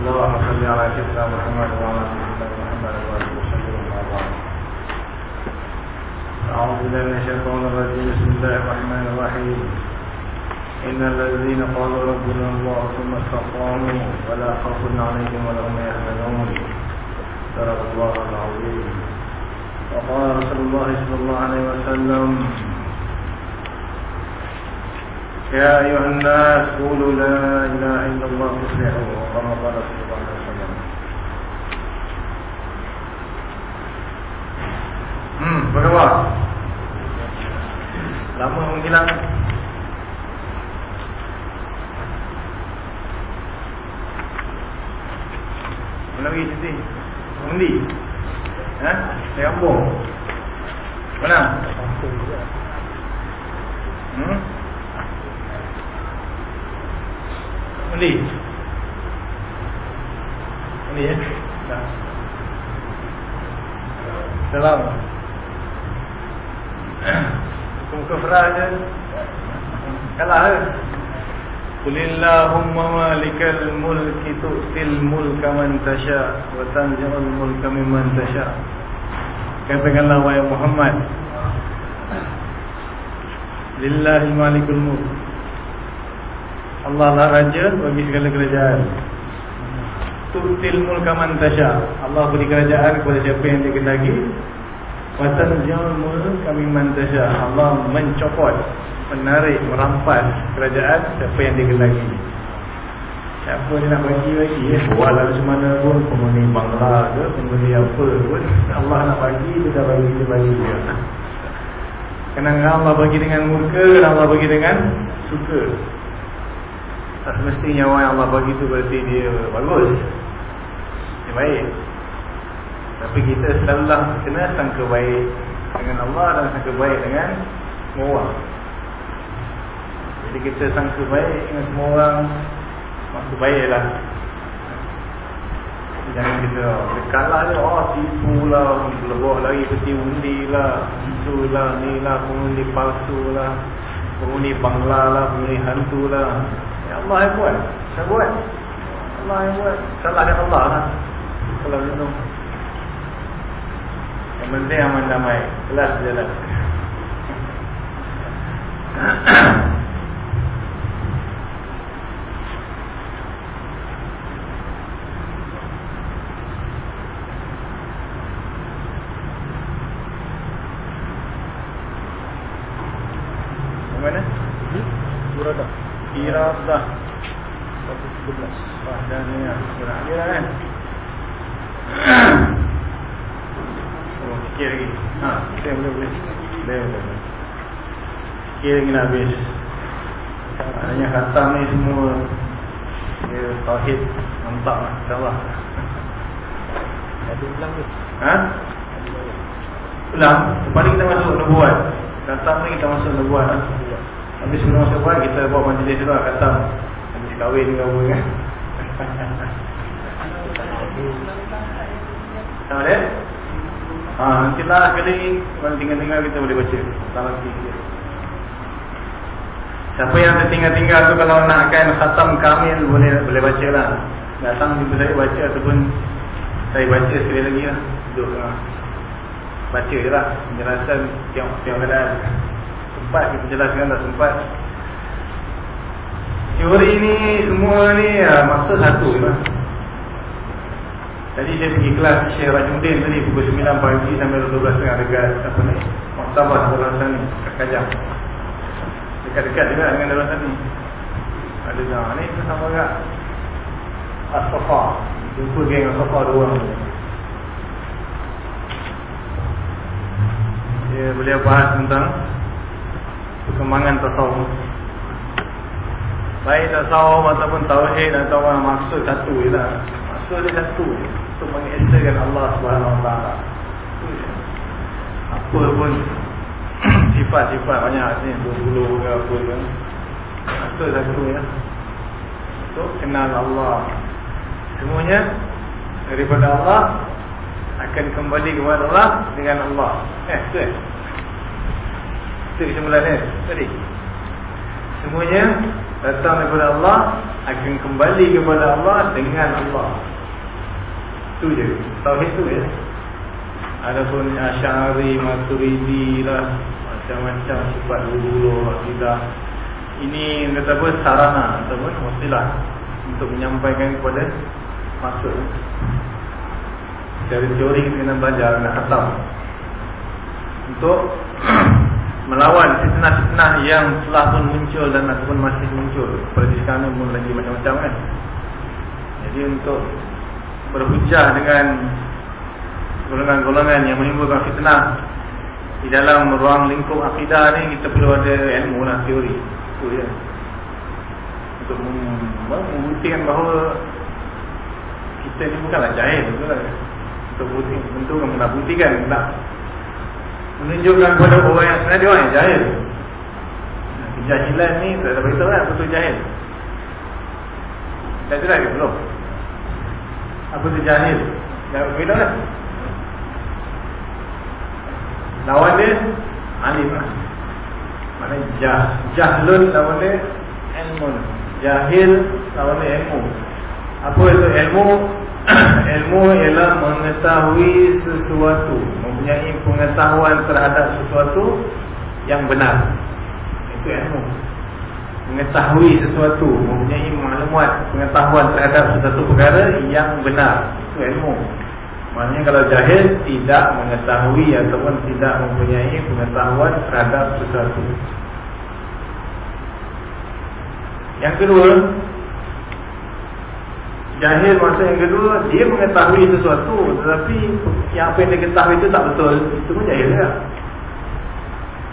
اللهم صل على سيدنا محمد وعلى سيدنا محمد وعلى أما بعد أعوذ بالله من الشيطان الرجيم. بسم الله الرحمن الرحيم. إن الذين قالوا ربنا الله ثم استقاموا ولا خوف عليهم ولا هم يحزنون. صدق الله العظيم. وقال رسول الله صلى الله عليه وسلم يا أيها الناس قولوا لا إله إلا الله تفلحوا كما قال صلى الله عليه وسلم Hmm, apa khabar? Lama menghilang Mana pergi cuti? Undi? Ha? Di kampung? Mana? Hmm? Undi? Undi ya? Dah Salam Muka Farah je Kalah ke Qulillahumma malikal mulki tu'til mulka man tasha Wa tanja'ul mulka mimman tasha Katakanlah wahai Muhammad Lillahi malikul mulk Allah lah Raja bagi segala kerajaan. Tu'til mulka man tasha. Allah beri kerajaan kepada siapa yang dia kendaki. Watan jamul kami mantasya Allah mencopot Menarik, merampas Kerajaan siapa yang digelagi Siapa dia nak bagi-bagi ya? Walau macam mana pun Penghuni bangla ke Penghuni apa pun. Allah nak bagi Dia dah bagi Dia bagi dia. Kenapa Allah bagi dengan murka Allah bagi dengan suka Tak semestinya orang yang Allah bagi tu Berarti dia bagus Dia baik tapi kita selalulah kena sangka baik dengan Allah dan sangka baik dengan semua orang. Jadi kita sangka baik dengan semua orang, maksud baiklah. Jangan kita kalah je, oh tipu lah, lebih lagi peti undi lah, itulah, ni lah, pengundi palsu lah, pengundi bangla lah, pengundi hantu lah. Ya Allah yang buat, saya buat. Allah yang buat, salah dia Allah lah. Kalau minum. Yang penting aman damai Kelas je lah Mana? Iradah Iradah 113 Fahdaniya Iradah kan? Oh, sikit lagi. Ha, kita boleh boleh. Boleh boleh. Sikit lagi nak habis. Maknanya khatam ni semua dia tauhid mantap lah. Ada ulang ke? Ha? Ulang. Lepas ni kita masuk nubuat. Khatam ni kita masuk nubuat lah. Habis sebelum masuk nubuat kita buat majlis dulu lah khatam. Habis kahwin ke apa kan. Sama dia? Ha, nanti lah kali orang tinggal-tinggal kita boleh baca. Salah sikit. Siapa yang tertinggal-tinggal tu kalau nakkan khatam kamil boleh boleh baca lah. Datang jumpa saya baca ataupun saya baca sekali lagi lah. Duduk lah. Baca je lah. Penjelasan tiap-tiap keadaan. Sempat kita jelaskan tak sempat. Teori ni semua ni ya, maksud satu je lah. Tadi saya pergi kelas Syekh Rajuddin tadi pukul 9 pagi sampai 12.30 dekat apa ni? Muktabah Darasan ni, Kajang. Dekat-dekat juga dengan Darasan ni. Ada jangan ni tu sama juga. As-Safa. Jumpa geng As-Safa dua orang. Dia boleh bahas tentang perkembangan tasawuf. Baik tasawuf ataupun tauhid atau maksud satu je lah Maksud dia satu je Untuk mengesakan Allah SWT Apa pun Sifat-sifat banyak ni Dua-dua ke apa ke. Maksud satu ya. Untuk kenal Allah. Semuanya Daripada Allah Akan kembali kepada Allah Dengan Allah. Eh, tu eh. Itu kesimpulan ni Tadi. Semuanya datang daripada Allah akan kembali kepada Allah dengan Allah. Itu je. Tauhid tu ya. Adapun Asy'ari, Maturidi lah macam-macam sifat dulu kita ini kata apa sarana ataupun wasilah untuk menyampaikan kepada maksud. Secara teori kita kena belajar nak khatam. Untuk melawan fitnah-fitnah yang telah pun muncul dan ataupun masih muncul seperti sekarang pun lagi macam-macam kan jadi untuk berhujah dengan golongan-golongan yang menimbulkan fitnah di dalam ruang lingkup akidah ni kita perlu ada ilmu lah teori. Itu ya untuk membuktikan bahawa kita ni bukanlah jahil untuk buktikan untuk membuktikan nak menunjukkan kepada orang yang sebenarnya dia orang yang jahil. Kejahilan ni tak ada beritahu kan betul jahil. Dah jelas ke belum? Apa tu jahil? Dah beritahu kan lawan dia alim lah. Mana jah, jahlun lawan dia ilmu jahil lawan dia ilmu apa itu ilmu ilmu ialah mengetahui sesuatu mempunyai pengetahuan terhadap sesuatu yang benar. Itu ilmu mengetahui sesuatu mempunyai maklumat pengetahuan terhadap sesuatu perkara yang benar. Itu ilmu maknanya kalau jahil tidak mengetahui ataupun tidak mempunyai pengetahuan terhadap sesuatu. Yang kedua Jahil masa yang kedua Dia mengetahui sesuatu Tetapi yang apa yang dia ketahui itu tak betul. Itu pun jahil juga.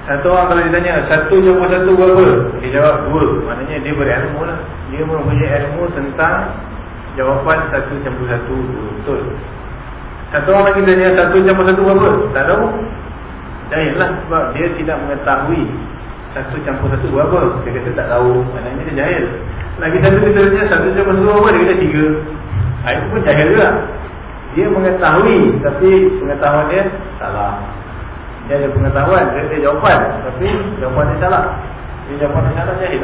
Satu orang kalau ditanya Satu jumpa satu berapa? Dia jawab dua. Maknanya dia berilmu lah. Dia mempunyai ilmu tentang Jawapan satu campur satu. Betul Satu orang lagi tanya Satu campur satu berapa Tak tahu Jahil lah sebab dia tidak mengetahui Satu campur satu berapa Dia kata tak tahu Maknanya dia jahil lagi satu kita tanya satu jam masuk apa dia kata tiga. Ha, itu pun jahil juga. Dia mengetahui tapi pengetahuan dia salah. Dia ada pengetahuan, dia ada jawapan tapi jawapan dia salah. Dia jawapan dia salah jahil.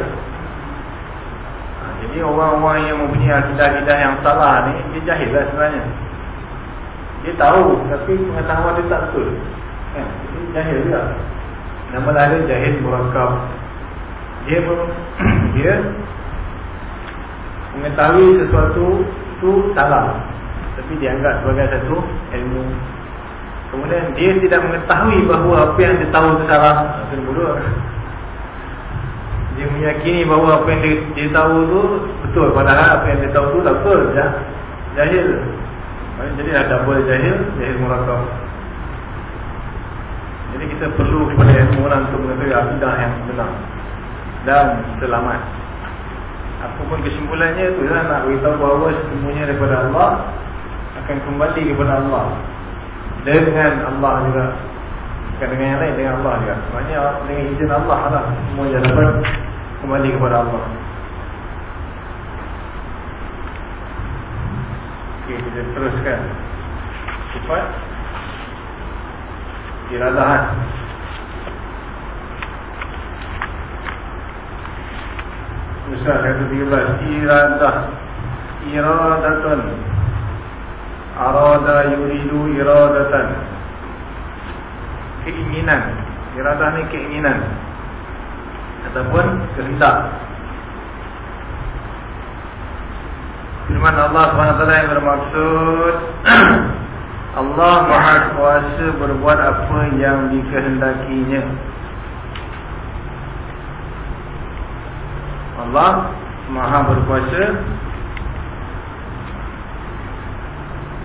Ha, jadi orang-orang yang mempunyai akidah-akidah yang salah ni dia jahil lah sebenarnya. Dia tahu tapi pengetahuan dia tak betul. Kan? Jadi jahil juga. Nama lain jahil murakab. Dia dia mengetahui sesuatu itu salah tapi dianggap sebagai satu ilmu kemudian dia tidak mengetahui bahawa apa yang dia tahu itu salah itu bodoh dia meyakini bahawa apa yang dia, dia tahu itu betul padahal apa yang dia tahu itu tak betul jahil jadi ada boleh jahil? Jahil murakab. Jadi kita perlu kepada orang untuk mengetahui akidah yang sebenar dan selamat. Apapun kesimpulannya itu lah nak beritahu bahawa semuanya daripada Allah akan kembali kepada Allah. Dengan Allah juga. Bukan dengan yang lain dengan Allah juga. Maknanya dengan izin Allah lah. Semua yang dapat kembali kepada Allah ok kita teruskan. Sifat iradahan Misal kata 13 Iradah Iradatun. Arada yuridu iradatan. Keinginan. Iradah ni keinginan. Ataupun kehendak Firman Allah SWT yang bermaksud Allah Maha Kuasa berbuat apa yang dikehendakinya. Allah Maha berkuasa.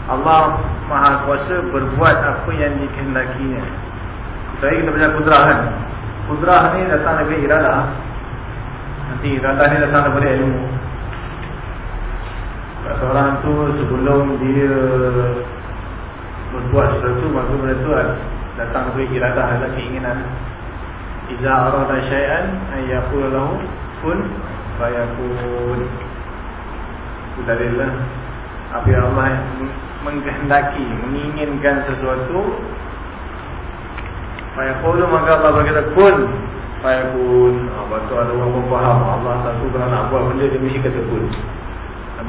Allah Maha kuasa berbuat apa yang dikehendakinya. Saya kita baca kudrah kan. Kudrah ni datang dari iradah Nanti iradah ni datang daripada ilmu Seorang tu sebelum dia Berbuat sesuatu Maka benda tu datang daripada iradah adalah keinginan. Iza arada syai'an Ayyakul lahu Kun Bayakun Itu dalillah Apabila Allah menghendaki Menginginkan sesuatu Fayaqulu maka Allah berkata kun Fayaqun ha, Lepas tu ada orang faham. Allah satu kalau nak buat benda dia mesti kata kun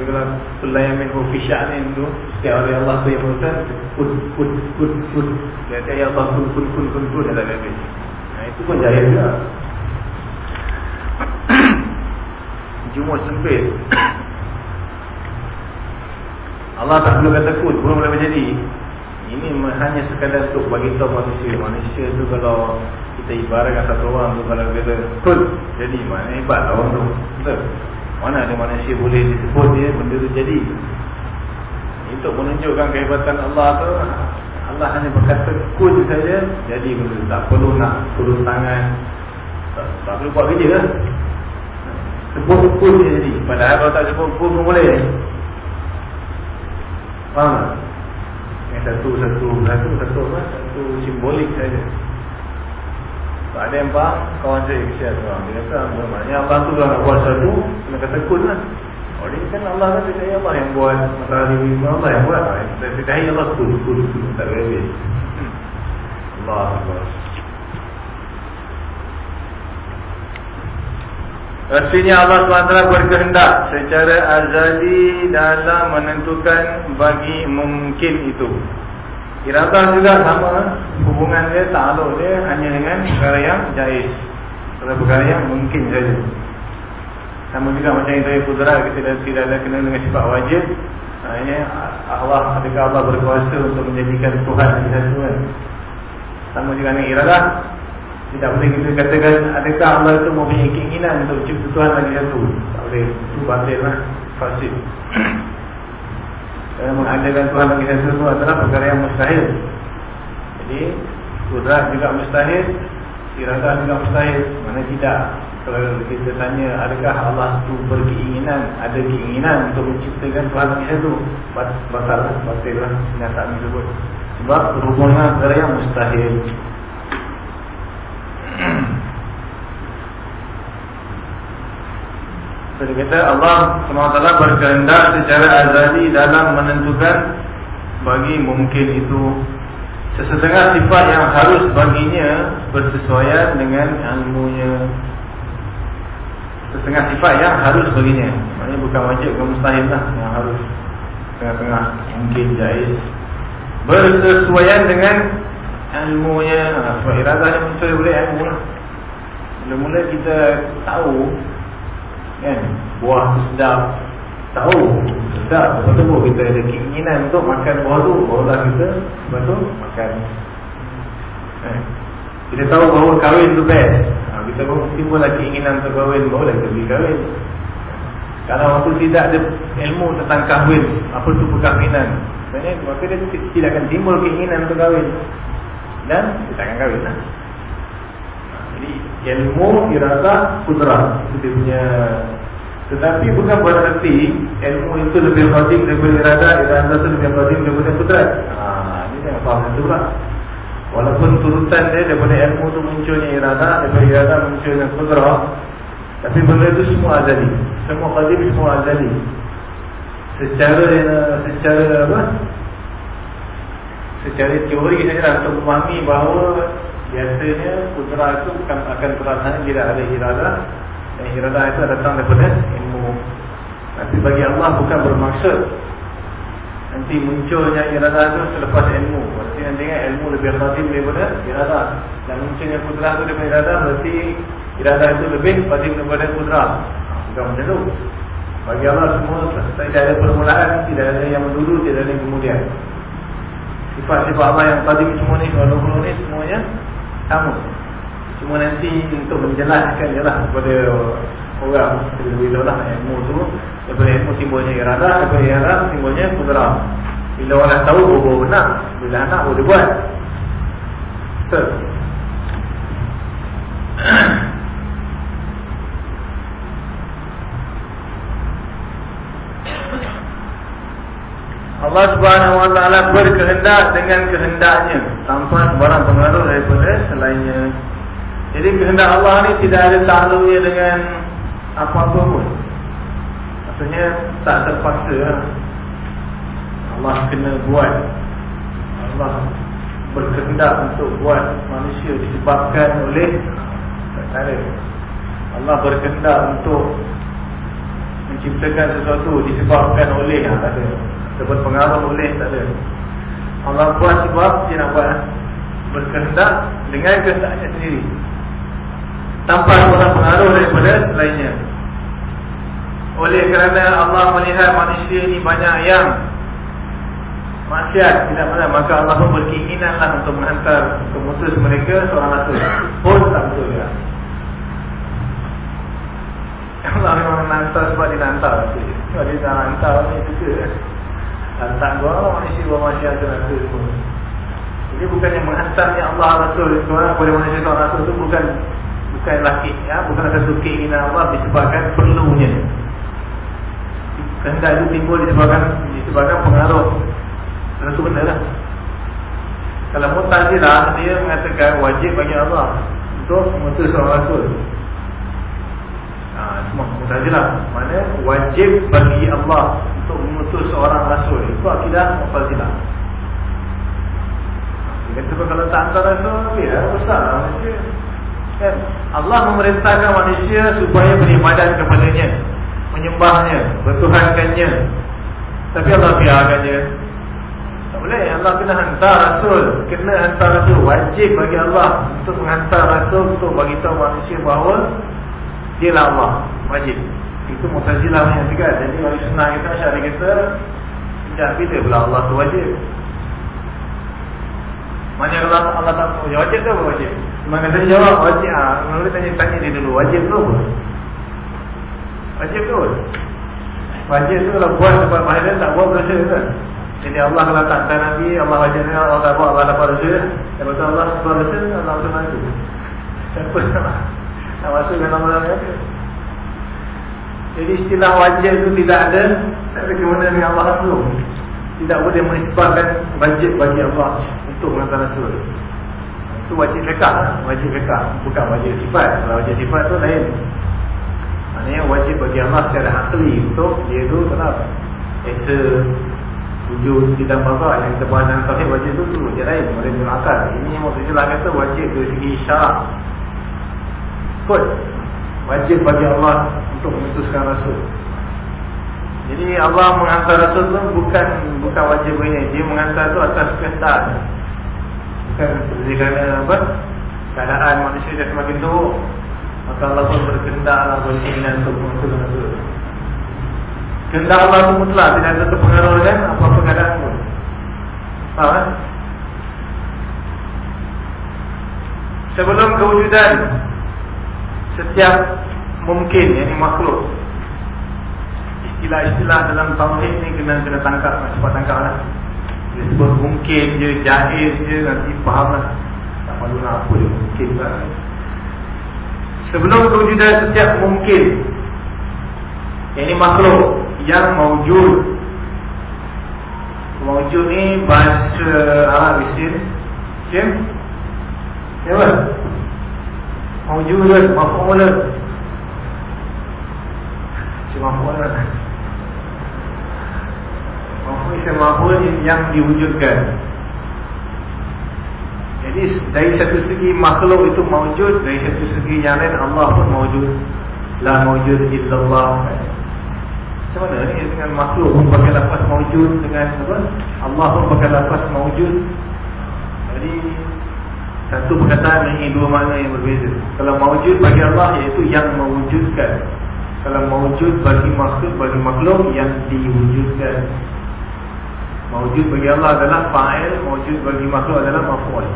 Kalau pelayan min official ni tu Setiap hari Allah tu yang berusaha Kun, kun, kun, kun Dia kata ya Allah kun, kun, kun, kun, kun Dia tak Itu pun jahil juga Jumut sempit Allah tak perlu kata kun Pun boleh menjadi ini hanya sekadar untuk bagi tahu manusia. Manusia tu kalau kita ibaratkan satu orang tu kalau kata kun jadi mana hebat lah orang tu. Betul. Mana ada manusia boleh disebut dia benda tu jadi. Untuk menunjukkan kehebatan Allah tu Allah hanya berkata kun saja jadi benda tu. Tak perlu nak turun tangan. Tak, tak perlu buat kerja lah. Sebut kun jadi. Padahal kalau tak sebut kun pun boleh. Faham tak? Yang satu satu satu satu apa? Satu simbolik saja. Tak ada yang faham kawan saya kesian tu. Dia kata maknanya abang tu kalau nak buat satu kena kata kun lah. Oh ini kan Allah kata Allah yang buat matahari Allah yang buat. Dia kata Allah kun kun kun tak boleh. Allah Allah. Rasanya Allah SWT berkehendak secara azali dalam menentukan bagi mungkin itu. Iradah juga sama hubungan dia takluk dia hanya dengan perkara yang jais. Perkara perkara yang mungkin saja. Sama juga macam yang pudera kita tidak, ada kena dengan sifat wajib. Ini Allah adakah Allah berkuasa untuk menjadikan Tuhan di satu kan. Sama juga dengan iradah tidak boleh kita katakan adakah Allah itu mempunyai keinginan untuk cipta Tuhan lagi satu. Tak boleh. Itu batil lah. Fasid. Kerana mengadakan Tuhan lagi satu itu adalah perkara yang mustahil. Jadi, kudrat juga mustahil. Iradah juga mustahil. Mana tidak. Kalau kita tanya adakah Allah itu berkeinginan, ada keinginan untuk menciptakan Tuhan lagi satu. Batal lah. Batil lah. Kenyataan tersebut. Sebab berhubungan perkara yang mustahil. Jadi kata Allah SWT berkehendak secara azali dalam menentukan bagi mungkin itu sesetengah sifat yang harus baginya bersesuaian dengan ilmunya. Sesetengah sifat yang harus baginya. Maksudnya bukan wajib ke mustahil lah yang harus tengah-tengah mungkin jais. Bersesuaian dengan ilmunya sebab iradah dia muncul boleh ilmu lah mula-mula kita tahu kan? Buah sedap. Tahu. Sedap. Betul-betul kita ada keinginan untuk makan buah tu. Barulah kita betul makan. Eh. kita tahu bahawa kahwin tu best. Ha, kita pun timbul keinginan untuk kahwin barulah kita pergi kahwin. Kalau waktu tidak ada ilmu tentang kahwin apa tu perkahwinan? Sebenarnya maka dia tidak akan timbul keinginan untuk kahwin. Dan kita akan kahwin lah. Jadi ilmu, iradah, kudrah itu punya. Tetapi bukan berarti ilmu itu lebih penting daripada iradah, iradah itu lebih penting daripada kudrah. Ah, ini jangan faham itu lah. Walaupun turutan dia daripada ilmu itu munculnya iradah, daripada iradah munculnya kudrah. Tapi benda itu semua azali. Semua qadim semua azali. Secara secara apa? secara teori saja lah untuk memahami bahawa biasanya putra itu bukan akan perasaan tidak ada iradah dan iradah itu datang daripada ilmu. Tapi bagi Allah bukan bermaksud nanti munculnya iradah itu selepas ilmu. Berarti nanti kan ilmu lebih khatim daripada iradah dan munculnya putra itu daripada iradah berarti iradah itu lebih khatim daripada putra. Bukan macam itu bagi Allah semua tidak ada permulaan tidak ada yang dulu tidak ada yang kemudian. Sifat-sifat Allah yang tadi semua ni Kalau dulu ni semuanya Sama. Cuma nanti untuk menjelaskan je lah Kepada orang Kita beritahu lah ilmu tu. Daripada ilmu simbolnya iradah Daripada iradah simbolnya kudrah Bila orang tahu baru benar. Bila anak boleh buat Betul Allah Subhanahu Wa Taala berkehendak dengan kehendaknya tanpa sebarang pengaruh daripada selainnya. Jadi kehendak Allah ni tidak ada takluknya dengan apa-apa pun. Maksudnya tak terpaksa. Allah kena buat. Allah berkehendak untuk buat manusia disebabkan oleh ada. Allah berkehendak untuk menciptakan sesuatu disebabkan oleh yang tak ada. Sebab pengaruh oleh tak ada. Allah buat sebab dia nak buat berkehendak dengan kehendaknya sendiri. Tanpa ada pengaruh daripada selainnya. Oleh kerana Allah melihat manusia ini banyak yang maksiat tidak benar maka Allah pun berkeinginanlah untuk menghantar untuk mutus mereka seorang rasul pun tak betul ya. Allah memang hantar sebab dia hantar Sebab dia tak hantar ni suka Hantar gua Allah manusia buat manusia serata pun. Jadi bukan yang menghantarnya Allah Rasul Tuhan boleh manusia seorang Rasul itu bukan Bukan laki ya, Bukan satu keinginan Allah disebabkan perlunya. Kehendak itu timbul disebabkan Disebabkan pengaruh. Satu benda lah. Kalau mutazilah dia mengatakan wajib bagi Allah Untuk mengutus seorang Rasul. Ha, cuma mutazilah Mana wajib bagi Allah Untuk mengutus seorang rasul. Itu akidah mutazilah. Dia kata kalau tak hantar rasul Ya besar lah manusia. Kan? Allah memerintahkan manusia Supaya beribadat kepadanya Menyembahnya Bertuhankannya. Tapi Allah biarkannya. Tak boleh Allah kena hantar rasul. Kena hantar rasul. Wajib bagi Allah Untuk menghantar rasul Untuk bagi tahu manusia bahawa dia lah Allah. Wajib Itu mutazilah yang tiga Jadi wali sunnah kita Syarih kita Sejak bila pula Allah tu wajib. Mana kalau Allah tak tahu Wajib tu apa wajib? Cuma kata dia jawab wajib ah, Lalu tanya, tanya dia dulu Wajib tu apa? Wajib tu Wajib tu kalau buat tempat pahala Tak buat berasa kan jadi Allah kalau tak tak Nabi Allah wajib Allah tak buat Allah dapat rasa Lepas tu Allah buat rasa Allah rasa maju Siapa nak masuk dalam orang kata Jadi istilah wajib itu tidak ada kemana dengan Allah Rasul. Tidak boleh menisbahkan wajib bagi Allah Untuk mengatakan Rasul. Itu wajib rekah Wajib rekah Bukan wajib sifat. Kalau wajib sifat itu lain. Maksudnya wajib bagi Allah secara hakli Untuk dia itu kenapa Esa Wujud di dalam bapa yang kita bahas dalam tauhid wajib itu tu Dia lain. Mereka mengakal Ini maksudnya kata wajib dari segi syarak ikut wajib bagi Allah untuk memutuskan rasul. Jadi Allah menghantar rasul tu bukan bukan wajib ini, dia menghantar tu atas kehendak. Bukan kerana apa? Keadaan manusia dah semakin teruk. Maka Allah pun berkehendak Allah berkeinginan untuk mengutus rasul. Kehendak Allah itu mutlak, tidak ada terpengaruh dengan apa-apa keadaan pun. Faham kan? Sebelum kewujudan setiap mungkin yang makhluk. Istilah-istilah dalam tauhid ni kena kena tangkap cepat tangkap lah. Dia sebut mungkin je jahil je nanti faham lah. Tak malu nak apa dia mungkin lah. Sebelum kewujudan setiap mungkin yang ini makhluk yang mawujud mawujud ni bahasa Arab isim isim ya موجودة مفعولة si مفعولة Maf'ul si maf'ul yang diwujudkan. Jadi dari satu segi makhluk itu mawujud dari satu segi yang lain Allah pun mawujud la mawujud illallah. Macam mana ni dengan makhluk pun pakai lafaz mawujud dengan apa? Allah pun pakai lafaz mawujud jadi satu perkataan ini dua makna yang berbeza. Kalau mewujud bagi Allah iaitu yang mewujudkan. Kalau mewujud bagi makhluk bagi makhluk yang diwujudkan. Mewujud bagi Allah adalah fa'il Mewujud bagi makhluk adalah maf'ul.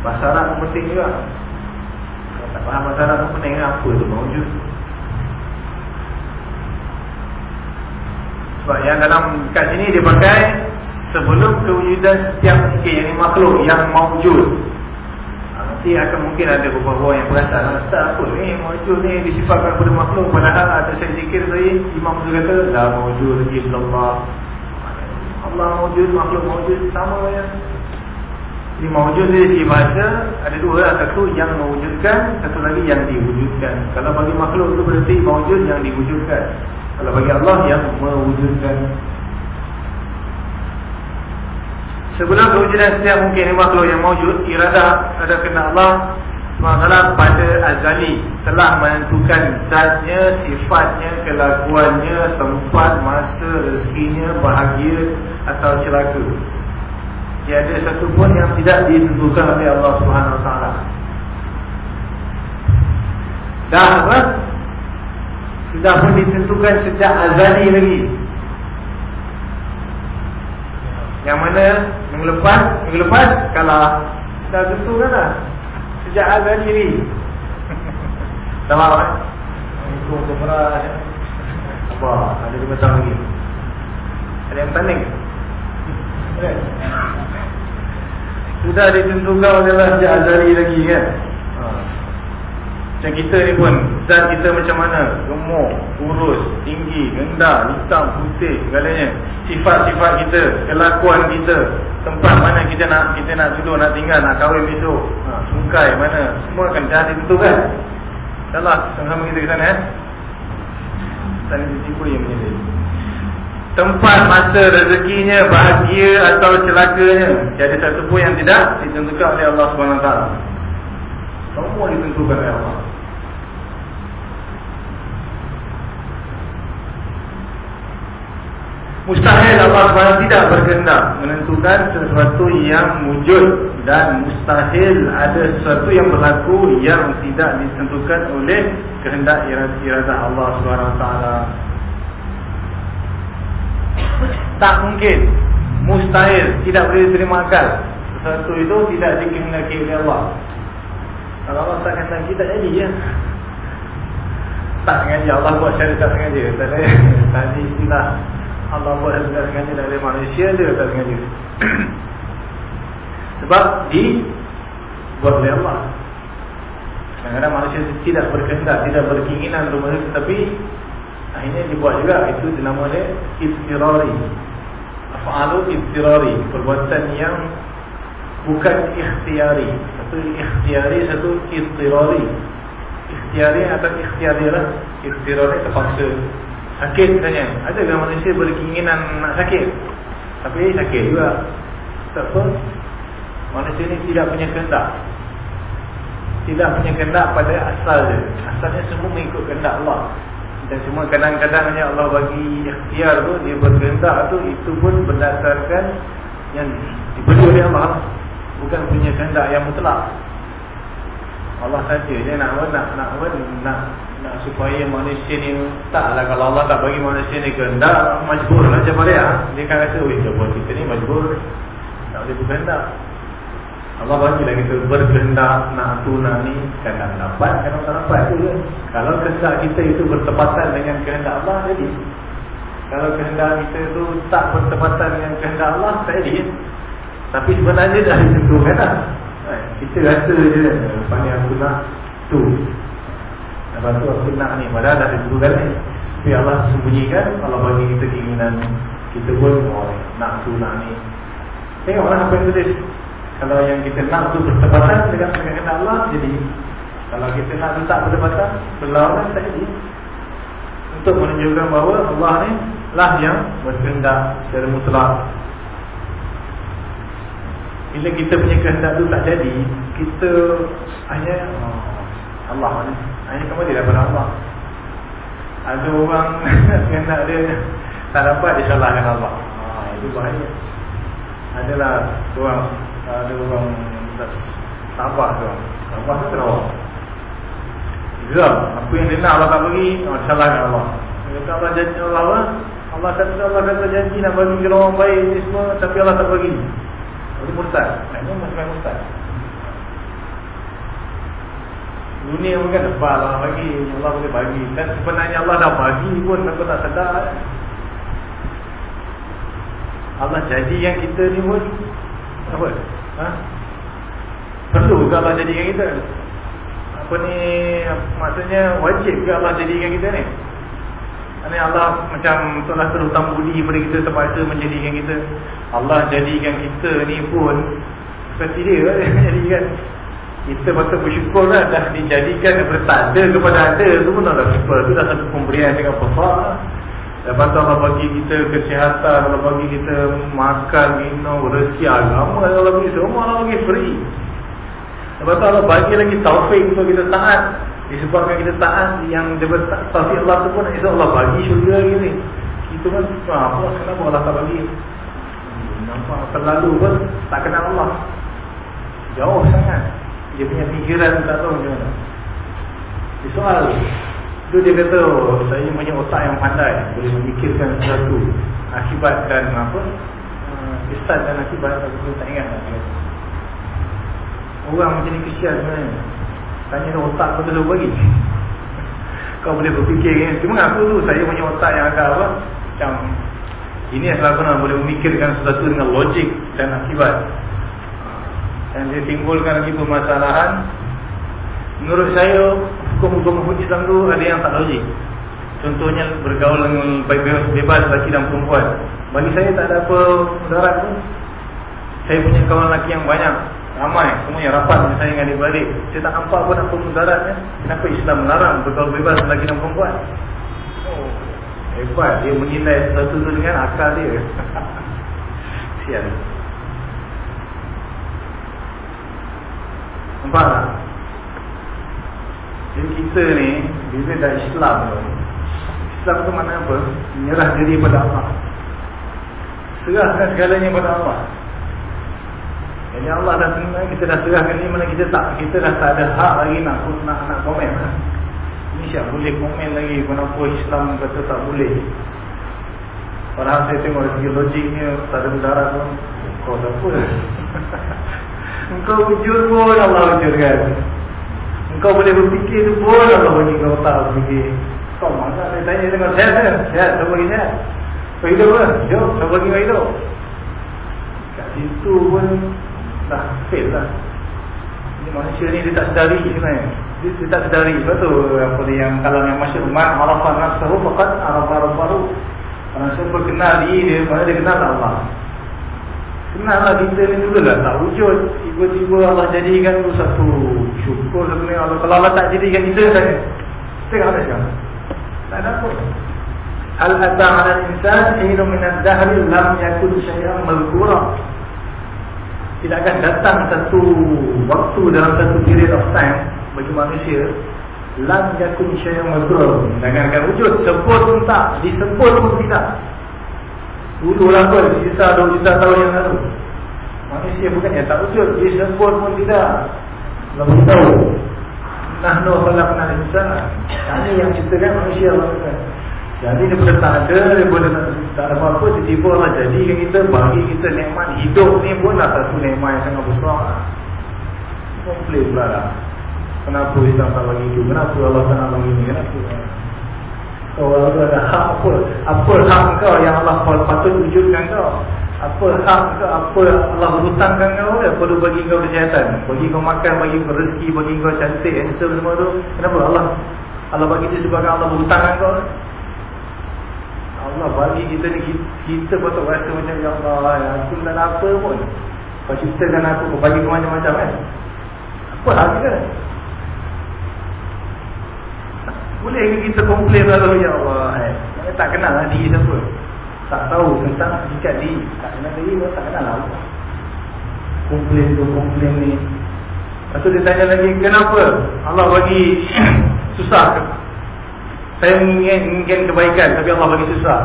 Bahasa Arab penting juga. Kalau tak faham Arab penting apa itu mewujud Sebab yang dalam kat sini dia pakai sebelum kewujudan setiap mungkin yang makhluk yang mawujud ha, nanti akan mungkin ada beberapa yang perasan ah, Ustaz apa ni mawujud ni disifatkan kepada makhluk padahal ada saya zikir tadi Imam tu kata la illallah Allah mawujud, makhluk mawujud sama ya. Jadi mawujud dari segi bahasa ada dua lah. Satu yang mewujudkan, satu lagi yang diwujudkan. Kalau bagi makhluk itu berarti mawujud yang diwujudkan. Kalau bagi Allah yang mewujudkan. Sebelum kewujudan setiap mungkin makhluk yang mawujud, iradah ada kena Allah SWT pada azali telah menentukan zatnya, sifatnya, kelakuannya, tempat, masa, rezekinya, bahagia atau celaka. Tiada satu pun yang tidak ditentukan oleh Allah SWT. Dah apa? Sudah pun ditentukan sejak azali lagi. Yang mana minggu lepas, minggu lepas kalah. Dah tentukan lah. Sejak azan diri Sama kan Itu untuk merah Apa? Ada lima tahun lagi? Ada yang tanding? Sudah ditentukan oleh Allah Sejak azali lagi kan? Ha. Macam kita ni pun Zat kita macam mana? Gemuk Kurus Tinggi Rendah Hitam Putih Segalanya. Sifat-sifat kita Kelakuan kita Tempat mana kita nak Kita nak duduk Nak tinggal Nak kahwin besok. Ha, Sungkai mana? Semua akan dah ditentukan Salah Sama kita ke sana eh? Tanya tipu yang menyedih Tempat masa rezekinya Bahagia atau celakanya. Tiada satu pun yang tidak Ditentukan oleh Allah SWT Semua ditentukan oleh Allah Mustahil Allah SWT tidak berkehendak Menentukan sesuatu yang wujud Dan mustahil. Ada sesuatu yang berlaku Yang tidak ditentukan oleh Kehendak iradah Allah SWT. Tak mungkin. Mustahil. Tidak boleh diterima akal. Sesuatu itu tidak dikehendaki oleh Allah. Kalau Allah tak kehendaki tak jadi ya. Tak sengaja. Allah buat syarikat tak sengaja. Tadi istilah Allah buat dengan sengaja dari manusia dia tak sengaja sebab di buat oleh Allah. Kadang-kadang manusia tidak berkehendak tidak berkeinginan untuk manusia tetapi akhirnya dibuat juga itu dinama dia istirari af'alu istirari perbuatan yang bukan ikhtiari. Satu ikhtiari satu istirari ikhtiari atau ikhtiari lah istirari terpaksa Sakit katanya. Adakah manusia berkeinginan nak sakit? Tapi sakit juga. Tak apa. Manusia ni tidak punya kehendak. Tidak punya kehendak pada asal dia. Asalnya semua mengikut kehendak Allah. Dan semua kadang-kadang Allah bagi ikhtiar tu Dia berkehendak tu Itu pun berdasarkan Yang diberi oleh Allah. Bukan punya kehendak yang mutlak Allah saja dia nak nak nak nak, nak supaya manusia ni taklah. Kalau Allah tak bagi manusia ni kehendak majbur lah macam ya dia kan rasa weh buat kita ni majbur? Tak boleh berkehendak. Allah bagi lah kita berkehendak nak tu nak ni kadang dapat kadang tak dapat tu kan kalau kehendak kita itu bertepatan dengan kehendak Allah jadi. Kalau kehendak kita tu tak bertepatan dengan kehendak Allah tak jadi. Tapi sebenarnya dah ditentukan lah kita rasa je Pandai aku nak tu. Lepas tu aku nak ni. Padahal dah ditentukan ni. Tapi Allah sembunyikan Allah bagi kita keinginan Kita pun oh, nak tu nak ni. Tengoklah apa yang tulis. Kalau yang kita nak tu bertepatan Dengan kata Allah Jadi. Kalau kita nak tu tak bertepatan Berlawan tak jadi. Untuk menunjukkan bahawa Allah ni Lah yang berkendak secara mutlak Bila kita punya kehendak tu tak jadi Kita hanya oh, Allah hanya kembali daripada Allah. Ada orang Kenak dia Tak dapat disalahkan Allah. Ha, Itu bahaya. Adalah Orang Ada orang Tabah tu. Tabah tu terawak Geram Apa yang dia nak Allah tak bagi oh, Disalahkan Allah. Dia kata Allah janji Allah lah Allah kata Allah kata janji nak bagi orang baik ni semua Tapi Allah tak bagi Itu murtad Ini macam murtad Dunia pun kan tebal Allah bagi Allah boleh bagi Dan sebenarnya Allah dah bagi pun Aku tak sedar Allah jadi yang kita ni pun Apa? Ha? Perlu ke Allah jadikan kita? Apa ni Maksudnya wajib ke Allah jadikan kita ni? Ini Allah macam telah terhutang budi pada kita terpaksa menjadikan kita. Allah jadikan kita ni pun Seperti dia kan. Jadikan Kita patut bersyukur lah Dah dijadikan daripada tak ada kepada ada Itu pun syukur Itu dah satu pemberian dengan besar Lepas tu Allah bagi kita kesihatan Allah bagi kita makan, minum, rezeki agama Allah bagi semua Allah bagi free. Lepas tu Allah bagi lagi taufik untuk kita taat Disebabkan kita taat yang taufik Allah tu pun Insya Allah bagi syurga lagi ni. Kita kan apa? Kenapa Allah tak bagi? Nampak terlalu pun tak kenal Allah. Jauh sangat. Dia punya fikiran tak tahu macam mana. Dia soal Itu dia kata oh, saya punya otak yang pandai Boleh memikirkan sesuatu Akibat dan apa uh, Istad dan akibat Aku tak ingat Orang macam ni kesian sebenarnya Tanya dia otak kau tu bagi. Kau boleh berfikir kan Cuma aku tu saya punya otak yang agak apa Macam Ini adalah aku boleh memikirkan sesuatu dengan logik dan akibat. Dan dia timbulkan lagi permasalahan. Menurut saya Hukum-hukum Islam tu ada yang tak logik. Contohnya bergaul dengan bebas lelaki dan perempuan. Bagi saya tak ada apa mudarat Saya punya kawan lelaki yang banyak ramai semua yang rapat dengan saya dengan adik-beradik. Saya tak nampak pun apa mudaratnya kenapa Islam melarang? Bergaul bebas lelaki dan perempuan. Oh, hebat. Dia menilai sesuatu tu dengan akal dia. Sial. Nampak tak? Jadi kita ni bila dah Islam tu Islam tu mana apa? Menyerah diri pada Allah. Serahkan segalanya pada Allah jadi Allah dah senang kita dah serahkan ni mana kita tak kita dah tak ada hak lagi nak nak nak komen. Ini siap boleh komen lagi kenapa Islam kata tak boleh. Padahal saya tengok dari segi logiknya tak ada udara pun kau siapa? Engkau wujud pun Allah wujudkan. Engkau boleh berfikir tu pun Allah bagi kau tak berfikir. Kau mana saya tanya dengan saya kan? Sehat, saya bagi sehat. Kau hidup kan? Jom, saya bagi kau hidup. Kat situ pun dah fail lah. Ini manusia ni dia tak sedari sebenarnya. Dia, dia tak sedari. Sebab tu apa dia yang kalau yang masyarakat man arafah nafsahu faqad arafah rabbahu kalau siapa kenal diri dia mana dia kenal Allah? Kenal lah kita ni dulu lah. Tak wujud tiba-tiba Allah jadikan tu satu syukur sebenarnya. Allah kalau Allah tak jadikan kita saya kita ada siapa tak ada apa. Hal ata 'ala al-insan hinu min ad-dahr lam yakun shay'an madhkura tidak akan datang satu waktu dalam satu period of time bagi manusia. Lam yakun syai'un mazkur jangan akan wujud sebut pun tak disebut pun tidak. Dulu lah pun juta dua juta tahun yang lalu. Manusia bukan yang tak wujud disebut pun tidak. Belum tahu. Nahnu khalaqna al-insana ini yang ciptakan manusia Allah jadi daripada tak ada, daripada tak ada apa-apa, tiba-tiba Allah jadikan kita, bagi kita nikmat hidup ni pun lah satu nikmat yang sangat besar. Komplain pula lah. Kenapa Islam tak bagi itu? Kenapa Allah tak nak bagi ini? Kenapa? Oh, Allah tu ada hak apa? Apa hak kau yang Allah patut wujudkan kau? Apa hak kau? Apa Allah berhutangkan kau? Ya, perlu bagi kau kesihatan. Bagi kau makan, bagi kau rezeki, bagi kau cantik, handsome semua tu. Kenapa Allah? Allah bagi dia sebabkan Allah berhutangkan kau? Allah bagi kita ni kita patut rasa macam ya Allah ya, aku tak ada apa pun. Kau ciptakan aku kau bagi kau macam-macam kan apa hal kita? Boleh kita komplain lalu ya Allah eh. tak kenal lah diri siapa. Tak tahu tentang hakikat diri. Tak kenal diri tak kenal lah. Komplain tu komplain ni. Lepas tu dia tanya lagi kenapa Allah bagi susah saya menginginkan kebaikan Tapi Allah bagi susah.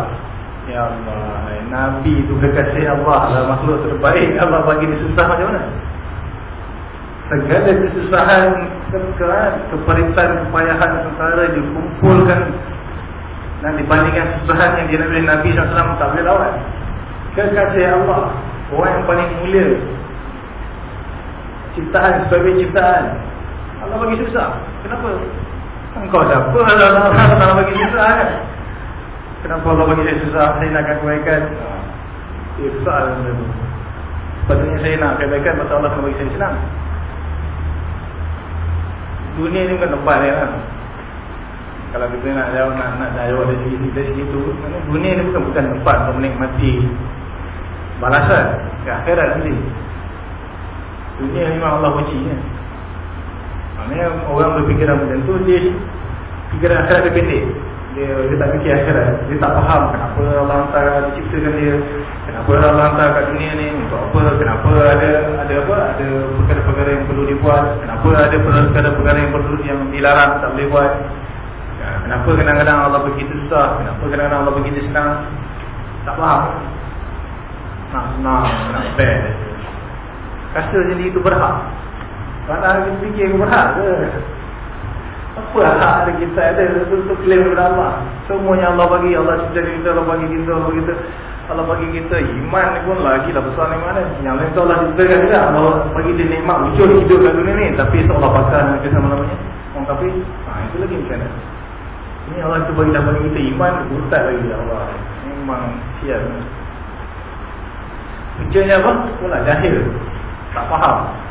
Ya Allah Nabi itu kekasih Allah adalah makhluk terbaik. Allah bagi dia susah macam mana? Segala kesusahan Keperitan, kepayahan Sengsara dikumpulkan. Dan dibandingkan kesusahan Yang dinabi Nabi SAW tak boleh lawan. Kekasih Allah Orang yang paling mulia. Ciptaan sebagai ciptaan. Allah bagi susah. Kenapa? Engkau siapa? Allah Allah Allah bagi susah kan? Kenapa Allah bagi saya susah? Saya nak akan kebaikan. Ia soalan benda tu. Sepatutnya saya nak kebaikan Maka Allah akan bagi saya senang. Dunia ni bukan tempat dia kan? Kalau kita nak jawab nak, nak jawab dari segi dari segi itu, dunia ni bukan bukan tempat untuk menikmati balasan ke akhirat nanti. Dunia memang Allah benci ya. Maknanya orang berfikiran macam tu dia fikiran akhirat dia pendek. Dia, dia tak fikir akhirat. Dia tak faham kenapa Allah hantar diciptakan dia. Kenapa Allah hantar kat dunia ni untuk apa? Kenapa ada ada apa? Ada perkara-perkara yang perlu dibuat. Kenapa ada perkara-perkara yang perlu yang dilarang tak boleh buat. Ya, kenapa kadang-kadang Allah begitu susah? Kenapa kadang-kadang Allah begitu senang? Tak faham. Nak senang, nak best. Rasa jadi itu berhak. Padahal kita fikir berhak ke? Apa hak ada kita ada untuk klaim kepada Allah? Semuanya Allah bagi, Allah cipta kita, Allah bagi kita, Allah bagi kita. Allah bagi kita iman pun lagi lah besar ni mana. Yang lain tu Allah ciptakan kita. Allah bagi dia nikmat wujud hidup kat dunia ni. Tapi seolah pakar dengan kita namanya. Orang kafir, ha, itu lagi macam mana? Ini Allah tu bagi dah bagi kita iman, butat lagi Allah. Memang siap. Kerjanya apa? Pula jahil. Tak faham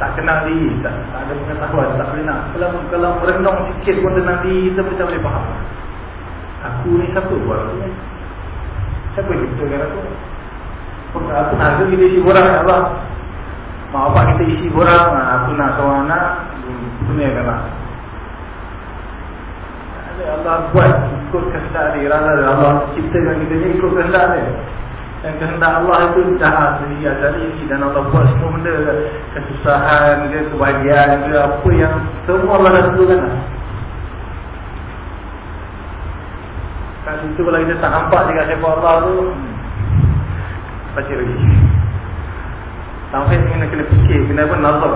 tak kenal diri, tak, tak ada pengetahuan, tak boleh nak. Kalau kalau merenung sikit pun tentang diri, kita boleh boleh faham. Aku ni siapa buat aku ni? Siapa ciptakan aku? Aku nak ke kita isi borang ya Allah. Mak bapak kita isi borang, nah, aku nak kawan anak, dunia lah. Allah buat ikut kehendak dia, Allah ciptakan kita ni ikut kehendak dia. Dan kehendak Allah itu dah tersia dari dan Allah buat semua benda kesusahan ke kebahagiaan ke apa yang semua Allah dah tentukan lah. Kat situ kalau kita tak nampak dekat siapa Allah tu Baca lagi Sampai kena kena fikir Kena pun nazar.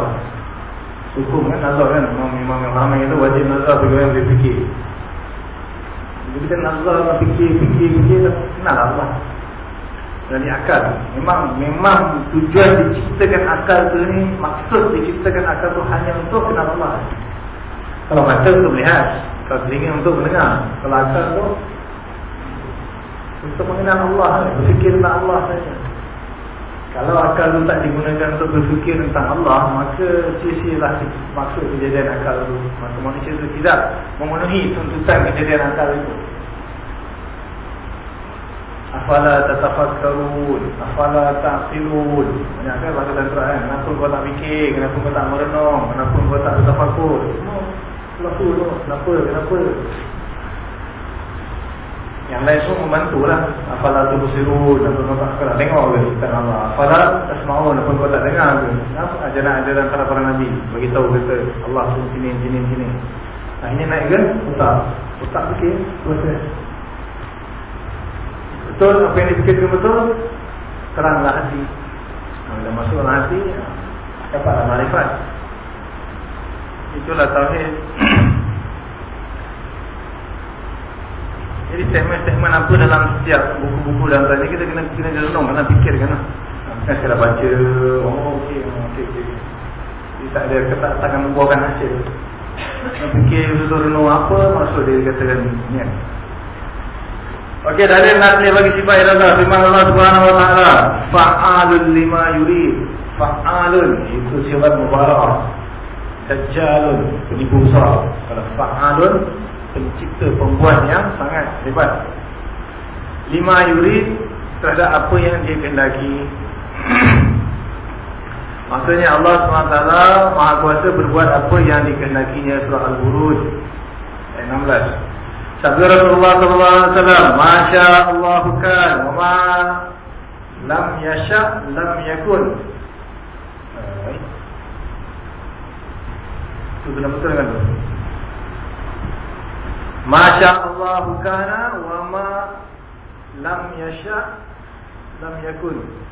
Hukum kan nazar kan? Memang memang yang ramai itu wajib nazar Bagi orang boleh fikir. Jadi kita nazar Fikir, fikir, fikir Kenal Allah dari akal. Memang memang tujuan diciptakan akal tu ni maksud diciptakan akal tu hanya untuk kenal Allah. Kalau mata untuk melihat kalau telinga untuk mendengar kalau akal tu untuk mengenal Allah berfikir tentang Allah saja. Kalau akal tu tak digunakan untuk berfikir tentang Allah maka sia-sialah maksud kejadian akal tu. Maka manusia tu tidak memenuhi tuntutan kejadian akal itu Afala tatafakkarun Afala ta'qilun. Banyak kan bahasa dalam Quran. Kenapa kau tak fikir? Kenapa kau tak merenung? Kenapa kau tak tafakkur Semua Lalu tu. Kenapa? Kenapa? Yang lain semua membantulah Afala tu bersirun Kenapa kau tak kena tengok ke? Kita Allah Afala tasma'un Kenapa kau tak dengar ke? Kenapa ajaran-ajaran para para Nabi? Beritahu kita Allah sini sini sini Akhirnya naik ke? Otak. Otak fikir. Proses Betul apa yang difikirkan betul Teranglah hati. Bila masuk dalam hati Dapatlah marifat Itulah tauhid. Jadi segmen-segmen apa dalam setiap buku-buku dalam tadi Kita kena kena renung, kena fikirkan lah. Kan saya dah baca Oh okey, okey, okey Jadi tak ada ketak takkan membuahkan hasil. Fikir betul-betul apa Maksud dia katakan niat Okey, dalil nasli bagi sifat iradah firman Allah Subhanahu wa taala, fa'alun lima yurid. Fa'alun itu sifat mubarak. Dajjalun penipu besar. Kalau fa'alun pencipta pembuat yang sangat hebat. Lima yurid terhadap apa yang dia kehendaki. Maksudnya Allah SWT Maha Kuasa berbuat apa yang dikehendakinya surah Al-Buruj ayat 16. Sabda Rasulullah sallallahu alaihi wasallam, "Masya Allah kan, wa ma lam yasha lam yakun." Itu benar betul kan? Masya Allah kana wa ma lam yasha lam yakun.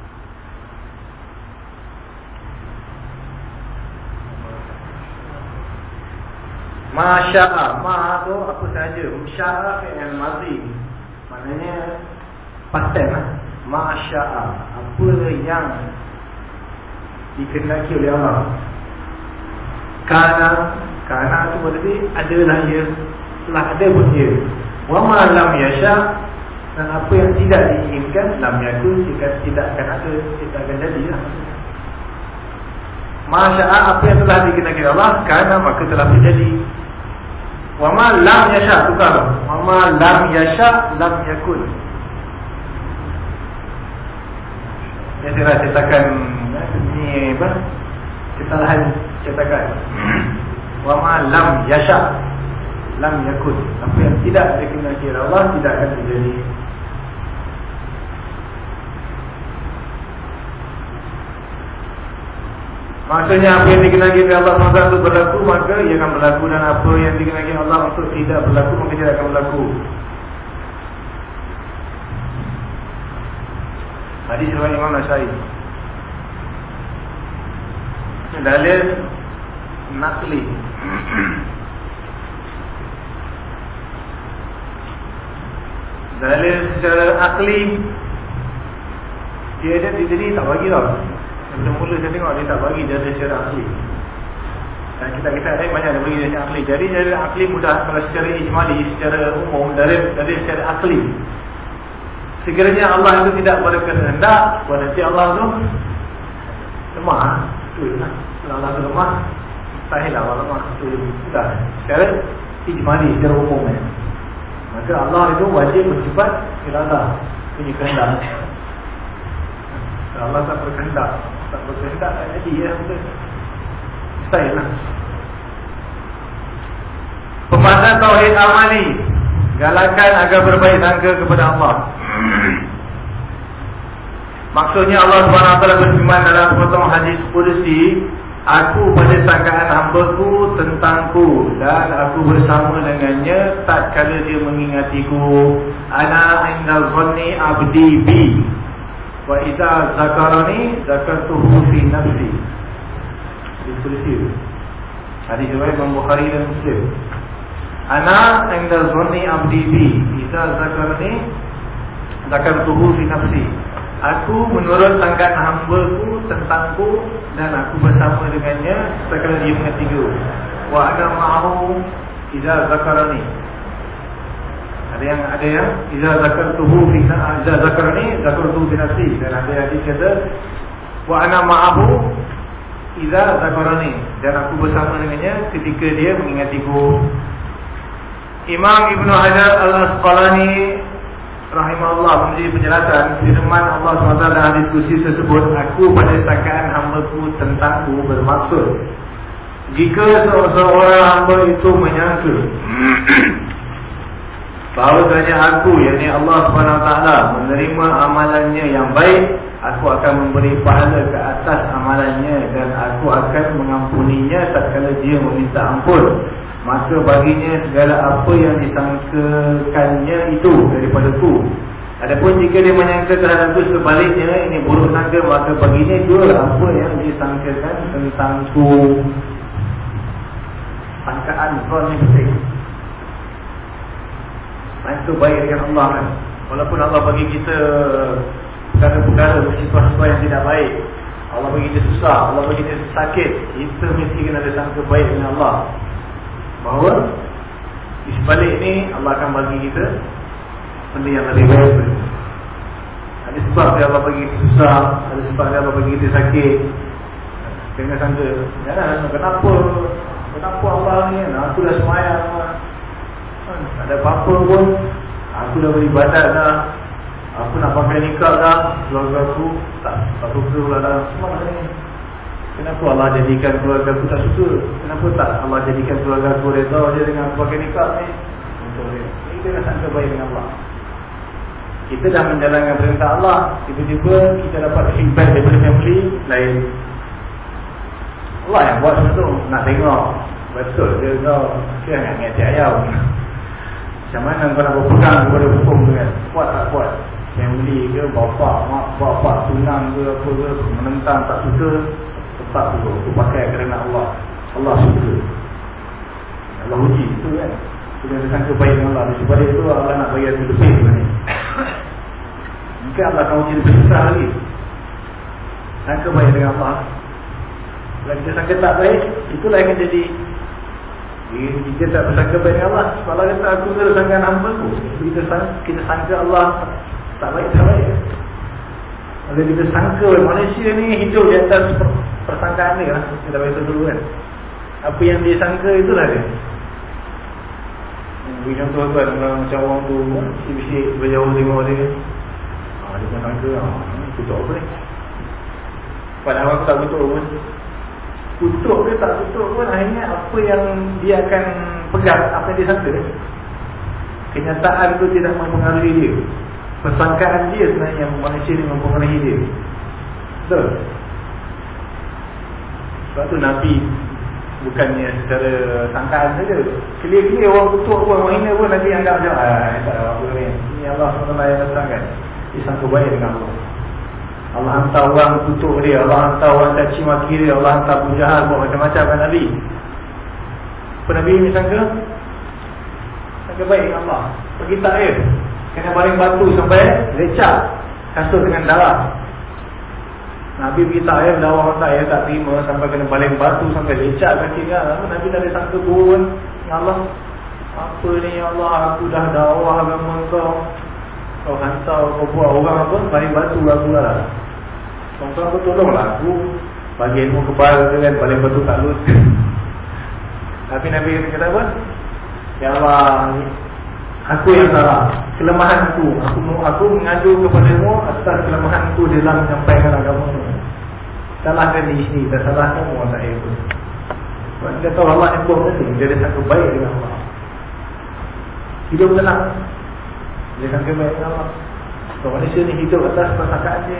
Masya'a. Ma tu apa sahaja Masya'a yang mazi Maknanya Pasten lah Masya'a. Apa yang Dikenaki oleh Allah? Karena Karena tu berarti Adalah ia. Telah ada pun dia Wama lam yasha' Dan apa yang tidak diinginkan Lam yakun Jika tidak akan ada Tidak akan jadi lah Masya'a apa yang telah dikenaki Allah? Karena maka telah terjadi Wama lam yasha tukar. Wama lam yasha lam yakun. Ya saya cetakan ni apa? Kesalahan cetakan. Wama lam yasha lam yakun. Apa yang tidak dikehendaki Allah tidak akan terjadi. Maksudnya apa yang dikenali oleh Allah SWT untuk berlaku Maka ia akan berlaku Dan apa yang dikenali Allah untuk tidak berlaku Maka tidak akan berlaku. Hadis riwayat Imam Nasai. Dalil Nakli Dalil secara akli Dia ada di sini tak bagi tau Mula-mula saya tengok dia tak bagi jasa secara akli Dan kita kita ada banyak dia bagi jasa akli Jadi jasa akli mudah kalau secara ijmali Secara umum dari, dari secara akli Sekiranya Allah itu tidak berkehendak Berarti Allah itu Lemah. Itu lah. Kalau Allah itu lemah Mustahil Allah lemah. Itu sudah Secara ijmali secara umum ya. Maka Allah itu wajib bersifat Irada. Punya kehendak. Allah tak berkehendak tak berkehendak tak jadi ya. Mustahil lah. Pembahasan Tauhid Amali Galakan agar berbaik sangka kepada Allah Maksudnya Allah SWT berfirman dalam potong hadis Qudsi Aku pada sangkaan hambaku tentangku Dan aku bersama dengannya Tak kala dia mengingatiku Ana inda zonni abdi bi Wa iza zakarani zakartuhu fi nafsi. Diskusi. Hadis riwayat Imam Bukhari dan Muslim. Ana inda zanni abdi bi iza zakarani zakartuhu fi nafsi. Aku menurut sangkaan hamba-Ku tentangku dan aku bersama dengannya sekali dia mengetiga. Wa ana ma'ahu iza zakarani ada yang ada yang iza zakartuhu fi iza zakarni zakartuhu fi nafsi. Dan ada yang kata wa ana ma'ahu iza zakarni dan aku bersama dengannya ketika dia mengingatiku. Imam Ibn Hajar Al-Asqalani rahimahullah memberi penjelasan firman Allah SWT dalam diskusi tersebut aku pada sangkaan hamba-Ku tentangku bermaksud jika seorang hamba itu menyangka Bahawa saja aku yakni Allah SWT menerima amalannya yang baik Aku akan memberi pahala ke atas amalannya Dan aku akan mengampuninya tak kala dia meminta ampun. Maka baginya segala apa yang disangkakannya itu daripada ku Adapun jika dia menyangka terhadap itu sebaliknya Ini buruk sangka maka baginya itu apa yang disangkakan tentangku. Sangkaan soalnya penting itu baik dengan Allah kan. Walaupun Allah bagi kita Perkara-perkara Sifat-sifat yang tidak baik. Allah bagi kita susah Allah bagi kita sakit. Kita mesti kena ada sangka baik dengan Allah. Bahawa Di sebalik ini Allah akan bagi kita Benda yang lebih baik Ada sebab dia Allah bagi kita susah Ada sebab dia Allah bagi kita sakit. Kena sangka. Jangan kenapa? Kenapa Allah ni? Aku dah semayang ada apa-apa pun Aku dah beribadat dah. Aku nak pakai nikah dah Keluarga aku Tak apa perlu lah dah. Semua ni. Kenapa Allah jadikan keluarga aku tak suka? Kenapa tak Allah jadikan keluarga aku Reza je dengan aku pakai nikah ni? Dia. Kita dah sangka baik dengan Allah. Kita dah menjalankan perintah Allah. Tiba-tiba kita dapat feedback daripada family Lain. Allah yang buat semua tu. Nak tengok. Betul dia kau? Kira nak ngerti ayam macam mana kau nak berpegang kepada hukum tu kan? Kuat tak kuat? Family ke bapak, mak, bapak, tunang ke apa ke Menentang tak suka Tetap tu Aku pakai kerana Allah. Allah suka. Allah uji itu kan? Ada sangka baik dengan Allah Sebab itu Allah nak bagi aku lebih sebenarnya. Mungkin Allah akan uji lebih besar lagi. Sangka baik dengan Allah. Kalau kita sangka tak baik Itulah yang jadi kita tak bersangka baik dengan Allah. Allah kata aku bersangka hamba ku kita kita sangka Allah Tak baik, tak baik. Kalau kita sangka manusia ni hidup di atas persangkaan ni kan Kita baik dulu kan. Apa yang dia sangka itulah dia. Bagi contoh kan Macam orang tu Bisik-bisik Berjauh tengok dia. Ha, Dia pun sangka ha, Kutuk apa. Ni Padahal aku tak kutuk pun Kutuk ke tak kutuk pun Akhirnya apa yang Dia akan pegang Apa yang dia sangka. Kenyataan tu tidak mempengaruhi dia. Persangkaan dia sebenarnya Manusia ni mempengaruhi dia. Betul? Sebab tu Nabi Bukannya secara sangkaan saja. Clear-clear orang kutuk pun Orang hina pun Nabi anggap macam Ah, tak ada apa ni? Ini Allah SWT yang datang kan Dia sangka baik dengan Allah Allah hantar orang kutuk dia Allah hantar orang caci maki dia Allah hantar penjahat Buat macam-macam kan Nabi. Apa Nabi ni sangka? Sangka baik dengan Allah. Pergi tak air Kena baling batu sampai lecak Kasut dengan darah. Nabi pergi tak air Dawa tak air tak terima Sampai kena baling batu Sampai lecak kaki dia. Nabi tak ada sangka pun Allah? Apa ni Ya Allah Aku dah dakwah agama kau. Kau hantar Kau buat orang apa? Baling batu aku lah Tuan-tuan aku tolonglah aku Bagi ilmu kebal kan Baling batu tak lulus. Tapi Nabi kata apa? Ya Allah Aku yang salah. Kelemahan aku. Aku aku mengadu kepadamu Atas kelemahan aku Dalam menyampaikan agama. Salahkan di sini Dan salahkan orang tak itu Sebab dia tahu Allah yang buat tadi Dia sangka baik dengan Allah. Hidup tenang. Dia sangka baik dengan Allah. So manusia ni hidup atas persakaan dia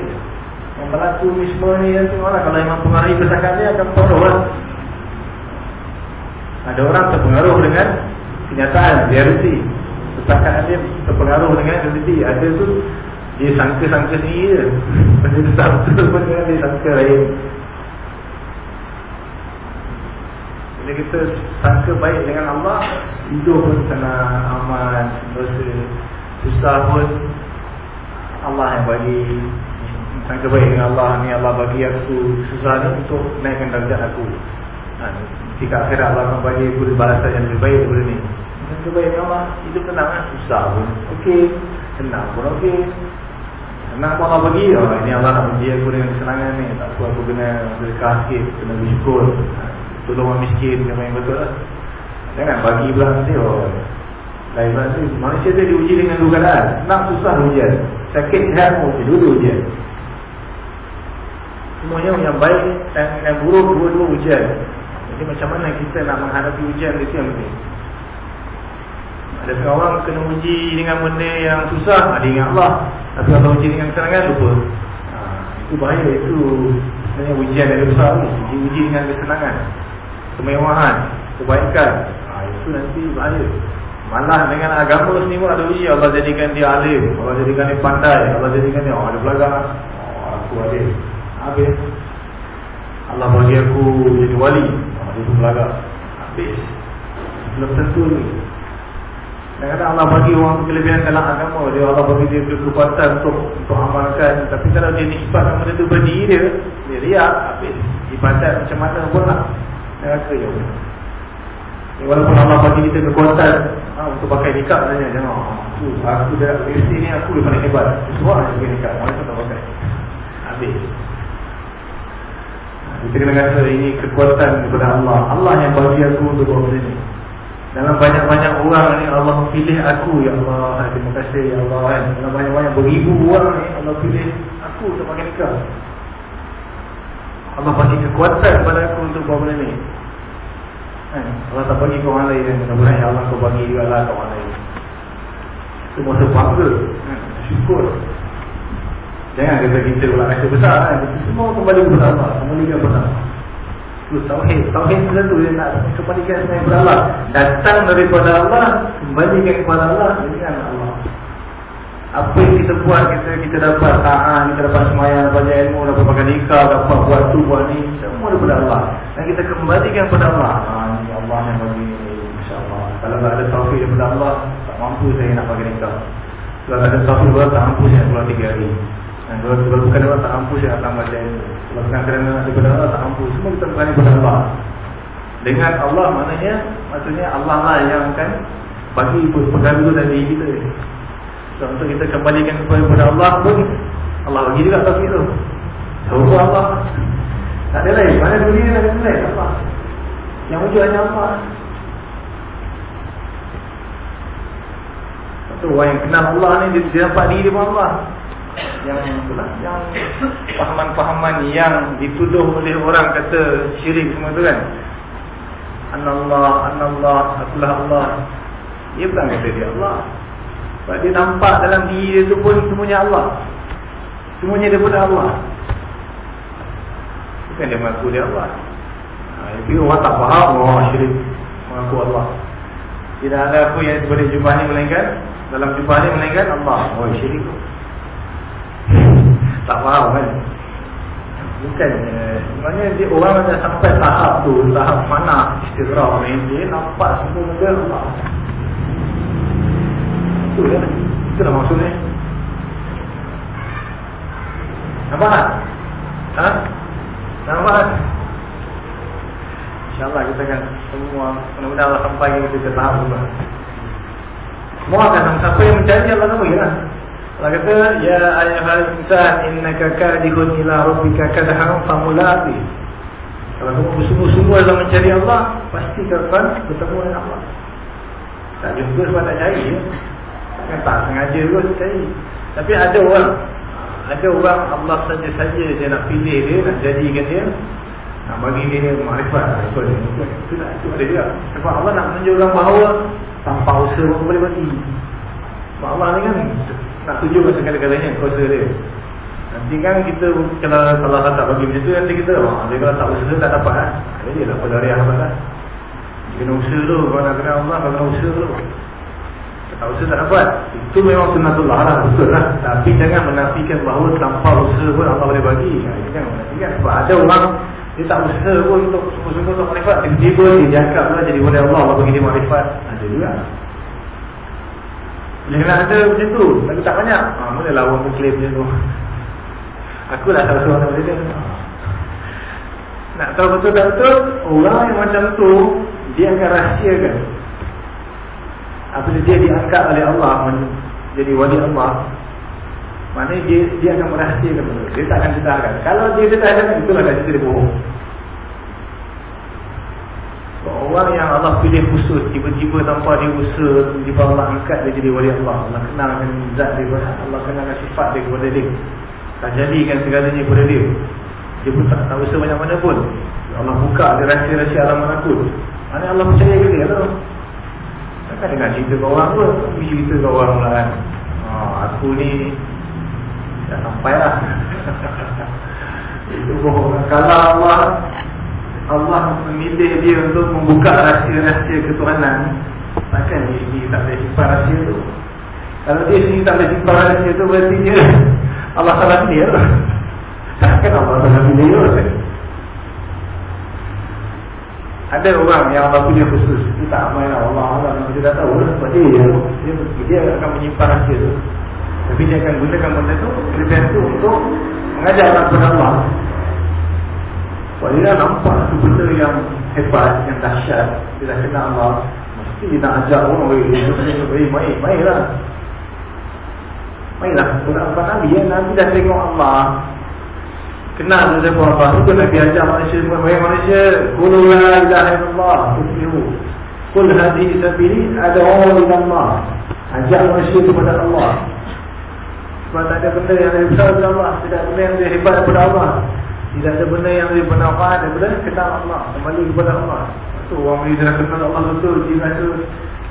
berlaku ni semua ni Yang tengoklah Kalau memang pengaruhi persakaan dia Akan pengaruh lah. Ada orang terpengaruh dengan Kenyataan Reality Persakaan dia terpengaruh dengan reality Ada tu Dia sangka-sangka sendiri je. Benda tu tak betul pun Dia sangka lain. Bila kita sangka baik dengan Allah Hidup pun tenang, aman, semasa Susah pun Allah yang bagi Sangka baik dengan Allah Ni Allah bagi aku susah Untuk naikkan darjah aku. Ha, Jika akhirat Allah bagi aku balasan yang lebih baik daripada ni. Sangka baik dengan Allah Hidup tenang kan Susah pun. Okey. Tenang pun okey. Pun Allah bagi. Oh, Ini Allah nak uji aku dengan kesenangan ni. Tak apa aku kena berkah sikit Kena bersyukur. Ha, Tolong orang miskin Yang yang betul lah Jangan bagi pula nanti oh. Lain nanti Manusia tu diuji dengan dua keadaan. Senang susah ujian Sakit sihat pun uji Dua-dua ujian Semuanya yang baik dan yang buruk Dua-dua ujian. Jadi macam mana kita nak menghadapi ujian Itu yang penting? Ada seorang kena uji dengan benda yang susah. Ada ingat Allah. Tapi kalau uji dengan kesenangan lupa. Ha, Itu bahaya. Itu sebenarnya ujian yang besar ni. Uji-uji dengan kesenangan. Kemewahan Kebaikan. Ha, Itu nanti bahaya. Malah dengan agama sendiri pun ada uji. Allah jadikan dia alim. Allah jadikan dia pandai. Allah jadikan dia oh, ada belakang oh, Aku alim Habis. Allah bagi aku jadi wali. Oh, Dia pun belakang Habis. Belum tentu ni. Kadang-kadang Allah bagi orang kelebihan dalam agama. Dia Allah bagi dia kekuatan untuk untuk amalkan. Tapi kalau dia nisbat kepada tu berdiri dia Dia riak Habis. Ibadat macam mana pun lah. Neraka je. Walaupun Allah bagi kita kekuatan ha, Untuk pakai nikah saja Jangan. Aku, aku dah Versi ni aku dia paling hebat. Semua orang pakai nikah. Mana tak pakai. Habis Kita kena kata ini kekuatan daripada Allah. Allah yang bagi aku untuk buat benda ni. Dalam banyak-banyak orang ni Allah pilih aku. Ya Allah Terima kasih. Ya Allah kan? Dalam banyak-banyak beribu orang ni Allah pilih aku untuk pakai nikah Allah bagi kekuatan kepada aku untuk buat benda ni. Kan? Allah tak bagi ke orang lain Mudah-mudahan ya Allah kau bagi juga lah ke orang lain. Semua sebangga kan? Syukur Jangan kata kita pula rasa besar kan? Semua kembali kepada Allah. Kembali kepada Allah Itu Tauhid. Tauhid satu yang nak semuanya kepada Allah. Datang daripada Allah Kembalikan kepada Allah Dengan Allah. Apa yang kita buat kita kita dapat tahan kita dapat semayang dapat ilmu dapat pakai nikah dapat buat tu buat ni semua daripada Allah. Dan kita kembalikan kepada Allah. Ha, ini Allah yang bagi insyaAllah. Kalau tak ada taufik daripada Allah tak mampu saya nak pakai nikah. Kalau tak ada taufik daripada Allah tak mampu saya pulang tiga hari kalau, bukan Allah tak mampu saya akan baca ilmu kalau bukan kerana daripada Allah tak mampu. Semua kita bukan daripada Allah. Dengan Allah maknanya maksudnya Allah lah yang akan bagi pegawai dan diri kita. So, untuk kita kembalikan kepada Allah pun Allah bagi juga taufik tu. Tunggu Allah. Tak ada lain, mana dunia ada lain? Allah Yang wujud hanya Allah. Tu orang yang kenal Allah ni dia, dia nampak diri dia Allah. Yang itulah yang pahaman-pahaman yang dituduh oleh orang kata syirik semua tu kan. Anallah, anallah, akulah Allah. Dia bukan kata dia Allah. Sebab dia nampak dalam diri dia tu pun semuanya Allah. Semuanya dia pun Allah. Bukan dia mengaku dia Allah. Ha, tapi orang tak faham, orang oh, syirik mengaku Allah. Tidak ada apa yang boleh jumpa ni melainkan dalam jumpa ni melainkan Allah. Oh syirik. Tak faham kan? Bukan eh, Sebenarnya dia orang dah sampai tahap tu Tahap mana istidrah ni Dia nampak semua muka Allah Itu ya Itu lah maksudnya Nampak tak? Ha? Nampak tak? InsyaAllah kita akan semua Mudah-mudahan Allah sampai kita tahap tu Semua akan sampai yang mencari Allah nama ya Allah kata ya ayyuhal insan innaka kadihun ila rabbika kadhan famulati. Kalau kamu bersungguh-sungguh dalam mencari Allah, pasti akan bertemu dengan Allah. Tak jumpa sebab tak cari ya. Kan tak sengaja juga cari. Tapi ada orang ada orang Allah saja-saja dia nak pilih dia nak jadikan dia nak bagi dia makrifat so, dia, itu ada dia sebab Allah nak menunjukkan bahawa tanpa usaha pun boleh bagi sebab Allah ni kan nak tunjukkan segala-galanya kuasa dia. Nanti kan kita kalau kalau tak bagi macam tu nanti kita oh, dia kalau tak usaha tak dapat kan ada dia dapat dari ahmad kan kena usaha tu kalau nak kenal Allah kalau usaha tu tak usaha tak dapat. Itu memang sunatullah lah betul lah. Tapi jangan menafikan bahawa tanpa usaha pun Allah boleh bagi. Ha, jangan menafikan. Sebab ada orang dia tak usaha pun untuk sungguh-sungguh untuk marifat tiba-tiba dia jangkap lah jadi oleh Allah Allah bagi dia marifat ada juga Jangan ada macam tu. Tapi tak banyak. Ha, Mana lah orang mengklaim macam tu. Aku lah salah seorang macam tu. Nak tahu betul tak betul? Orang yang macam tu Dia akan rahsiakan. Apabila dia diangkat oleh Allah Jadi wali Allah Maknanya dia, dia akan merahsiakan Dia tak akan ceritakan Kalau dia ceritakan Itulah dah cerita dia bohong Orang yang Allah pilih khusus Tiba-tiba tanpa dia usaha Tiba-tiba Allah angkat dia jadi wali Allah. Allah kenalkan zat dia Allah kenalkan sifat dia kepada dia. Tak jadikan segalanya kepada dia. Dia pun tak, tak usaha banyak mana pun. Allah buka dia rahsia-rahsia alam manakut Mana Allah percaya ke dia tu Takkan dengar cerita ke orang pun Tapi cerita ke orang lah kan. Ha, Aku ni Dah sampai lah. Itu bohong. Kalau Allah Allah memilih dia untuk membuka rahsia-rahsia ketuhanan. Takkan dia sendiri tak boleh simpan rahsia tu. Kalau dia sendiri tak boleh simpan rahsia tu Berarti dia Allah salah dia lah. Takkan Allah salah dia Ada orang yang Allah punya khusus Dia tak main Allah Allah Dia dah tahu lah. Sebab dia, dia, dia akan menyimpan rahsia tu. Tapi dia akan gunakan benda tu Kelebihan tu untuk Mengajar orang kepada Allah dia nampak tu benda yang hebat, yang dahsyat. Dia dah kenal Allah Mesti dia nak ajak orang Weh, main, main lah Main lah, bukan bukan Nabi ya. Nabi dah tengok Allah. Kenal dia siapa Allah. Itu Nabi ajak manusia Weh manusia. Kulu la ilaha illallah. Kuflihu Kul hadhi sabili Ada orang ila Allah. Ajak manusia kepada Allah. Sebab tak ada benda yang lebih besar daripada Allah. Tidak ada benda yang lebih hebat daripada Allah tidak ada benda yang lebih bermanfaat daripada kenal Allah Kembali kepada Allah. Itu orang boleh dah kenal Allah betul Dia rasa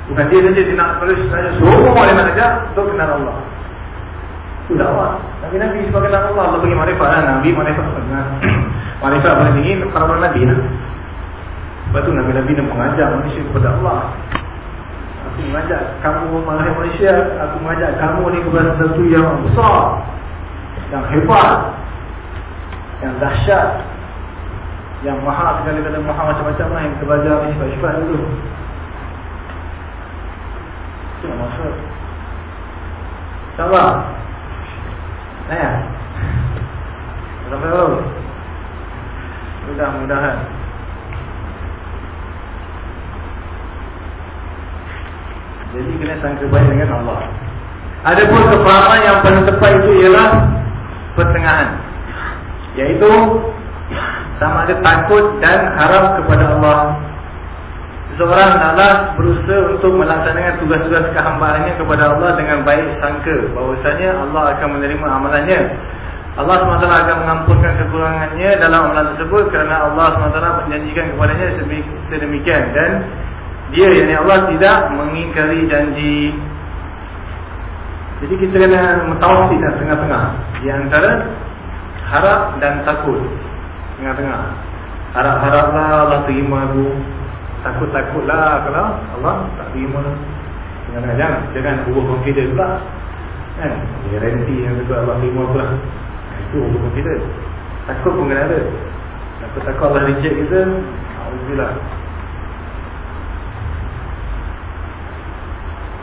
Bukan dia saja dia nak tulis saja Semua orang nak ajak Untuk kenal Allah. Itu dakwah. Nabi Nabi sebagai kenal Allah Allah bagi marifat lah. Nabi marifat Marifat paling tinggi Para para Nabi lah. Sebab itu Nabi Nabi nak mengajar manusia kepada Allah. Aku mengajak kamu mengajar manusia Aku mengajak kamu ni kepada sesuatu yang besar Yang hebat yang dahsyat yang maha segala-gala maha macam-macam lah yang terbajar ni sifat-sifat yang maksud insyaAllah. Ya sampai baru mudah-mudahan. Jadi kena sangka baik dengan Allah. Ada pun kefahaman yang paling tepat itu ialah pertengahan Yaitu Sama ada takut dan harap kepada Allah Seorang nalas berusaha untuk melaksanakan tugas-tugas kehambaannya kepada Allah dengan baik sangka bahwasanya Allah akan menerima amalannya. Allah SWT akan mengampunkan kekurangannya dalam amalan tersebut kerana Allah SWT menjanjikan kepadanya sedemikian dan dia yang Allah tidak mengingkari janji. Jadi kita kena mentawasi dan tengah-tengah di antara harap dan takut. Tengah-tengah. Harap-haraplah Allah terima aku Takut-takutlah kalau Allah tak terima Jangan jangan jangan over confident pula. Kan? Guarantee yang betul Allah terima pula. Itu over confident. Takut pun kena ada. Takut-takut Allah reject kita. Alhamdulillah.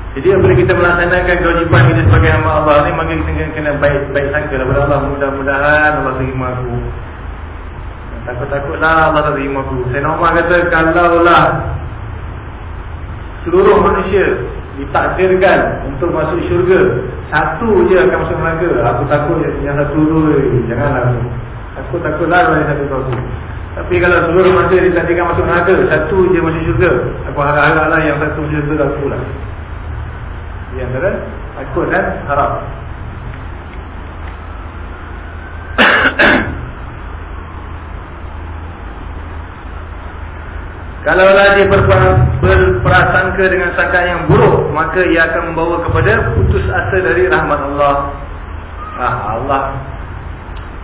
Jadi apabila kita melaksanakan kewajipan kita sebagai hamba Allah ni maka kita kena baik baik sangka kepada Allah mudah-mudahan Allah terima aku. Takut-takutlah Allah terima aku. Saya nak kata Kalaulah Seluruh manusia Ditakdirkan Untuk masuk syurga Satu je akan masuk neraka. Aku takut yang satu tu Janganlah Takut-takutlah yang satu tu Tapi kalau seluruh manusia Ditakdirkan masuk neraka Satu je masuk syurga Aku harap-haraplah yang satu syurga Aku lah Yang antara Takut dan harap Kalaulah dia berprasangka dengan sangka yang buruk Maka ia akan membawa kepada putus asa dari rahmat Allah. Ah Allah.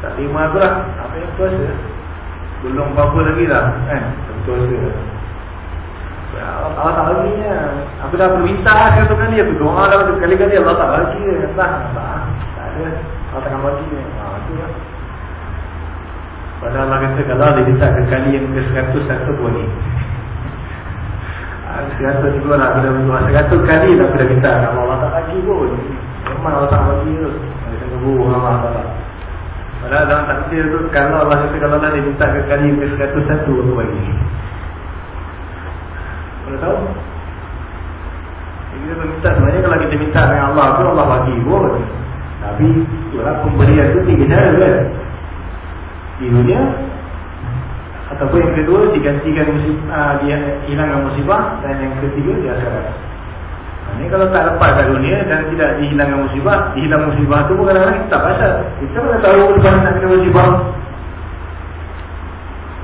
Tak terima aku lah. Apa yang puasa Belum apa-apa lagi lah kan? Puasa ya, Allah tak bagi ya. Aku dah berminta kata kan dia Aku doa dah kali-kali Allah tak bagi Tak, tak, tak ada. Allah tak bagi dia ah, Itu lah. Padahal Allah kata kalau dia minta ke kali yang ke 100 satu boleh Seratus juga lah Bila berdoa seratus kali dah sudah minta. Kalau Allah tak bagi pun. Memang Allah tak bagi tu. Dia kata buruk Allah tak Padahal dalam takdir tu Kalau Allah kata Kalau Allah dia minta ke kali ke seratus satu Aku bagi Boleh tahu? Kita minta sebenarnya kalau kita minta dengan Allah tu Allah bagi pun Tapi Itulah pemberian tu tiga cara kan Di dunia Ataupun yang kedua digantikan musibah, dia hilangkan musibah dan yang ketiga dia. Ha, ini kalau tak lepas kat dunia dan tidak dihilangkan musibah, dihilang musibah tu bukan kadang-kadang kita tak pasal. Kita mana tahu lepas nak kena musibah.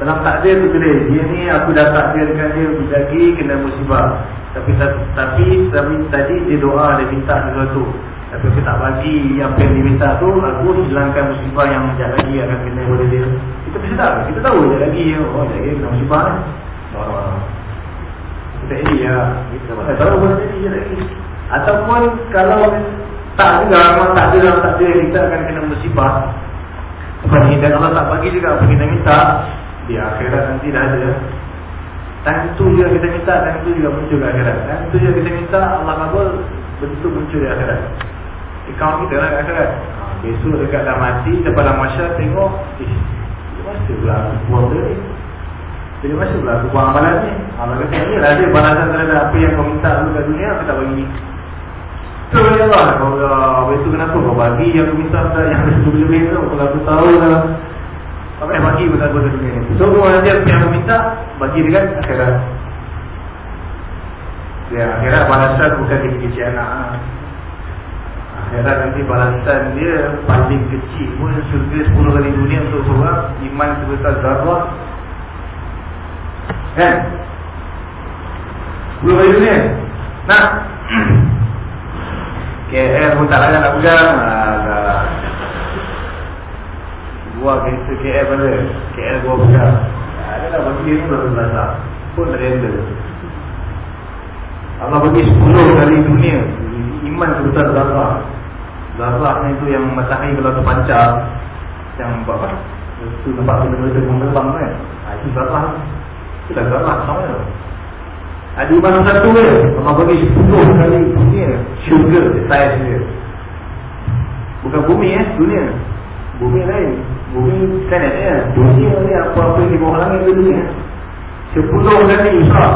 Dalam takdir tu boleh. Dia ni aku dah takdirkan dia lagi kena musibah. Tapi tapi tapi tadi dia doa dia minta sesuatu. Tapi kita tak bagi apa yang diminta tu Aku hilangkan musibah yang sekejap lagi akan kena pada dia Kita mesti tahu, kita tahu sekejap lagi Oh sekejap lagi kena musibah oh. Kita ini ya Kita tahu pada jadi lagi Ataupun kalau tak juga Memang tak dalam takdir kita akan kena musibah Dan Allah tak bagi juga apa kita minta Di akhirat nanti dah ada. Time tu juga kita minta Time tu juga muncul di akhirat. Time tu juga kita minta Allah kabul Bentuk muncul di akhirat. Account kita lah kata kan ha, Besok dekat dah mati Lepas dah masyar tengok Eh masa pula aku buang dia ni. Bila masa pula aku buang amalan ni. Amalan kata ni lah dia balasan terhadap apa yang kau minta dulu kat dunia Aku tak bagi So ya Allah Kau dah Besok kenapa kau bagi yang aku minta Yang aku tu? Kalau aku tahu lah Apa bagi pun tak boleh dunia ni So kau nanti apa yang aku minta Bagi dekat akhirat Ya akhirat balasan bukan di sisi anak Akhirat nanti balasan dia paling kecil pun surga 10 kali dunia untuk seorang iman sebesar zarah. Kan? 10 kali dunia. Nah. KL pun tak layak nak pegang. Alah. Buat kereta KL pada. KL gua pegang. Ada lah bagi baru belasah. Pun render. Allah bagi 10 kali dunia. Iman sebesar zarah. Zarah ni tu yang matahari kalau terpancar Yang buat apa? Itu nampak benda-benda terbang kan ha, Itu zarah Itu dah zarah sama tu Ada iman satu ke Allah bagi sepuluh kali dunia Syurga saiz dia Bukan bumi eh dunia Bumi lain Bumi planet ya Dunia ni apa-apa di bawah langit tu dunia Sepuluh kali besar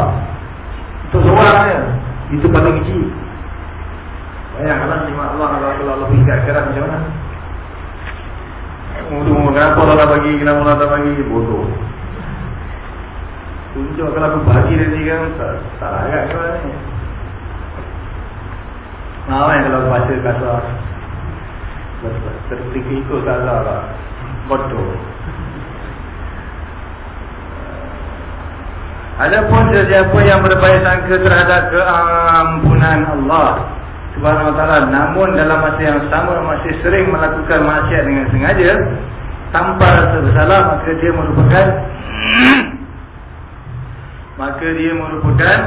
Untuk seorang ya Itu paling kecil. Bayangkanlah nikmat Allah kalau Allah, Allah bagi akhirat macam mana? Untuk kenapa Allah bagi, kenapa Allah tak bagi? Bodoh. Tunjuk kalau aku bagi nanti kan? Tak, tak agak ke mana ni Maaf kalau baca kata Terpikir ikut salah lah Bodoh. Adapun sesiapa yang berbaik sangka terhadap keampunan Allah Subhanahu wa taala namun dalam masa yang sama masih sering melakukan maksiat dengan sengaja tanpa rasa bersalah maka dia merupakan maka dia merupakan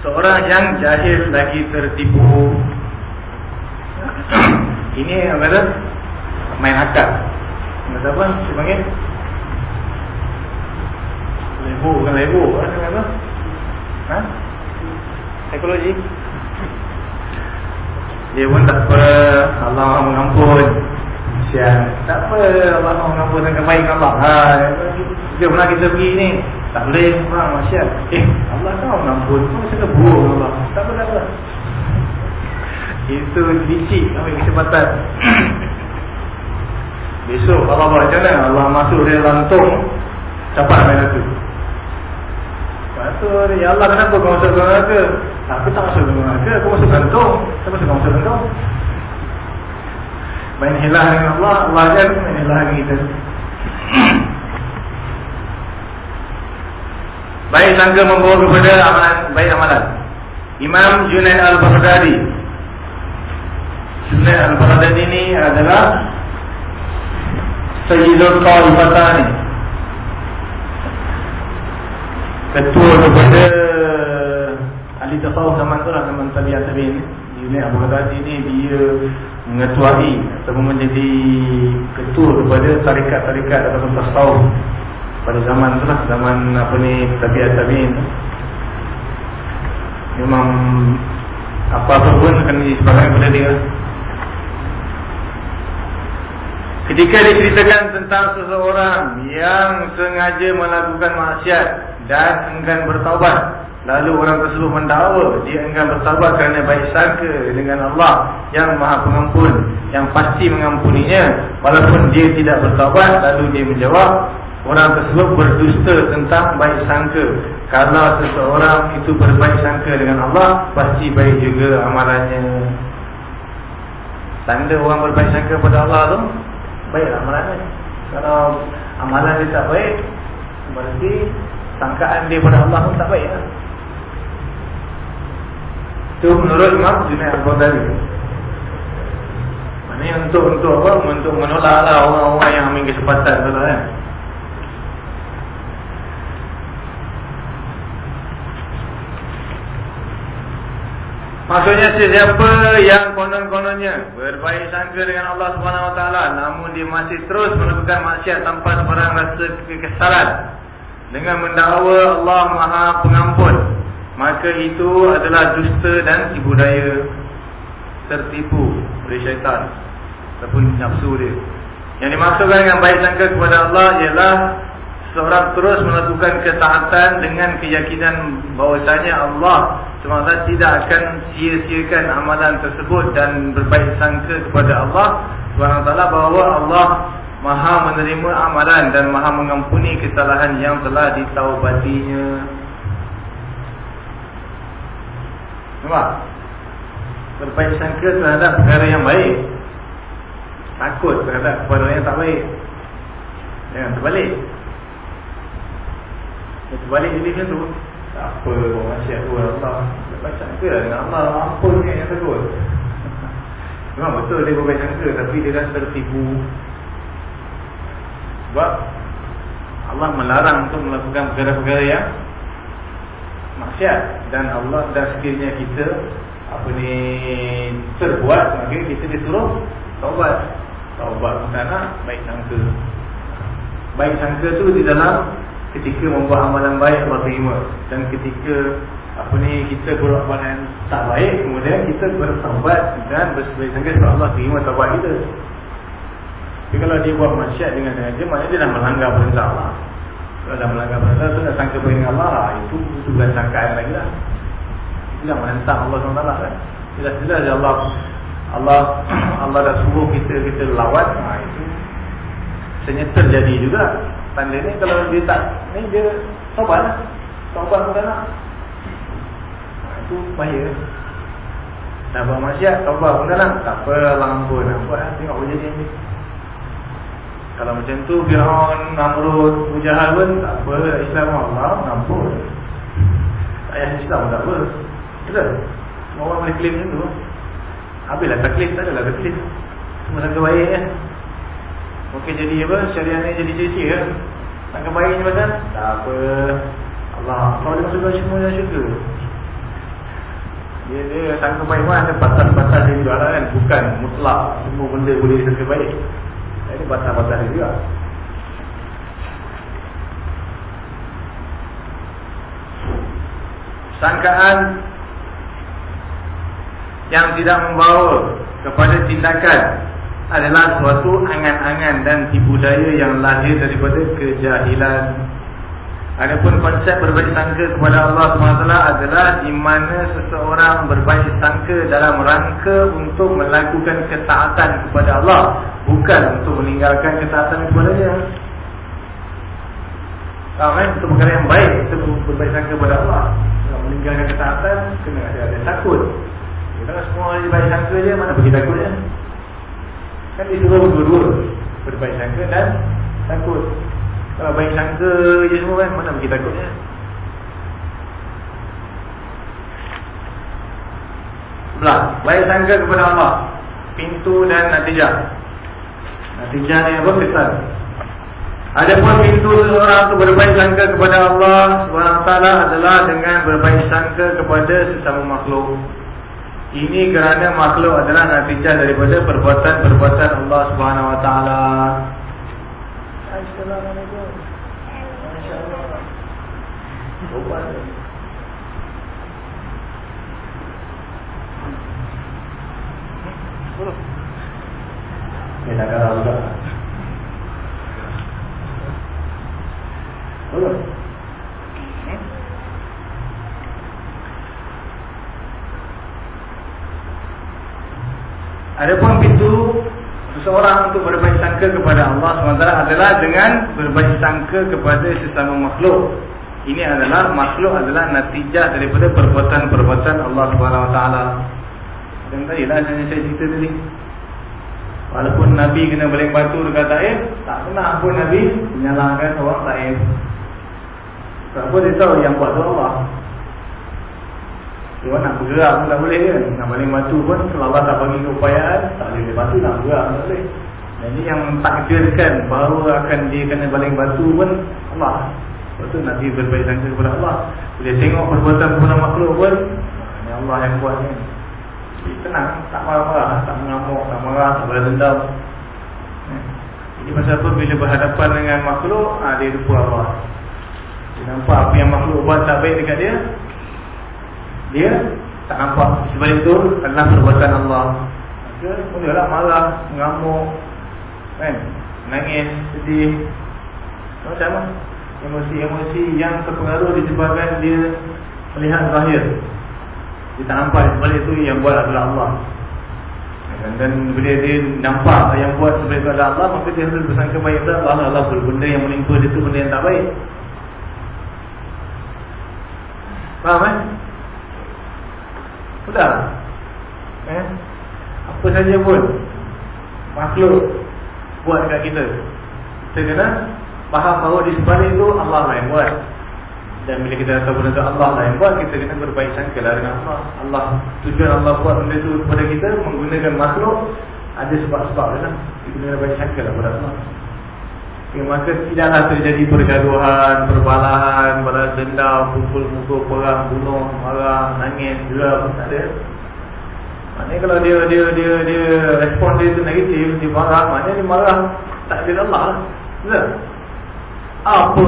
seorang yang jahil lagi tertipu. Ini tu main akal Maksud apa? Saya panggil. Lebo bukan lebo Apa apa? Ha? Psikologi. Dia pun tak apa Allah mengampun Sian Tak apa Allah mengampun Dan kebaikan Allah. Ha, Dia pernah kita pergi ni. Tak boleh ha, Masya Eh Allah tahu mengampun Kau mesti keburuk Allah. Tak apa tak apa. Itu licik Ambil kesempatan Besok Allah buat macam mana Allah masuk dia lantung. Capat main aku tu Ya Allah kenapa kau masuk ke neraka? Aku tak masuk ke neraka Aku masuk gantung Siapa masuk masuk gantung Main hilah dengan Allah Allah ajar main hilah dengan kita. Baik sangka membawa kepada amalan Baik amalan. Imam Junaid Al-Baghdadi. Junaid Al-Baghdadi ini adalah Sayyidul Qawifatani Ketua kepada Ahli Tasawuf zaman tu lah Zaman Tabiat Tabiin Unit Abu Ghazali ni dia Mengetuai Ataupun menjadi Ketua kepada tarikat-tarikat Ataupun Tasawuf Pada zaman tu lah. Zaman apa ni Tabiat Tabiin Memang Apa-apa pun akan disebabkan kepada dia Ketika diceritakan tentang seseorang yang sengaja melakukan maksiat dan enggan bertaubat Lalu orang tersebut mendakwa dia enggan bertaubat kerana baik sangka dengan Allah yang maha pengampun Yang pasti mengampuninya. Walaupun dia tidak bertaubat lalu dia menjawab Orang tersebut berdusta tentang baik sangka. Kalau seseorang itu berbaik sangka dengan Allah Pasti baik juga amalannya. Tanda orang berbaik sangka pada Allah tu Baiklah amalannya Kalau amalan dia tak baik Berarti Sangkaan dia pada Allah pun tak baik. Itu menurut Imam Junaid Al-Qadari Maksudnya untuk untuk apa? Untuk menolak lah orang-orang yang ambil kesempatan tu lah kan Maksudnya sesiapa yang konon-kononnya? Berbaik sangka dengan Allah Subhanahu Wa Taala, namun dia masih terus melakukan maksiat tanpa sebarang rasa kekesalan. Dengan mendakwa Allah Maha Pengampun, maka itu adalah dusta dan tipu daya tertipu oleh syaitan. Ataupun nafsu dia. Yang dimaksudkan dengan baik sangka kepada Allah ialah seorang terus melakukan ketaatan dengan keyakinan bahawasanya Allah semata tidak akan sia-siakan amalan tersebut dan berbaik sangka kepada Allah SWT bahawa Allah maha menerima amalan dan maha mengampuni kesalahan yang telah ditaubatinya. Nampak? berbaik sangka terhadap perkara yang baik. Takut terhadap perkara yang tak baik. Jangan terbalik Terbalik jadi macam tu. Tak apa kau masyarakat tu Allah. Lepas sangka lah dengan Allah Ampun ni yang takut Memang betul dia berbaik sangka Tapi dia kan tertipu. Sebab Allah melarang untuk melakukan perkara-perkara yang Maksiat. Dan Allah dan sekiranya kita Apa ni Terbuat Maka kita disuruh Taubat. Taubat pun tak nak Baik sangka. Baik sangka tu di dalam ketika membuat amalan baik Allah terima. Dan ketika apa ni kita buat amalan tak baik kemudian kita bertaubat dan bersebaik sangka sebab Allah terima taubat kita. Tapi kalau dia buat maksiat dengan sengaja maknanya dia dah melanggar perintah Allah. Kalau dah melanggar perintah tu dah sangka dengan Allah ah, itu itu bukan sangkaan lagi lah. Itu dah menentang Allah SWT kan? Jelas-jelas Allah Allah Allah dah suruh kita kita lawan ha, itu sebenarnya terjadi juga Tanda ni kalau dia tak Ni dia Taubat lah Taubat bukan nak. Itu bahaya. Dah buat masyarakat Taubat nak. Tak apa Allah ampun Nak buat lah Tengok kerja ni. Kalau macam tu Fir'aun Namrud Mujahal pun Tak apa. Islam Allah Ampun Ayah Islam tak apa. Betul? Semua orang boleh claim macam tu. Habislah tak claim Tak adalah tak claim. Semua sangka baik kan Mungkin jadi apa? Syariah ni jadi sia-sia kan Sangka baik ni macam? Tak apa. Allah Kalau dia masuk semua yang syurga dia, dia sangka baik pun ada batas-batas dia juga lah kan. Bukan mutlak Semua benda boleh sangka baik. Ini batas-batas dia juga. Sangkaan Yang tidak membawa Kepada tindakan adalah suatu angan-angan dan tipu daya yang lahir daripada kejahilan. Adapun konsep berbaik sangka kepada Allah SWT adalah di mana seseorang berbaik sangka dalam rangka untuk melakukan ketaatan kepada Allah bukan untuk meninggalkan ketaatan kepada dia. Tahu kan? Itu perkara yang baik kita berbaik sangka kepada Allah. Kalau meninggalkan ketaatan kena ada, ada takut. Kalau semua orang baik sangka dia mana pergi Kan disuruh berdua-dua Berbaik sangka dan takut. Kalau baik sangka je semua kan Mana pergi takutnya Sebelah Baik sangka kepada Allah. Pintu dan natijah. Natijah ni apa? Kesan Adapun pintu seseorang untuk berbaik sangka kepada Allah SWT adalah dengan berbaik sangka kepada sesama makhluk ini kerana makhluk adalah natijah daripada perbuatan-perbuatan Allah Subhanahu Wa Taala. Assalamualaikum. Ini nak kata juga. Adapun pintu seseorang untuk berbaik sangka kepada Allah SWT adalah dengan berbaik sangka kepada sesama makhluk. Ini adalah makhluk adalah natijah daripada perbuatan-perbuatan Allah SWT. Dan tadi lah saya cerita tadi. Walaupun Nabi kena balik batu dekat Taif, tak pernah pun Nabi menyalahkan orang Taif. Sebab dia tahu yang buat tu Allah. Dia nak bergerak pun tak boleh kan. Nak baling batu pun Allah tak bagi keupayaan. Tak boleh batu nak bergerak tak boleh. Jadi yang takdirkan Bahawa akan dia kena baling batu pun Allah. Lepas tu Nabi berbaik sangka kepada Allah. Bila tengok perbuatan kepada makhluk pun Ini Allah yang buat ni. Jadi tenang Tak marah-marah Tak mengamuk Tak marah Tak boleh dendam. Jadi masa apa? Bila berhadapan dengan makhluk ha, Dia lupa Allah. Dia nampak apa yang makhluk buat tak baik dekat dia dia tak nampak sebalik itu adalah perbuatan Allah. Dia mulalah marah, mengamuk, kan? Nangis, sedih. Macam mana? Emosi-emosi yang terpengaruh disebabkan dia melihat zahir. Dia tak nampak sebalik itu yang buat adalah Allah. Dan, dan bila dia nampak yang buat sebalik itu adalah Allah, maka dia harus bersangka baik Allah. Allah, Allah benda yang menimpa dia itu benda yang tak baik. Faham kan? Eh? Sudah eh? Apa saja pun Makhluk Buat dekat kita. Kita kena Faham bahawa di sebalik itu Allah lah yang buat. Dan bila kita tahu benda itu Allah lah yang buat Kita kena berbaik sangka lah dengan Allah. Allah Tujuan Allah buat benda itu kepada kita Menggunakan makhluk Ada sebab-sebab lah. Kita kena berbaik sangka lah kepada Allah Ya, maka tidaklah terjadi pergaduhan, perbalahan, balas dendam, pukul-pukul, perang, bunuh, marah, nangis, geram, tak ada. Maknanya kalau dia dia dia dia respon dia tu negatif, dia marah, maknanya dia marah tak ada Allah lah. Betul? Apa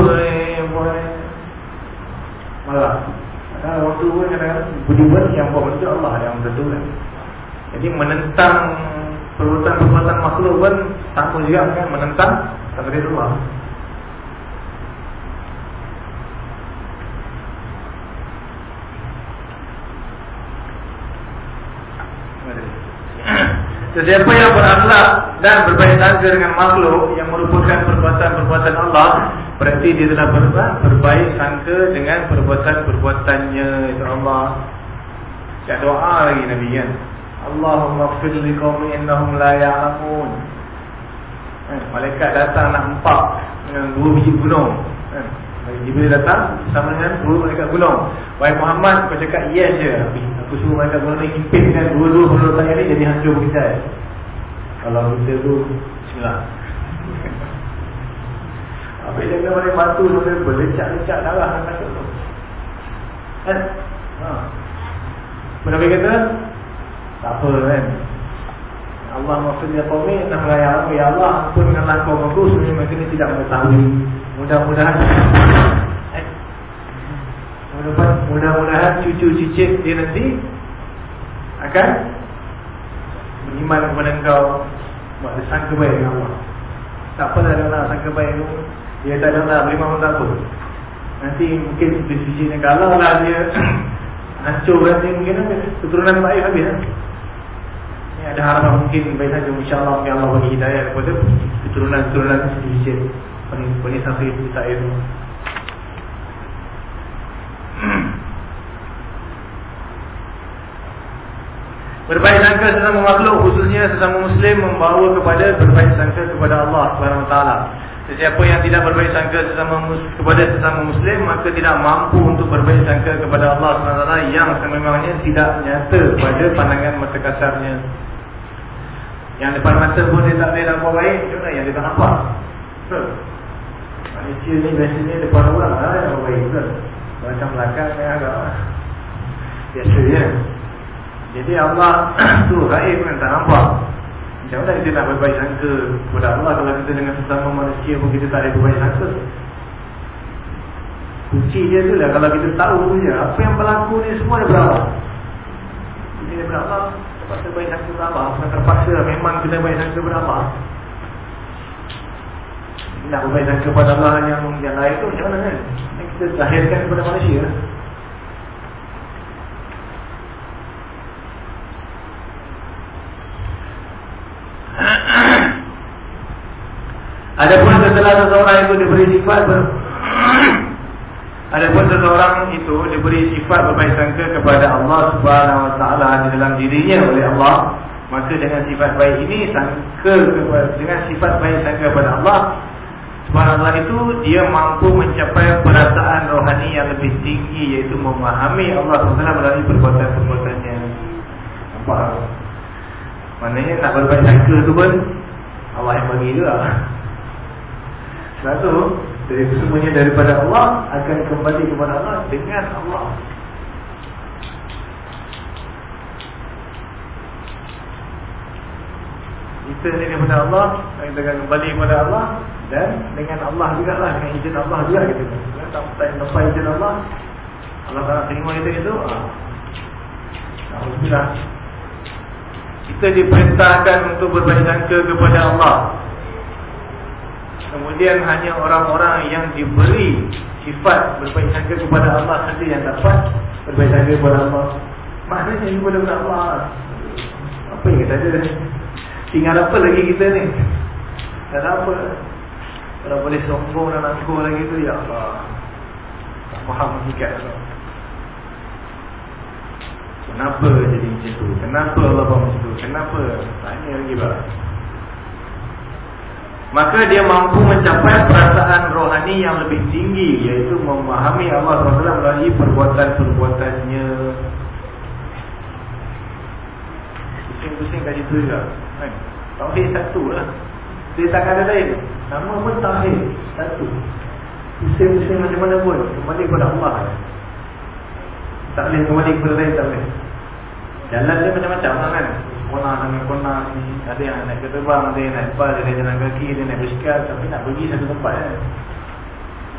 yang boleh marah? Karena waktu pun kadang-kadang budi-budi yang buat Allah yang betul kan. Jadi menentang perbuatan-perbuatan makhluk pun sama juga kan menentang takdir Allah. Sesiapa yang berakhlak dan berbaik sangka dengan makhluk yang merupakan perbuatan-perbuatan Allah Berarti dia telah berbaik sangka dengan perbuatan-perbuatannya itu Allah. Tak doa lagi Nabi kan. Allahumma fir li qaumi innahum la ya'lamun. Eh, malaikat datang nak empak dengan dua biji gunung. Eh, Jibril datang sama dengan dua malaikat gunung. Wahai Muhammad, kau cakap yes je. Aku suruh malaikat gunung ni himpit dengan dua-dua gunung tanya ni jadi hancur kita. Kalau kita tu bismillah. Habis dia kena balik batu sampai berlecak-lecak darah kasut tu. Kan? Ha. Nabi kata, tak apa kan. Allah maksudnya kami nak raya ya Allah ampunkanlah kaum aku sebenarnya mereka ini tidak mengetahui. Mudah-mudahan eh, mudah-mudahan cucu-cicit dia nanti akan beriman kepada engkau buat sangka baik dengan Allah. Tak apa dah nak sangka baik tu. Dia tak nak beriman pun tak apa. Nanti mungkin sisi ni kalau lah dia hancur nanti mungkin keturunan baik habis lah. Ini ada harapan mungkin baik saja insyaAllah Allah bagi hidayah kepada keturunan-keturunan sedikit Penis sampai kita itu Berbaik sangka sesama makhluk khususnya sesama muslim membawa kepada berbaik sangka kepada Allah SWT Sesiapa yang tidak berbaik sangka sesama kepada sesama muslim maka tidak mampu untuk berbaik sangka kepada Allah SWT yang sememangnya tidak nyata pada pandangan mata kasarnya yang depan mata pun dia tak boleh nak buat baik Macam mana yang dia tak nampak Betul? Manusia ni biasanya depan orang lah yang buat baik Betul? Macam belakang ni agak Biasa je Jadi Allah tu raib kan tak nampak Macam mana kita nak berbaik sangka? Kepada Allah Kalau kita dengan sesama manusia pun kita tak ada berbaik sangka. Kunci dia tu lah Kalau kita tahu je Apa yang berlaku ni semua daripada Allah Ini daripada Allah Terpaksa sangka kepada Allah Bukan terpaksa memang kena sangka kepada Allah Nak baik sangka kepada Allah yang, yang lain tu macam mana kan? Yang kita zahirkan kepada manusia. Adapun setelah seseorang itu diberi sifat ber... Adapun seseorang itu diberi sifat berbaik sangka kepada Allah Subhanahu Wa Taala di dalam dirinya oleh Allah, maka dengan sifat baik ini sangka dengan sifat baik sangka kepada Allah Subhanahu itu dia mampu mencapai perasaan rohani yang lebih tinggi yaitu memahami Allah Subhanahu melalui perbuatan-perbuatannya. Apa? Maknanya nak berbaik sangka tu pun Allah yang bagi juga. Satu, dari semuanya daripada Allah akan kembali kepada Allah dengan Allah. Kita ni daripada Allah, kita akan kembali kepada Allah dan dengan Allah juga lah, dengan izin Allah juga kita. Kita tak tanpa izin Allah, Allah tak terima kita itu. Ah. Alhamdulillah. Kita diperintahkan untuk berbaik sangka kepada Allah Kemudian hanya orang-orang yang diberi sifat berbaik sangka kepada Allah saja yang dapat berbaik sangka kepada Allah. Maknanya kepada Allah. Apa yang kita ada? Tinggal apa lagi kita ni? Tak apa. Kalau boleh sombong dan angkuh lagi tu, ya Allah. Tak faham Allah. Kenapa jadi macam tu? Kenapa Allah buat macam tu? Kenapa? Tanya lagi bah. Maka dia mampu mencapai perasaan rohani yang lebih tinggi Iaitu memahami Allah SWT melalui perbuatan-perbuatannya. Pusing-pusing kat situ juga kan? Tauhid satu lah. Dia tak ada lain. Nama pun Tauhid satu. Pusing-pusing macam mana pun Kembali kepada Allah. Tak boleh kembali kepada lain tak boleh. Jalan dia macam-macam lah kan Kona dengan kona ni Ada yang terbang Ada yang naik bas Ada yang jalan kaki yang naik bersikal Tapi nak pergi satu tempat kan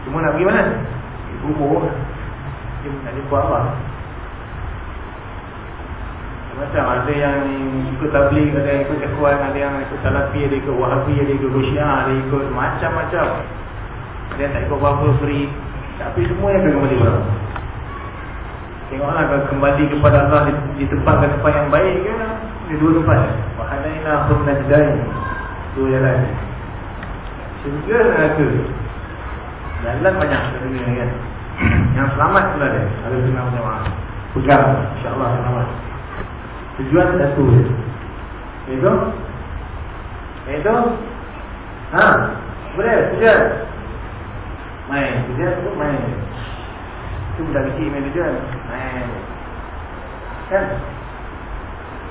Cuma nak pergi mana? Kubur Dia nak jumpa apa? Macam ada yang ikut tablik Ada yang ikut cekuan Ada yang ikut salafi Ada ikut wahabi Ada ikut syiah Ada ikut macam-macam Ada yang tak ikut apa-apa free Tapi semua yang kembali berapa Tengoklah kalau kembali kepada Allah di, di tempat ke tempat yang baik ke Di dua tempat Wahanaina hum najdain Dua jalan Syurga neraka Jalan banyak dunia kan. Yang selamat pula dia. Ada sunnah jamaah. Pegang insya-Allah selamat. Tujuan satu. Itu? Itu? Ha? Boleh, tujuan. Main, tujuan tu main. Itu dah mesti main tujuan. Main. Kan?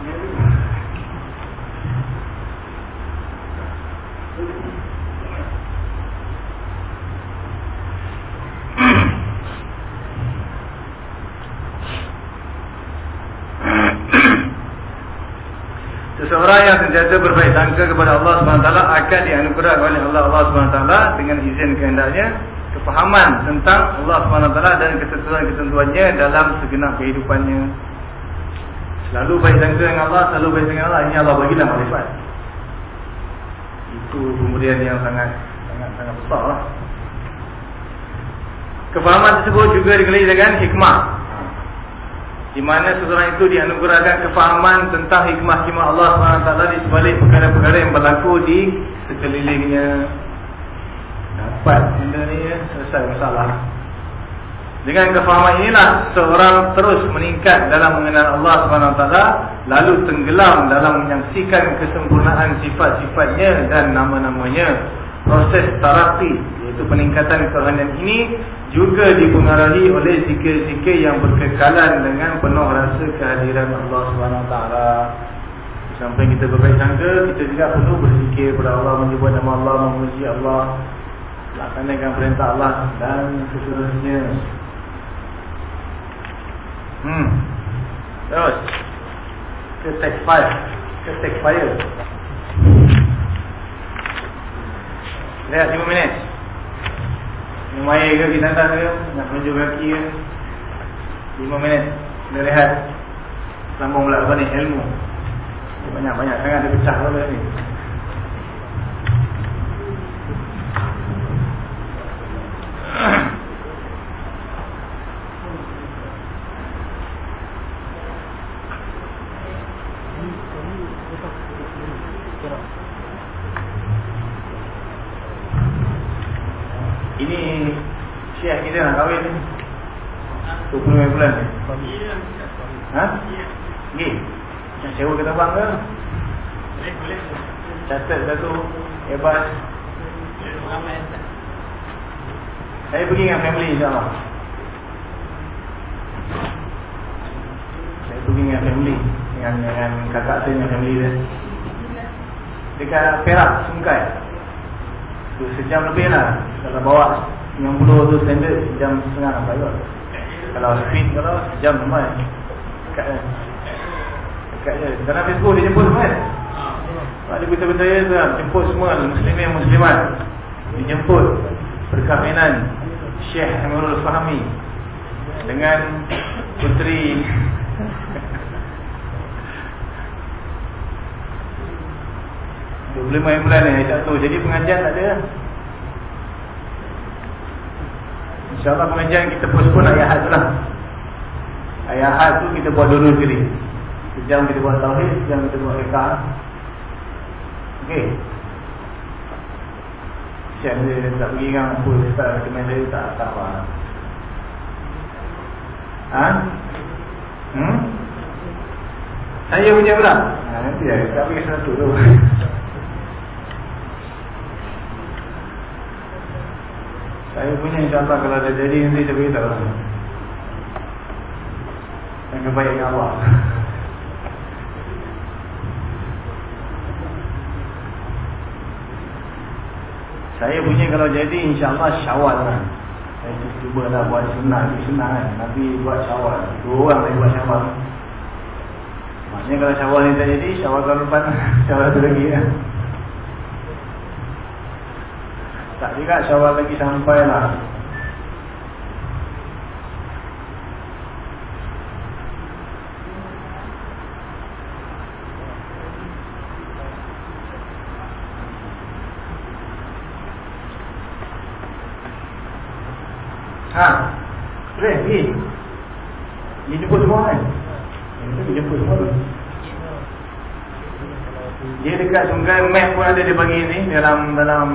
Seseorang yang sentiasa berbaik sangka kepada Allah SWT akan dianugerahkan oleh Allah Allah SWT dengan izin kehendaknya kefahaman tentang Allah SWT dan ketentuan-ketentuannya dalam segenap kehidupannya. Selalu baik sangka dengan Allah, selalu baik sangka dengan Allah. Ini Allah bagilah makrifat. Itu kemudian yang sangat sangat sangat besar lah. Kefahaman tersebut juga dikelai dengan hikmah di mana seseorang itu dianugerahkan kefahaman tentang hikmah-hikmah Allah SWT di sebalik perkara-perkara yang berlaku di sekelilingnya. Dapat benda ni ya, selesai masalah. Dengan kefahaman inilah seorang terus meningkat dalam mengenal Allah SWT lalu tenggelam dalam menyaksikan kesempurnaan sifat-sifatnya dan nama-namanya. Proses tarafi iaitu peningkatan kerohanian ini juga dipengaruhi oleh zikir-zikir yang berkekalan dengan penuh rasa kehadiran Allah SWT Sampai kita berbaik sangka, kita juga perlu berzikir kepada Allah, menyebut nama Allah, memuji Allah Laksanakan perintah Allah dan seterusnya Hmm. Terus. Ke text file Ke text file Lihat 5 minit. Air ke kita datang ke Nak menunjuk kaki ke? 5 minit. Kita lihat Sambung pula apa ni? Ilmu. Banyak-banyak sangat dia pecah pula ni Syekh kita nak kahwin ni? 25 bulan ni? Ha? Ni Nak sewa kita bang ke? Catat satu Airbus Saya pergi dengan family insyaAllah. Saya pergi dengan family Dengan, dengan kakak saya dengan family dia. Dekat Perak, Sungkai. Tu sejam lebih lah Kalau bawa 90 tu standard Sejam setengah nak bayar Kalau speed kalau sejam memang Dekat je Dekat je Dalam Facebook dia jemput semua kan? Ada berita-berita tu lah. Jemput semua muslimin muslimat. Dijemput Perkahwinan Syekh Amirul Fahmi Dengan Puteri. 25 bulan ni tak tahu. Jadi pengajian tak ada InsyaAllah pengajian kita postpone ayat had lah. Ayat had tu kita buat dua-dua kali Sejam kita buat tauhid Sejam kita buat rekah Okey. Syekh dia tak pergi dengan apa Tak recommend saya tak tak apa. Ha? Hmm? Saya punya pula ha, Nanti lah. Tak pergi satu tu Saya punya insyaAllah kalau ada jadi nanti saya beritahu lah. Yang kebaikan Allah. Saya punya kalau jadi insyaAllah syawal lah. Saya cuba lah buat sunnah. Itu sunnah kan. Nabi buat syawal. Dua orang saya buat syawal. Maksudnya kalau syawal ni tak jadi, syawal tahun depan. syawal tu lagi kan. Tak juga syawal lagi sampai lah Ha, boleh pergi. Dia jemput semua kan? Dia jemput semua tu. Dia dekat sungai map pun ada dia bagi ni dalam dalam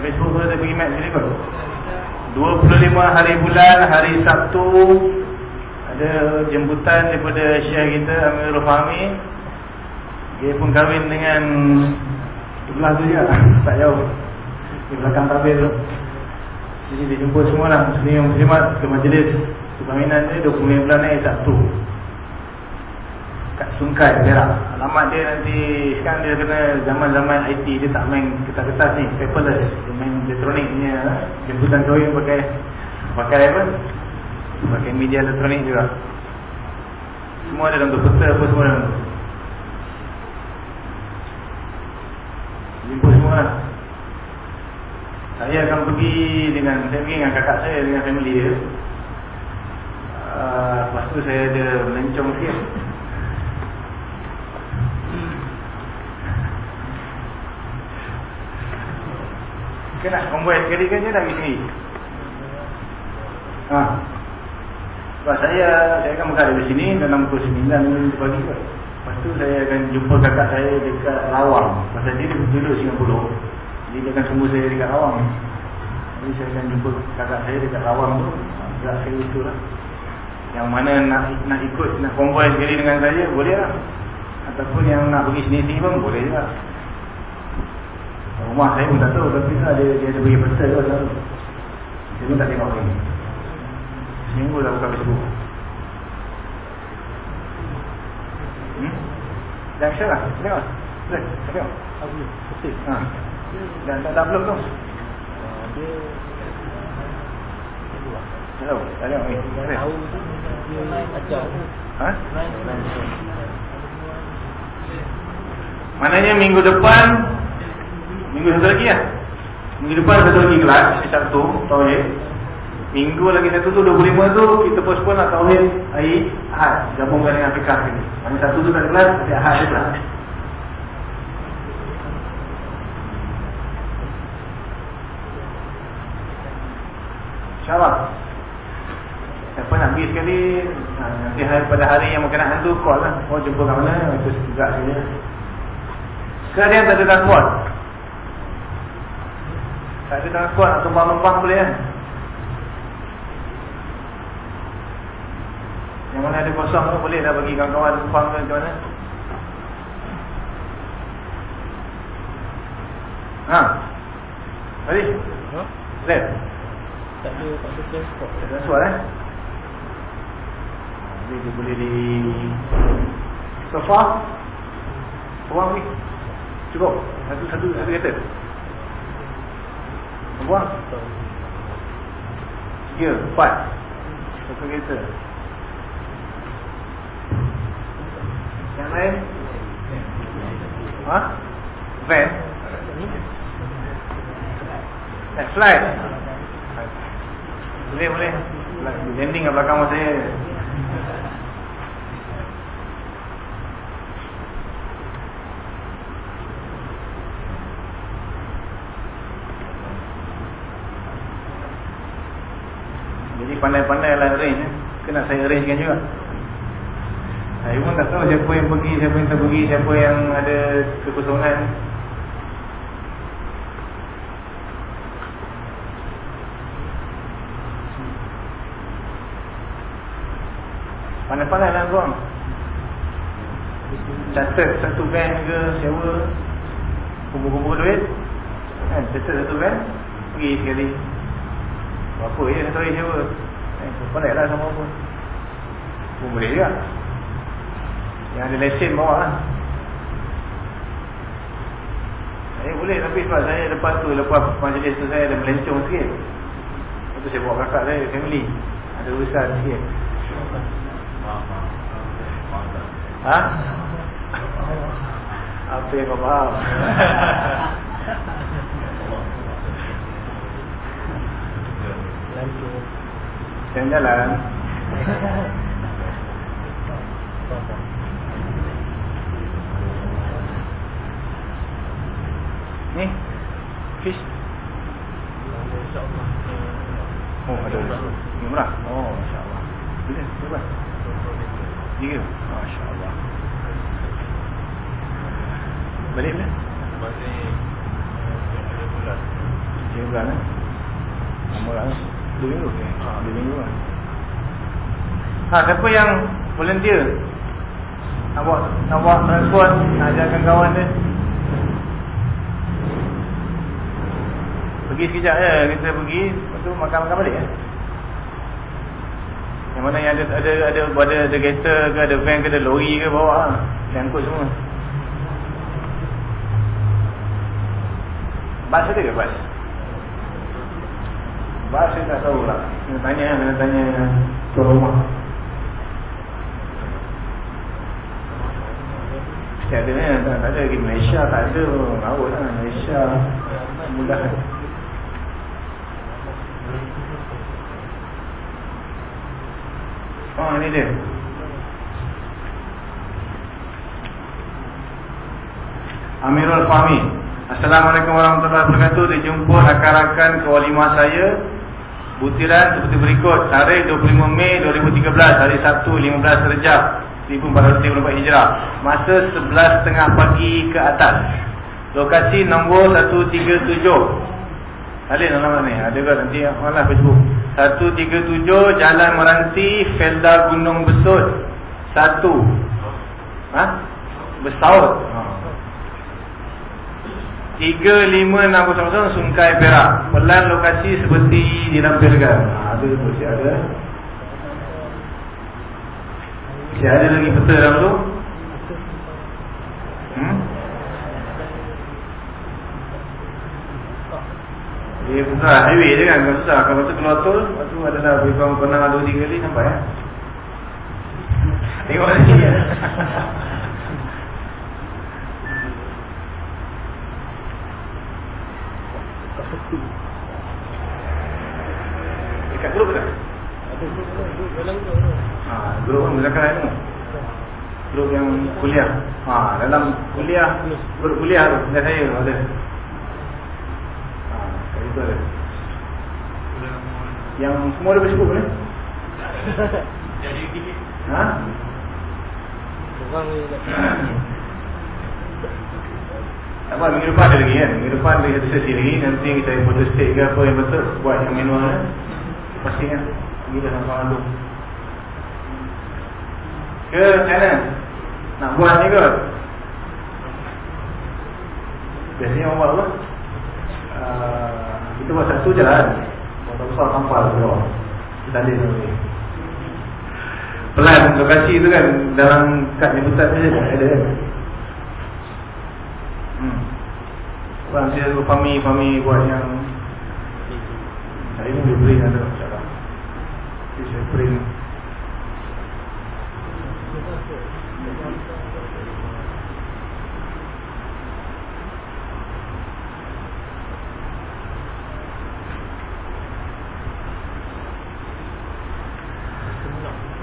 Facebook bagi map sini kot. 25 hari bulan hari Sabtu ada jemputan daripada Syekh kita Amirul Fahmi. Dia pun kahwin dengan sebelah tu je tak jauh. Di belakang tabir tu. Jadi dia jumpa semua lah Muslim yang muslimat ke majlis Perkahwinan dia 29 bulan ni Sabtu Kat Sungkai Perak Alamat dia nanti Sekarang dia kena zaman-zaman IT Dia tak main kertas-kertas ni Paperless. Dia main elektronik punya Jemputan kahwin pakai Pakai apa? Pakai media elektronik juga. Semua ada dalam tu Peta apa semua dalam? Tu Jumpa semua lah. Saya akan pergi dengan saya pergi dengan kakak saya dengan family dia. Uh, lepas tu saya ada melencong sikit. Kena convoy sekali kan dah pergi sini. Ha. Sebab saya saya akan berada di sini dalam pukul 9 pagi. Lepas tu saya akan jumpa kakak saya dekat Lawang. Pasal dia duduk Singapura. Jadi dia akan tunggu saya dekat Rawang Jadi saya akan jumpa kakak saya dekat Rawang tu Gerak saya itu lah Yang mana nak nak ikut, nak konvoy sekali dengan saya, boleh lah Ataupun yang nak pergi sini-sini pun boleh juga Rumah saya pun tak tahu Tapi lah dia, dia ada bagi peta tu selalu Saya pun tak tengok lagi. Seminggu dah buka Facebook Hmm? Jangan share lah, tengok Boleh, tengok? Betul. Ha. Dan tak ada belum tu. Dia Hello. Tahu dia Ha? Maknanya minggu depan Minggu satu lagi ya? Minggu depan satu lagi kelas Satu, Tauhid Minggu lagi satu tu 25 tu Kita postpone lah Tauhid Hari Ahad Gabungkan dengan Fikah ni. Minggu satu tu tak kelas Tapi Ahad je kelas. InsyaAllah. Siapa nak pergi sekali ha, Nanti hari, pada hari yang berkenaan tu Call lah. Oh jumpa kat mana Itu juga sini Sekarang tak ada transport Tak ada transport Nak tumpang-tumpang boleh kan? Yang mana ada kosong tu Boleh dah bagi kawan-kawan tumpang ke macam mana? Ha? Tadi? Ha? Boleh tak ada tak ada transport tak ada transport eh? Jadi dia boleh di sofa buang ni cukup? Satu satu satu kereta buang. Tiga empat. Satu kereta. Yang lain? Ha van. Eh, flight boleh boleh. Landing kat belakang saya. Pandai-pandai lah arrange eh. Kena saya arrangekan juga. Saya pun tak tahu siapa yang pergi Siapa yang tak pergi Siapa yang ada kekosongan. Pandai-pandai lah korang Catat satu van ke sewa Kumpul-kumpul duit. Kan, Catat satu van Pergi sekali. Berapa je satu hari sewa eh, Pandai lah sama pun. Pun boleh juga. Yang ada lesen bawa lah. Saya boleh tapi sebab saya lepas tu Lepas majlis tu saya ada melencong sikit. Lepas saya bawa kakak saya family. Ada urusan sikit. Ha? Apa yang kau faham? Jalan-jalan Ni Fish. Oh ada. Ni murah. Oh Masya Allah Bila Berapa Tiga Masya Allah Balik bila Balik Tiga bulan. Tiga bulan eh? Lah eh Dua minggu ha, Dua minggu lah. Ha siapa yang Volunteer? Nak buat Nak buat transport Nak ajarkan kawan dia. Pergi sekejap je Kita pergi Lepas tu makan-makan balik eh? Yang mana yang ada Ada ada ada, ada kereta ke Ada van ke Ada lori ke bawa lah Yang angkut semua. Bas ada ke bas? Bas saya tak tahu lah Kena tanya Kena tanya Tuan rumah. Tak ada kan Tak ada lagi Malaysia Tak ada Awak lah. Malaysia Mudah Oh ni dia. Amirul Fahmi. Assalamualaikum warahmatullahi wabarakatuh. Dijumpa rakan-rakan ke walimah saya Butiran seperti berikut. Tarikh 25 Mei 2013 Hari Sabtu 15 Rejab 1454 Hijrah. Masa 11.30 pagi ke atas. Lokasi nombor 137 Alin nama ni? Ada ke? Nanti Malah Facebook. 137 Jalan Meranti Felda Gunung Besut. 1 Ha? Besaut. Ha. 3560 Sungkai Perak. Pelan lokasi seperti dilampirkan ha, Ada masih ada. Masih ada lagi peta dalam tu? Hmm? Dia susah highway je kan Kalau susah. Kalau tu keluar tol Lepas tu ada dah Bagi kawan pernah 2-3 kali Nampak ya? Tengok ni ya Dekat grup ke tak? Ha, grup kan Muzakar ilmu Grup yang kuliah ha, Dalam kuliah Grup kuliah tu Dengan saya tu ada Ha, kat situ ada Yang semua ada Facebook ni? Ha? Tak apa, minggu depan ada lagi kan? Minggu depan ada satu sesi lagi. Nanti kita foto state ke apa yang betul Buat yang manual kan? Pastikan Pergi dah sampai lalu Ke mana? Nak buat ni ke? Biasanya orang buat apa? Uh, kita buat satu je lah Buat besar sampah ke bawah Kita ada ni. Pelan lokasi tu kan Dalam kad tu je ada kan Hmm. Orang dia tu Fami Fami buat yang Saya ni boleh bring ada Jadi saya bring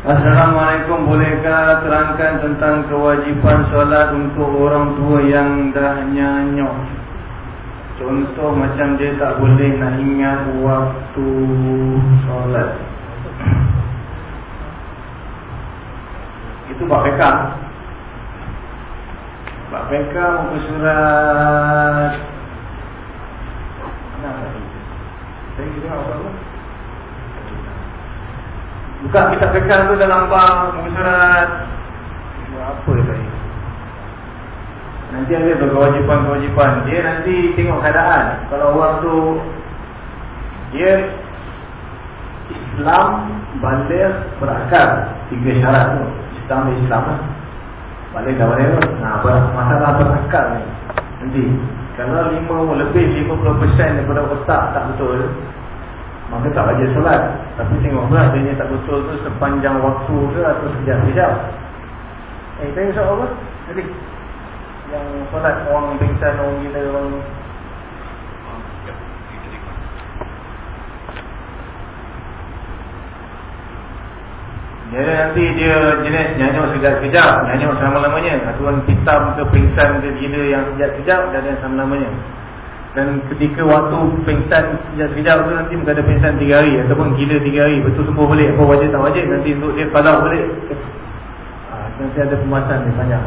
Assalamualaikum. Bolehkah terangkan tentang kewajipan solat untuk orang tua yang dah nyanyok? Contoh macam dia tak boleh nak ingat waktu solat. Itu bab peka Bab peka muka surat. Tadi? Saya kira apa-apa Buka kitab fikah tu dalam muka surat apa dia tadi? Nanti ada tu kewajipan-kewajipan. Dia nanti tengok keadaan. Kalau orang tu dia Islam balik berakal tiga syarat tu. Islam Islam lah. Balik dah balik tu. Nah, masalah berakal ni? Nanti kalau lima lebih 50% daripada otak tak betul Maka tak wajib solat. Tapi tengok pula dia tak betul tu Sepanjang waktu ke atau sekejap-sekejap Eh tanya soal apa? Jadi Yang solat orang pingsan Orang gila orang Jadi nanti dia jenis nyanyuk sekejap-sekejap Nyanyuk selama-lamanya Aturan hitam ke pingsan ke gila yang sekejap-sekejap Dan yang selama-lamanya Dan ketika waktu pingsan sekejap-sekejap tu Nanti mungkin ada pingsan 3 hari Ataupun gila 3 hari Betul sembuh balik Apa wajib tak wajib Nanti untuk dia kalah balik. Ha, Nanti ada pemasan ni panjang.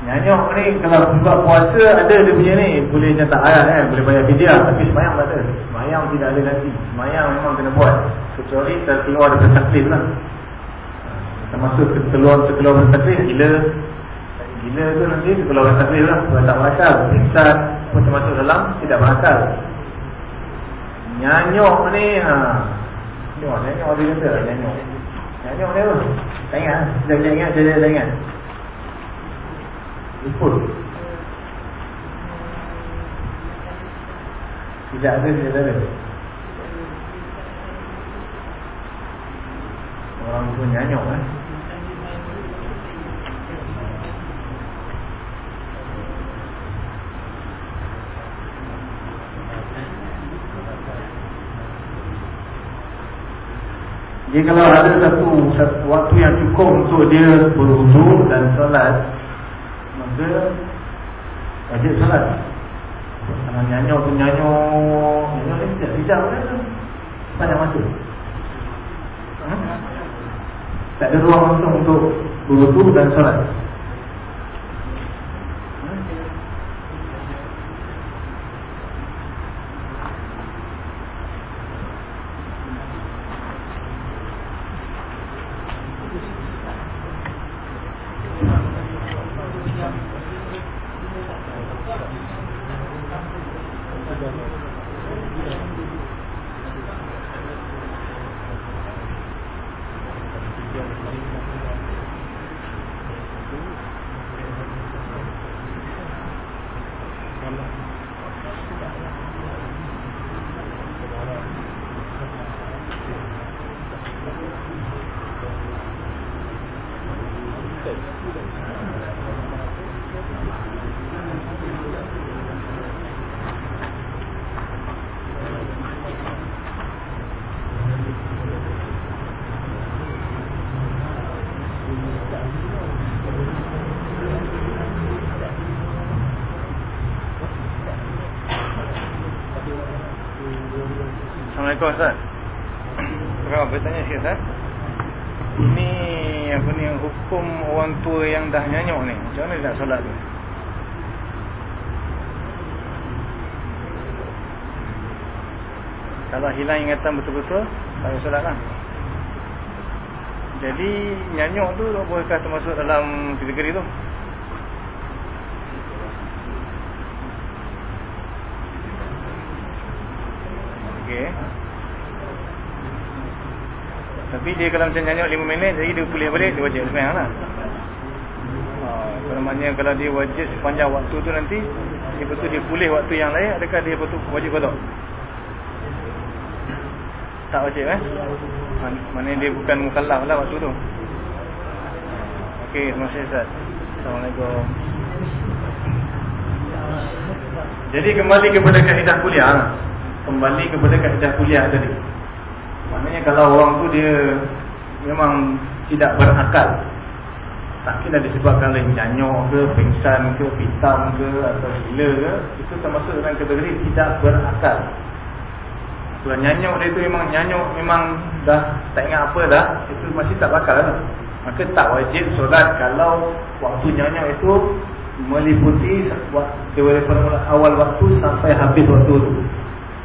Nyanyuk ni kalau buka puasa ada dia punya ni Boleh macam tak ayat kan Boleh bayar fidyah Tapi semayang tak ada. Semayang tidak ada nanti Semayang memang kena buat Kecuali terkeluar daripada taklif lah. Termasuk terkeluar terkeluar daripada taklif Gila Gila tu nanti terkeluar daripada taklif lah Kalau tak berakal Pingsan pun termasuk dalam Tidak berakal Nyanyuk ni ha. Nyanyuk Nyanyuk dia kata Nyanyuk Nyanyuk ni apa? Tak ingat Sekejap ingat Sekejap ingat. Luput Tidak ada Tidak ada. Orang tu nyanyuk eh Jadi kalau ada satu, satu waktu yang cukup untuk dia berhuduk dan solat Maka wajib solat. Kalau nyanyuk tu nyanyuk Nyanyuk ni sekejap-sekejap kan Banyak masa. Ha? Tak ada ruang untuk berhuduk dan solat Assalamualaikum Ustaz Sekarang bertanya sikit Ustaz Ini apa ni hukum orang tua yang dah nyanyuk ni Macam mana nak solat tu Hilang ingatan betul-betul Tak solat lah. Jadi nyanyuk tu Bolehkah termasuk dalam kategori tu? Okey. Tapi dia kalau macam nyanyuk 5 minit Jadi dia pulih balik Dia wajib semayang lah. Ha, Maknanya kalau dia wajib sepanjang waktu tu nanti Dia betul dia pulih waktu yang lain Adakah dia betul wajib kodok Tak wajib eh? Maknanya dia bukan mukallaf lah waktu tu. Okey terima kasih Ustaz. Assalamualaikum. Jadi kembali kepada kaedah kuliah. Kembali kepada kaedah kuliah tadi. Maknanya kalau orang tu dia memang tidak berakal Tak kira disebabkan oleh nyanyuk ke, pingsan ke, pitam ke atau gila ke Itu termasuk dalam kategori tidak berakal Kalau nyanyuk dia tu memang nyanyuk memang dah tak ingat apa dah Itu masih tak bakal. Lah Maka tak wajib solat kalau waktu nyanyuk itu meliputi daripada awal waktu sampai habis waktu tu.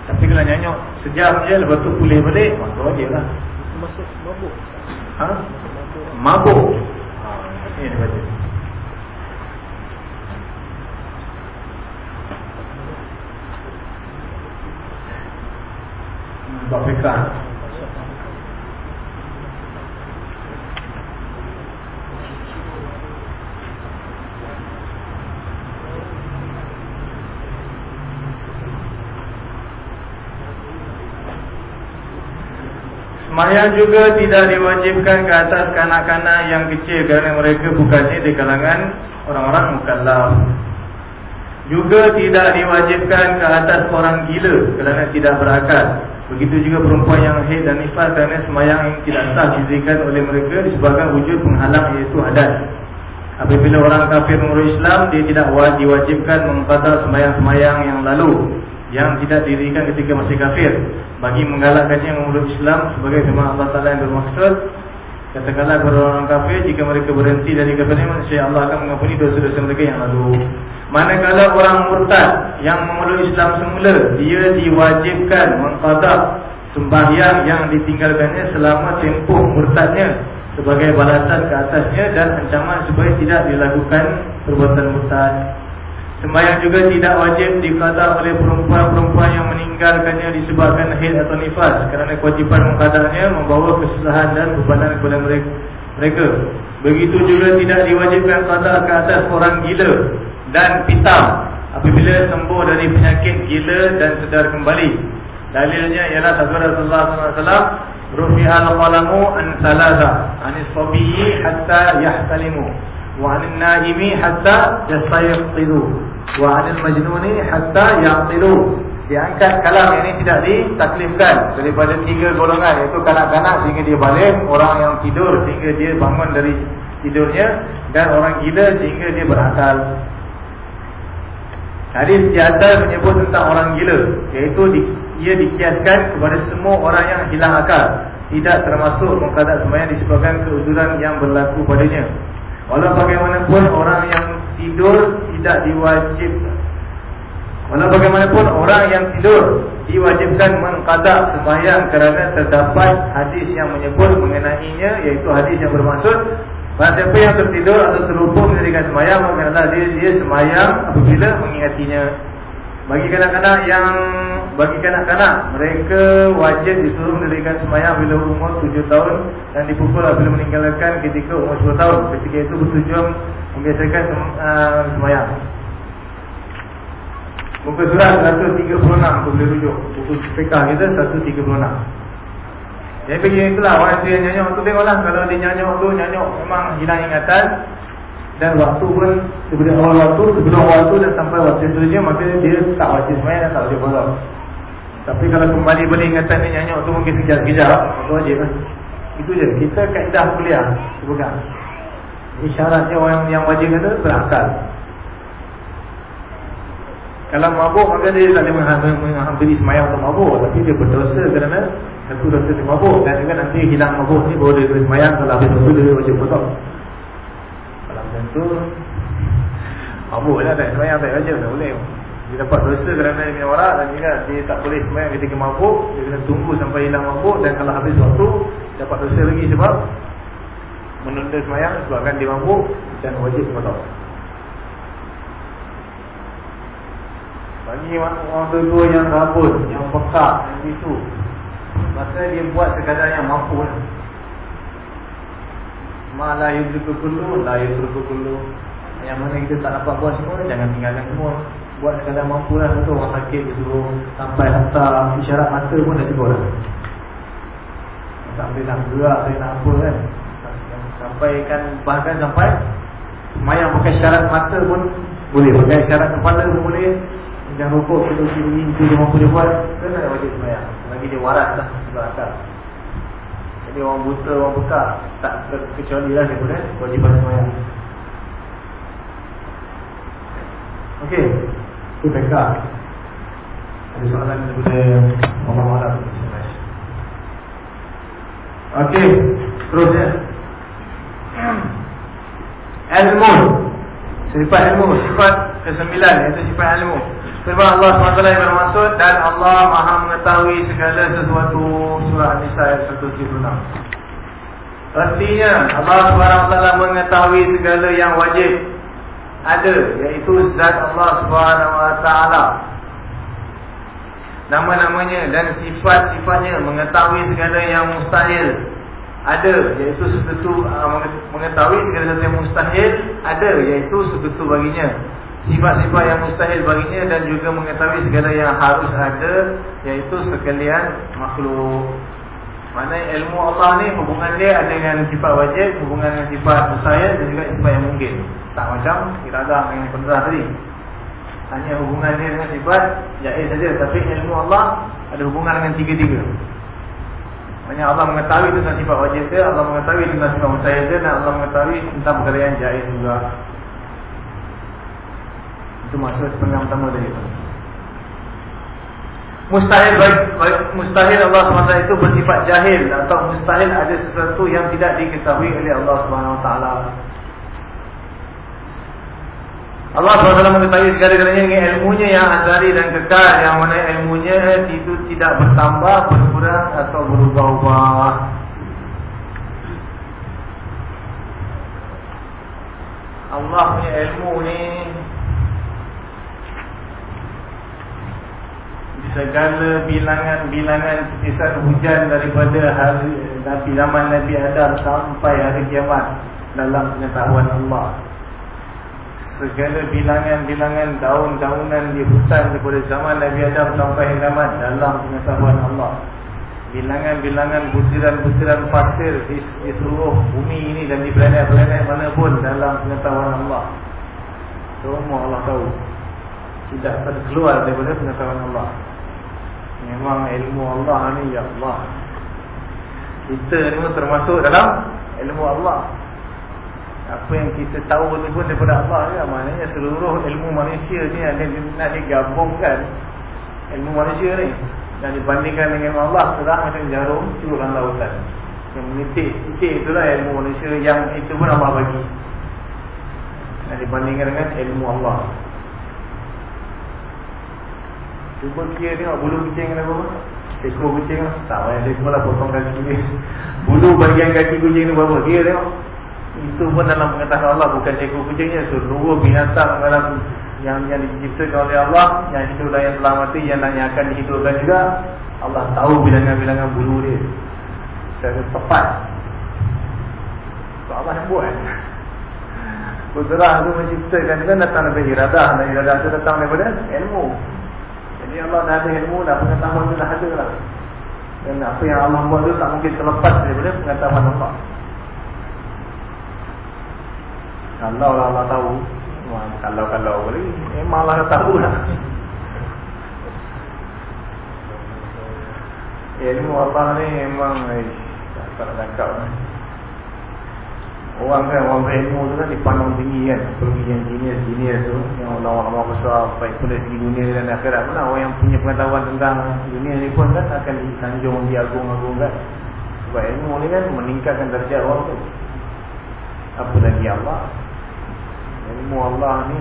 Tapi kalau nyanyuk sejam je lepas tu pulih balik Maka wajib lah. Masuk mabuk. Ha? Mabuk. Ha, Ini dia fikah Semayang juga tidak diwajibkan ke atas kanak-kanak yang kecil kerana mereka bukannya di kalangan orang-orang mukallaf. Juga tidak diwajibkan ke atas orang gila kerana tidak berakal. Begitu juga perempuan yang haid dan nifas kerana semayang yang tidak sah didirikan oleh mereka disebabkan wujud penghalang iaitu hadas. Apabila orang kafir menurut Islam, dia tidak diwajibkan mengkata semayang-semayang yang lalu yang tidak didirikan ketika masih kafir. Bagi menggalakkannya menurut Islam sebagai firman Allah Taala yang bermaksud Katakanlah kepada orang kafir jika mereka berhenti dari kebenaran insya Allah akan mengampuni dosa-dosa mereka yang lalu. Manakala orang murtad yang memeluk Islam semula dia diwajibkan mengqada sembahyang yang ditinggalkannya selama tempoh murtadnya sebagai balasan ke atasnya dan ancaman supaya tidak dilakukan perbuatan murtad. Sembahyang juga tidak wajib dikata oleh perempuan-perempuan yang meninggalkannya disebabkan haid atau nifas kerana kewajipan mengkadanya membawa kesusahan dan bebanan kepada mereka. Begitu juga tidak diwajibkan kata ke atas orang gila dan pitam apabila sembuh dari penyakit gila dan sedar kembali. Dalilnya ialah sabda Rasulullah SAW Rufi'al qalamu an salasa Anis sabiyi hatta yahtalimu Wa anin naimi hatta yastayqidu Wa anil majnuni hatta yaqtilu Diangkat kalam ini tidak ditaklifkan Daripada tiga golongan Iaitu kanak-kanak sehingga dia balik Orang yang tidur sehingga dia bangun dari tidurnya Dan orang gila sehingga dia berakal Hadis di atas menyebut tentang orang gila Iaitu di, ia dikiaskan kepada semua orang yang hilang akal. Tidak termasuk mengkadak semuanya disebabkan keuzuran yang berlaku padanya. Walau bagaimanapun orang yang tidur tidak diwajib Walau bagaimanapun orang yang tidur diwajibkan mengkadak sembahyang kerana terdapat hadis yang menyebut mengenainya Iaitu hadis yang bermaksud Bahawa siapa yang tertidur atau terlupa mendirikan semayang Maka dia, dia semayang apabila mengingatinya. Bagi kanak-kanak yang Bagi kanak-kanak Mereka wajib disuruh mendirikan semayang Bila umur 7 tahun Dan dipukul apabila meninggalkan ketika umur 10 tahun. Ketika itu bertujuan Membiasakan uh, semayang Muka surat 136 Aku boleh rujuk Buku PK kita 136 jadi bagi itulah orang tu yang nyanyok tu tengoklah Kalau dia nyanyok tu nyanyok memang hilang ingatan Dan waktu pun Sebelum awal waktu sebelum waktu dan sampai waktu seterusnya Maka dia tak wajib semuanya dan tak wajib bolong Tapi kalau kembali boleh ingatan dia nyanyok tu mungkin sekejap-sekejap Maka wajib lah Itu je kita kaedah kuliah Sebutkan Ini syaratnya orang yang wajib kata berakal kalau mabuk maka dia tak boleh menghampiri semayang untuk mabuk Tapi dia berdosa kerana Satu dosa dia mabuk. Dan juga nanti hilang mabuk ni baru dia boleh semayang. Kalau habis dosa dia wajib potong Kalau macam tu Mabuk lah. Tak semayang tak wajib. Tak boleh. Dia dapat dosa kerana dia punya warak. Dan juga dia tak boleh semayang ketika mabuk. Dia kena tunggu sampai hilang mabuk. Dan kalau habis waktu Dapat dosa lagi sebab Menunda semayang sebabkan dia mabuk Dan wajib potong Bagi orang tua yang rabun, yang pekak, yang bisu Maka dia buat sekadar yang mampu lah. Ma la yudriku kullu, la yudriku kullu Yang mana kita tak dapat buat semua, jangan tinggalkan semua Buat sekadar mampu lah, betul orang sakit dia suruh Sampai hantar isyarat mata pun dah cukup lah Tak boleh nak gerak, tak nak apa kan Sampai kan, bahkan sampai Semayang pakai syarat mata pun boleh Pakai syarat kepala pun boleh Jangan rokok kita sini Itu dia mampu dia buat Kena ada wajib semayang Selagi dia waras lah Berakal Jadi orang buta Orang buka Tak terkecuali lah dia boleh Wajiban semayang. Okey. Itu mereka. Ada soalan daripada Orang malam Okey. Terusnya Ilmu Sifat ilmu Sifat kesembilan Iaitu sifat ilmu Firman Allah SWT yang bermaksud Dan Allah maha mengetahui segala sesuatu Surah An-Nisa ayat 176 Artinya Allah SWT mengetahui segala yang wajib Ada Iaitu zat Allah SWT. Nama-namanya dan sifat-sifatnya Mengetahui segala yang mustahil Ada Iaitu sebetul uh, Mengetahui segala sesuatu yang mustahil Ada Iaitu sebetul baginya sifat-sifat yang mustahil baginya dan juga mengetahui segala yang harus ada iaitu sekalian makhluk. Mana ilmu Allah ni hubungan dia ada dengan sifat wajib, hubungan dengan sifat mustahil dan juga sifat yang mungkin. Tak macam iradah dengan qudrah tadi. Hanya hubungan dia dengan sifat jaiz saja tapi ilmu Allah Ada hubungan dengan tiga-tiga Maksudnya Allah mengetahui tentang sifat wajib dia Allah mengetahui tentang sifat mustahil dia Dan Allah mengetahui tentang perkara yang jais juga Itu maksud pengang pertama tadi. Mustahil baik, baik, mustahil Allah SWT itu bersifat jahil Atau mustahil ada sesuatu yang tidak diketahui oleh Allah SWT. Allah SWT mengetahui segala-galanya dengan ilmunya yang azali dan kekal. Yang mana ilmunya itu tidak bertambah, berkurang atau berubah-ubah. Allah punya ilmu ni Segala bilangan-bilangan Kisah hujan daripada hari Nabi zaman Nabi Adam sampai hari kiamat Dalam pengetahuan Allah segala bilangan-bilangan daun-daunan di hutan daripada zaman Nabi Adam sampai kiamat dalam pengetahuan Allah. Bilangan-bilangan butiran-butiran pasir di, di seluruh bumi ini dan di planet-planet mana pun dalam pengetahuan Allah. Semua Allah tahu. Tidak terkeluar daripada pengetahuan Allah. Memang ilmu Allah ni ya Allah. Kita ni termasuk dalam ilmu Allah. Apa yang kita tahu ni pun daripada Allah ya. Maknanya seluruh ilmu manusia ni ada nak digabungkan ilmu manusia ni dan dibandingkan dengan Allah telah macam jarum curang lautan. Yang menitik sikit itulah ilmu manusia yang itu pun Allah bagi. Dan dibandingkan dengan ilmu Allah. Cuba kira tengok bulu kucing kena berapa? Ekor kucing lah. Tak payah ekor lah potong kaki ni. Bulu bagian kaki kucing ni berapa? Kira tengok. Itu pun dalam pengetahuan Allah bukan ekor kucingnya seluruh binatang dalam yang yang diciptakan oleh Allah yang hidup dan yang telah mati yang, yang akan dihidupkan juga Allah tahu bilangan-bilangan bulu dia secara tepat. So Allah yang buat. Kudrah tu menciptakan kan datang daripada iradah dan iradah tu datang daripada ilmu. Jadi Allah dah ada ilmu dah pengetahuan tu dah ada lah. Dan apa yang Allah buat tu tak mungkin terlepas daripada pengetahuan Allah. Kalau lah Allah tahu Kalau-kalau boleh Memang Allah tahu lah Ilmu Allah ni memang Ish, Tak nak cakap lah Orang kan orang berilmu tu kan dipandang tinggi kan. Seperti yang genius-genius tu Yang ulama-ulama besar Baik pun dari segi dunia dan akhirat pun Orang yang punya pengetahuan tentang dunia ni pun kan Akan disanjung, diagung-agungkan Sebab ilmu ni kan meningkatkan darjah orang tu. Apa lagi Allah? Ilmu Allah ni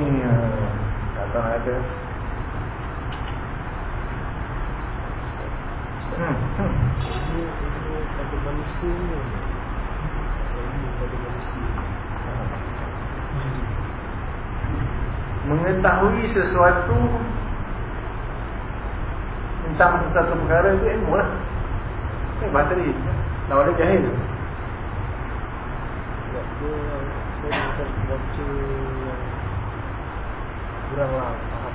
Tak tahu nak kata Hmm. Hmm. Pada manusia ni Mengetahui sesuatu Tentang sesuatu perkara itu ilmu lah. Ini bahasa jahil dia bukan baca yang Kurang lah faham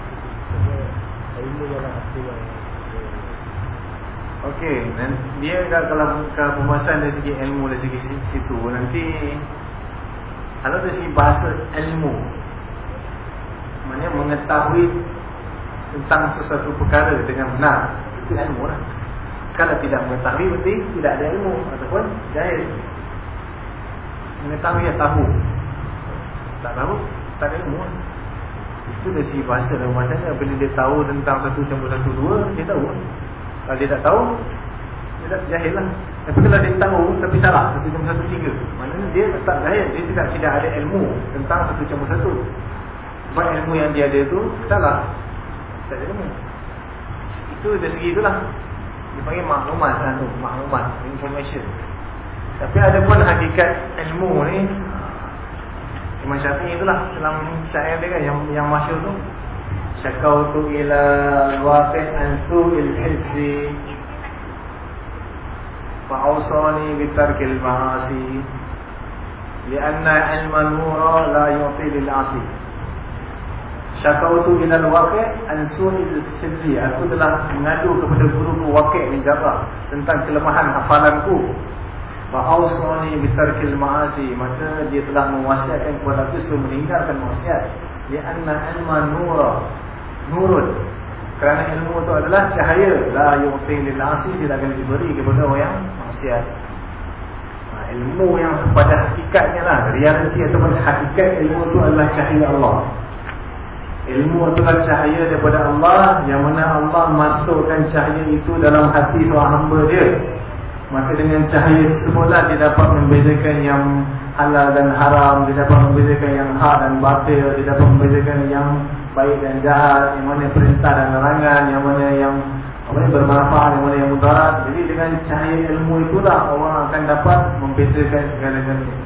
Ilmu yang lah. apa yang Okey, dan dia kalau kalau pembahasan dari segi ilmu dari segi situ nanti kalau dari segi bahasa ilmu maknanya mengetahui tentang sesuatu perkara dengan benar itu ilmu lah. Kalau tidak mengetahui berarti tidak ada ilmu ataupun jahil. Mengetahui ya tahu. Tak tahu tak ada ilmu. Lah. Itu dari segi bahasa dan bahasanya bila dia tahu tentang satu campur satu dua dia tahu. Kalau dia tak tahu Dia tak jahil lah. Tapi kalau dia tahu Tapi salah Satu campur satu tiga. Maknanya dia tetap jahil. Dia tidak, tidak ada ilmu Tentang satu campur satu. Sebab ilmu yang dia ada tu Salah. Tak ada ilmu. Itu dari segi itulah. Dia panggil maklumat lah tu Maklumat Information. Tapi ada pun hakikat ilmu ni Imam Syafi'i itulah Dalam syair dia kan Yang, yang masyur tu شكوت إلى الواقع عن سوء الحفظ فأوصاني بترك المعاصي لأن علم النور لا يعطي للعصي شكوت إلى الواقع عن سوء الحفظ Aku telah mengadu kepada guruku Waqi' bin Jarrah Tentang kelemahan hafalanku Fa'ausani bitarkil ma'asi Maka dia telah mewasiatkan kepada aku Sebelum meninggalkan maksiat Lianna ilma nura Nurun Kerana ilmu itu adalah cahaya. La yu'ti lil asih Tidak akan diberi kepada orang yang maksiat. Ha, Ilmu yang pada hakikatnya lah Realiti ataupun hakikat ilmu itu adalah cahaya Allah. Ilmu adalah cahaya daripada Allah Yang mana Allah masukkan cahaya itu dalam hati seorang hamba dia. Maka dengan cahaya tersebutlah dia dapat membezakan yang halal dan haram Dia dapat membezakan yang hak dan batil Dia dapat membezakan yang baik dan jahat Yang mana perintah dan larangan Yang mana yang apa yang bermanfaat, yang mana yang mudarat. Jadi dengan cahaya ilmu itulah orang akan dapat membezakan segala-galanya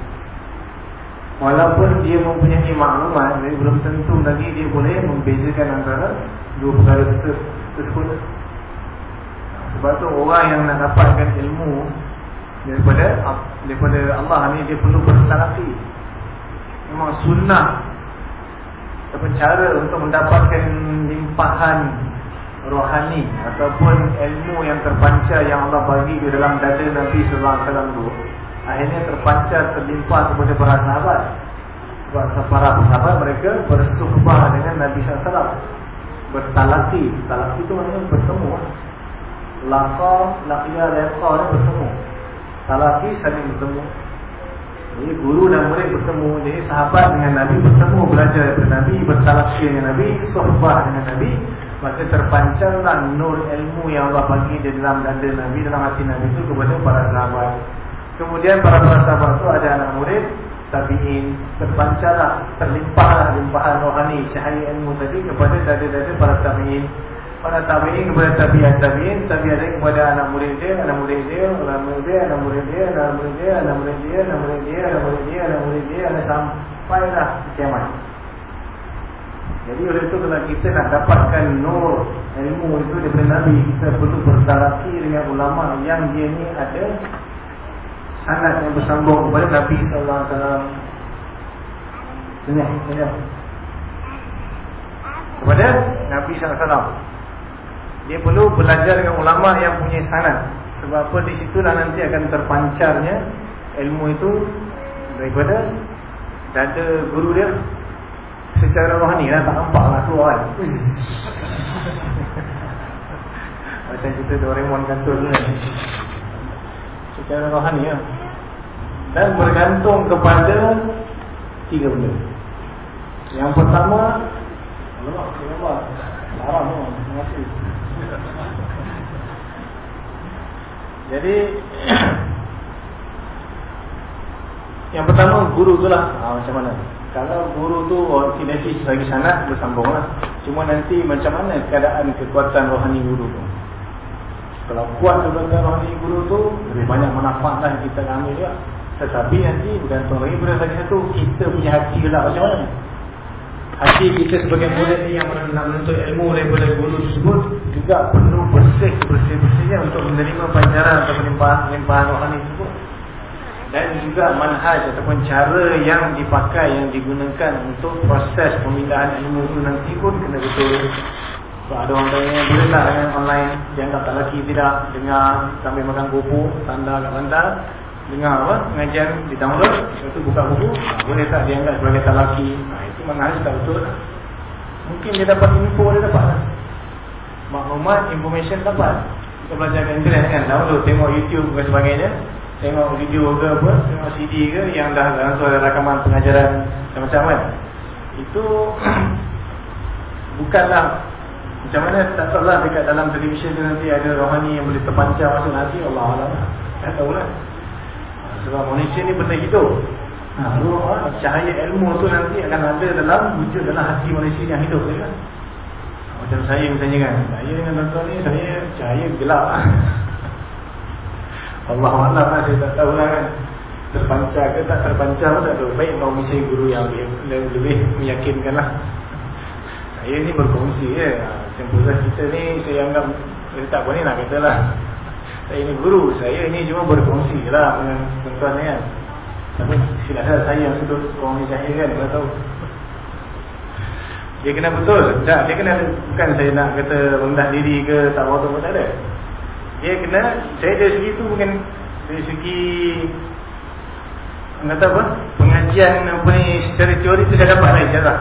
Walaupun dia mempunyai maklumat Belum tentu lagi dia boleh membezakan antara dua perkara tersebut. Sebab tu orang yang nak dapatkan ilmu daripada daripada Allah ni dia perlu bertalaqi. Memang sunnah ataupun cara untuk mendapatkan limpahan rohani ataupun ilmu yang terpancar yang Allah bagi di dalam dada Nabi sallallahu alaihi wasallam tu akhirnya terpancar terlimpah kepada para sahabat. Sebab para sahabat mereka bersuhbah dengan Nabi sallallahu alaihi wasallam. Bertalaqi, talaqi itu maknanya bertemu. Laqa, laqiya, laqa bertemu Talaqi saling bertemu Jadi guru dan murid bertemu Jadi sahabat dengan Nabi bertemu Belajar daripada Nabi Bertalaqi dengan Nabi Sohbah dengan Nabi. Maka terpancarlah nur ilmu yang Allah bagi di dalam dada Nabi Dalam hati Nabi itu kepada para sahabat. Kemudian para-para sahabat itu ada anak murid Tabi'in. Terpancarlah, terlimpahlah limpahan rohani Cahaya ilmu tadi kepada dada-dada para tabi'in Pada tabi'in kepada tabi'at tabi'in Tabi'at kepada anak murid dia Anak murid dia, anak murid dia, anak murid dia Anak murid dia, anak murid dia, anak murid dia Anak murid dia, anak murid dia Anak sampailah kiamat. Jadi oleh itu kalau kita nak dapatkan nur Ilmu itu daripada Nabi Kita perlu bertalaki dengan ulama Yang dia ni ada Sangat yang bersambung kepada Nabi SAW Dengar, dengar Kepada Nabi SAW dia perlu belajar dengan ulama yang punya sanad. Sebab apa di situlah nanti akan terpancarnya ilmu itu daripada dada guru dia secara rohani lah tak nampak lah keluar kan. Macam kita Doraemon kantor ni kan. Secara rohani lah. Dan bergantung kepada tiga benda. Yang pertama Allah, Allah. Haram tu. Jadi Yang pertama guru tu lah. Ha, Macam mana? Kalau guru tu Kinesis bagi sanat Bersambung lah. Cuma nanti macam mana Keadaan kekuatan rohani guru tu? Kalau kuat kekuatan rohani guru tu Lebih banyak manfaat lah Kita ambil juga. Tetapi nanti Bergantung lagi pada satu Kita punya hati lah Macam mana? Hati kita sebagai murid ni yang nak menuntut ilmu daripada guru tersebut juga perlu bersih bersih-bersihnya untuk menerima pancaran atau pelimpahan rohani tersebut. Dan juga manhaj ataupun cara yang dipakai yang digunakan untuk proses pemindahan ilmu itu nanti pun kena betul. Sebab ada orang tanya boleh tak dengan online? Dianggap tak lagi tidak. Dengar sambil makan bubuk tanda kat bantal. Dengar apa? Pengajian di download itu buka buku ha, boleh tak dianggap sebagai talaki ha, itu mengalis tak betul mungkin dia dapat info dia dapat lah. Maklumat information dapat. Kita belajar internet kan download tengok youtube dan sebagainya. Tengok video ke apa tengok cd ke yang dah langsung ada rakaman pengajaran macam-macam kan. Itu bukanlah macam mana tak tahu lah dekat dalam televisyen tu nanti ada rohani yang boleh terpancar masuk nanti Allah Allah tak tahu lah sebab manusia ni benda hidup ha, ha, Cahaya ilmu tu nanti akan ada dalam Wujud dalam hati manusia yang hidup kan? Macam saya misalnya kan Saya dengan tuan-tuan ni Saya cahaya gelap. Allah Allah lah saya tak tahu lah kan. Terpancar ke tak terpancar pun tak tahu. Baik kalau misalnya guru yang lebih, lebih meyakinkan lah. Saya ni berkongsi ya Macam proses kita ni Saya anggap Saya tak boleh nak kata lah. Saya ini guru, saya ini cuma berkongsi lah dengan tuan-tuan kan. Tapi silahkan saya yang sudut kongsi saya kan, tak tahu. Dia kena betul. Tak, dia kena bukan saya nak kata rendah diri ke tak tahu pun tak ada. Dia kena, saya dari segi tu bukan dari segi kata apa? Pengajian apa ni secara teori tu saya dapat lah ijazah.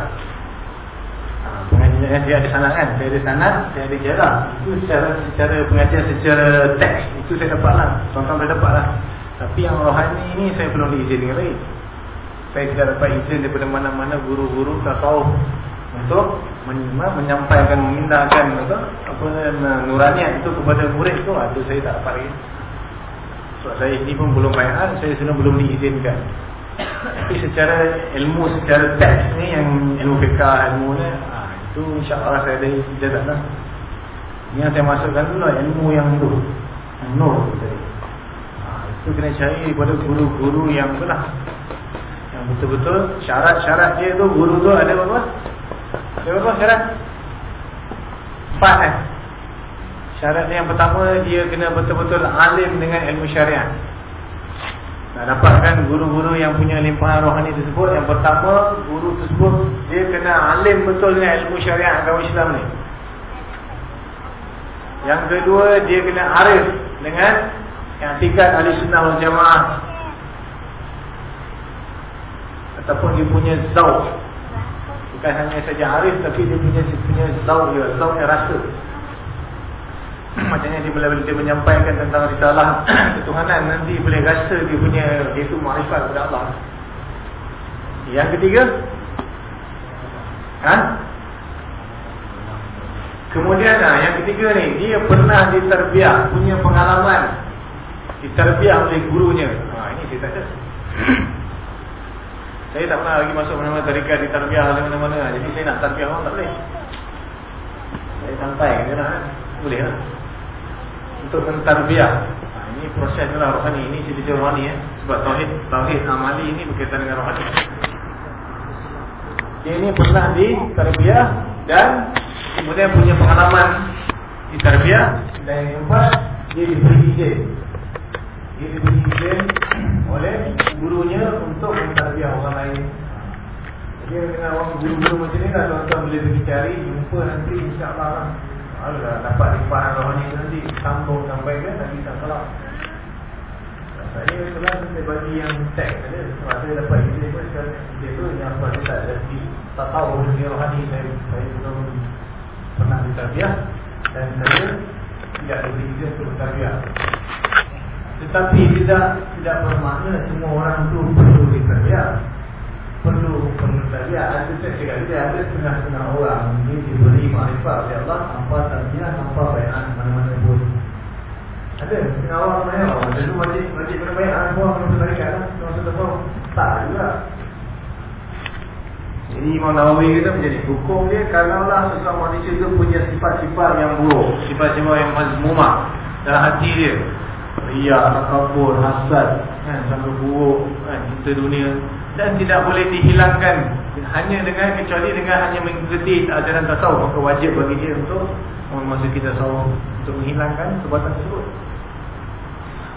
Ha, pengajian saya ada sanad kan Saya ada sanad Saya ada jarak Itu secara secara pengajian Secara teks Itu saya dapat lah Tuan-tuan boleh dapat lah Tapi yang rohani ni Saya belum diizin dengan baik Saya tidak dapat izin Daripada mana-mana Guru-guru tasawuf Untuk men- Menyampaikan Mengindahkan apa, apa Nuraniat itu kepada murid tu Itu saya tak dapat lagi. Sebab saya ini pun belum bayar Saya sebenarnya belum diizinkan. Tapi secara ilmu, secara teks ni yang ilmu fiqah, ilmu ni ha, Itu insyaAllah saya ada ijazat lah Yang saya masukkan dulu lah ilmu yang Yang nur tadi ha, Itu kena cari daripada guru-guru yang tu lah. Yang betul-betul syarat-syarat dia tu Guru tu ada berapa? Berapa syarat? Empat eh? Syarat yang pertama dia kena betul-betul alim dengan ilmu syariat. Nak dapatkan guru-guru yang punya limpahan rohani tersebut Yang pertama, guru tersebut Dia kena alim betul dengan ilmu syariat agama Islam ni. Yang kedua, dia kena arif dengan Yang tingkat ahli sunnah wal jamaah. Ataupun dia punya zauk Bukan hanya saja arif Tapi dia punya punya zauk dia yang rasa Macamnya dia bila dia menyampaikan tentang risalah ketuhanan nanti boleh rasa dia punya itu makrifat kepada Allah. Yang ketiga, ha? Kemudian ah yang ketiga ni dia pernah diterbiah punya pengalaman diterbiah oleh gurunya. Ha ini saya tak ada. saya tak pernah lagi masuk mana-mana tarikat diterbiah oleh mana-mana. Jadi saya nak terbiah orang tak boleh. Saya santai je lah. Boleh lah untuk mentarbiah. Ha, ini proses lah rohani. Ini cerita rohani ya. Sebab tauhid, tauhid amali ini berkaitan dengan rohani. Dia ini pernah ditarbiah dan kemudian punya pengalaman ditarbiah dan yang keempat dia diberi izin. Dia diberi izin oleh gurunya untuk mentarbiah orang lain. Jadi dengan orang guru-guru macam ni lah tuan-tuan boleh pergi cari jumpa nanti insya-Allah lah. Allah dapat limpahan rohani nanti sambung sampai ke nanti tak salah. Saya kelas saya bagi yang teks saja. Sebab saya dapat izin pun sekarang tu yang apa tak ada segi tasawuf segi rohani saya saya belum pernah ditarbiah dan saya tidak ada izin untuk bertarbiah. Tetapi tidak tidak bermakna semua orang tu perlu ditarbiah perlu saja ada dia ada setengah-setengah orang. Ini diberi makrifat oleh Allah tanpa tarbiyah tanpa bayan mana-mana pun. Ada setengah orang mana orang ada tu wajib wajib kena bayan semua orang lah semua tu tahu tak juga. Jadi Imam Nawawi kita menjadi hukum dia kalaulah seseorang manusia itu punya sifat-sifat yang buruk sifat-sifat yang mazmumah dalam hati dia riak, takabur, hasad kan, sampai buruk kan, cinta dunia. Dan tidak boleh dihilangkan hanya dengan kecuali dengan hanya mengikuti ajaran tasawuf. Maka wajib bagi dia untuk memasuki tasawuf untuk menghilangkan perbuatan tersebut.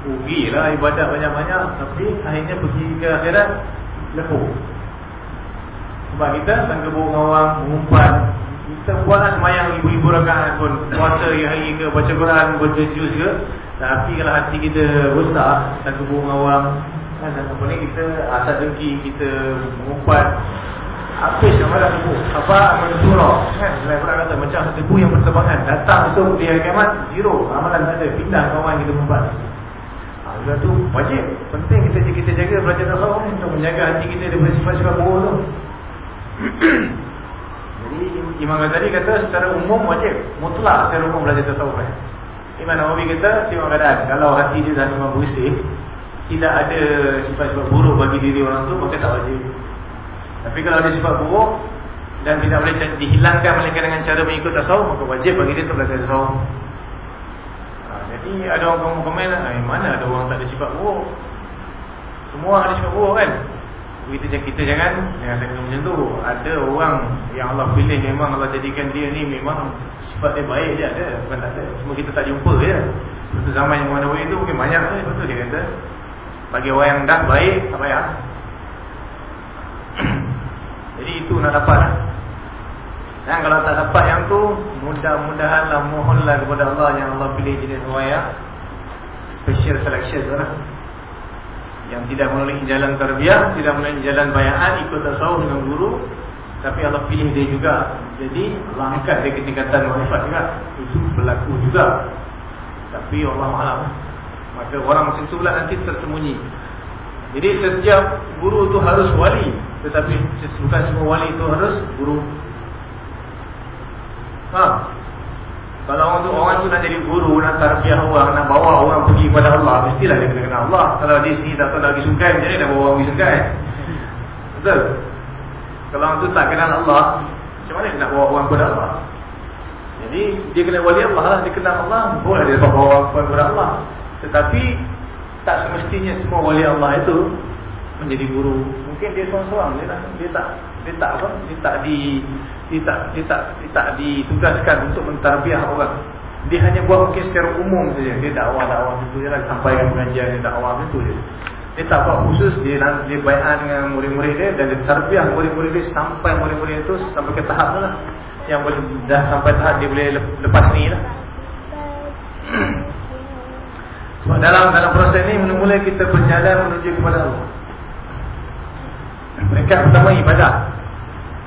Rugilah ibadat banyak-banyak tapi akhirnya pergi ke akhirat lepuh. Sebab kita sangka buruk orang mengumpat kita buatlah semayang ibu-ibu rakaat pun. Puasa hari ke baca Quran baca juz ke. Tapi kalau hati kita rosak sangka buruk orang kan apa ni kita asal dengki kita mengumpat. Habis sama dah tebu apa apa surah kan. Lain orang kata macam tebu yang berterbangan datang untuk di hari kiamat zero. Amalan tak ada pindah kawan kita mengumpat. Ha, tu wajib. Penting kita kita jaga belajar tasawuf ni untuk menjaga hati kita daripada sifat-sifat buruk tu jadi Imam Ghazali kata secara umum wajib mutlak secara umum belajar tasawuf ni Imam Nawawi kata tengok keadaan kalau hati dia dah memang bersih tidak ada sifat-sifat buruk bagi diri orang tu maka tak wajib. Tapi kalau ada sifat buruk dan tidak boleh dihilangkan melainkan dengan cara mengikut tasawuf maka wajib bagi dia belajar tasawuf. Ha, jadi ada orang komen eh, mana ada orang tak ada sifat buruk? Semua ada sifat buruk kan? Kita, kita jangan jangan cakap macam tu. Ada orang yang Allah pilih memang Allah jadikan dia ni memang sifat dia baik dia ada, bukan tak ada. Semua kita tak jumpa je. Betul zaman yang mana itu mungkin banyak ni betul dia kata bagi orang yang dah baik Tak payah Jadi itu nak dapat lah Dan kalau tak dapat yang tu Mudah-mudahanlah Mohonlah kepada Allah Yang Allah pilih jenis orang yang Special selection tu lah Yang tidak melalui jalan terbiak Tidak melalui jalan bayaan Ikut tasawuf dengan guru. Tapi Allah pilih dia juga. Jadi angkat dia ketingkatan marifat juga. Itu berlaku juga. Tapi Allah Alam Maka orang macam tu pula nanti tersembunyi. Jadi setiap guru tu harus wali. Tetapi bukan semua wali tu harus guru. Ha? Kalau orang tu, orang tu nak jadi guru Nak tarbiah orang, nak bawa orang pergi kepada Allah Mestilah dia kena kenal Allah. Kalau di sini tak tahu nak pergi sungkai Jadi nak bawa orang pergi sungkai Betul? Kalau orang tu tak kenal Allah Macam mana dia nak bawa orang kepada Allah? Jadi dia kena wali Allah lah Dia kenal Allah Boleh dia bawa orang kepada Allah. Tetapi Tak semestinya semua wali Allah itu Menjadi guru Mungkin dia seorang-seorang dia, tak, dia tak Dia tak apa Dia tak di dia tak, dia tak, dia tak ditugaskan untuk mentarbiah orang. Dia hanya buat mungkin secara umum saja. Dia dakwah-dakwah itu je lah Sampaikan pengajian dia dakwah itu je. Dia tak buat khusus dia dia bai'an dengan murid-murid dia dan dia tarbiah murid-murid dia sampai murid-murid itu sampai ke tahap lah. Yang boleh dah sampai tahap dia boleh lepas ni lah. Sebab dalam dalam proses ni mula-mula kita berjalan menuju kepada Allah mereka pertama ibadah.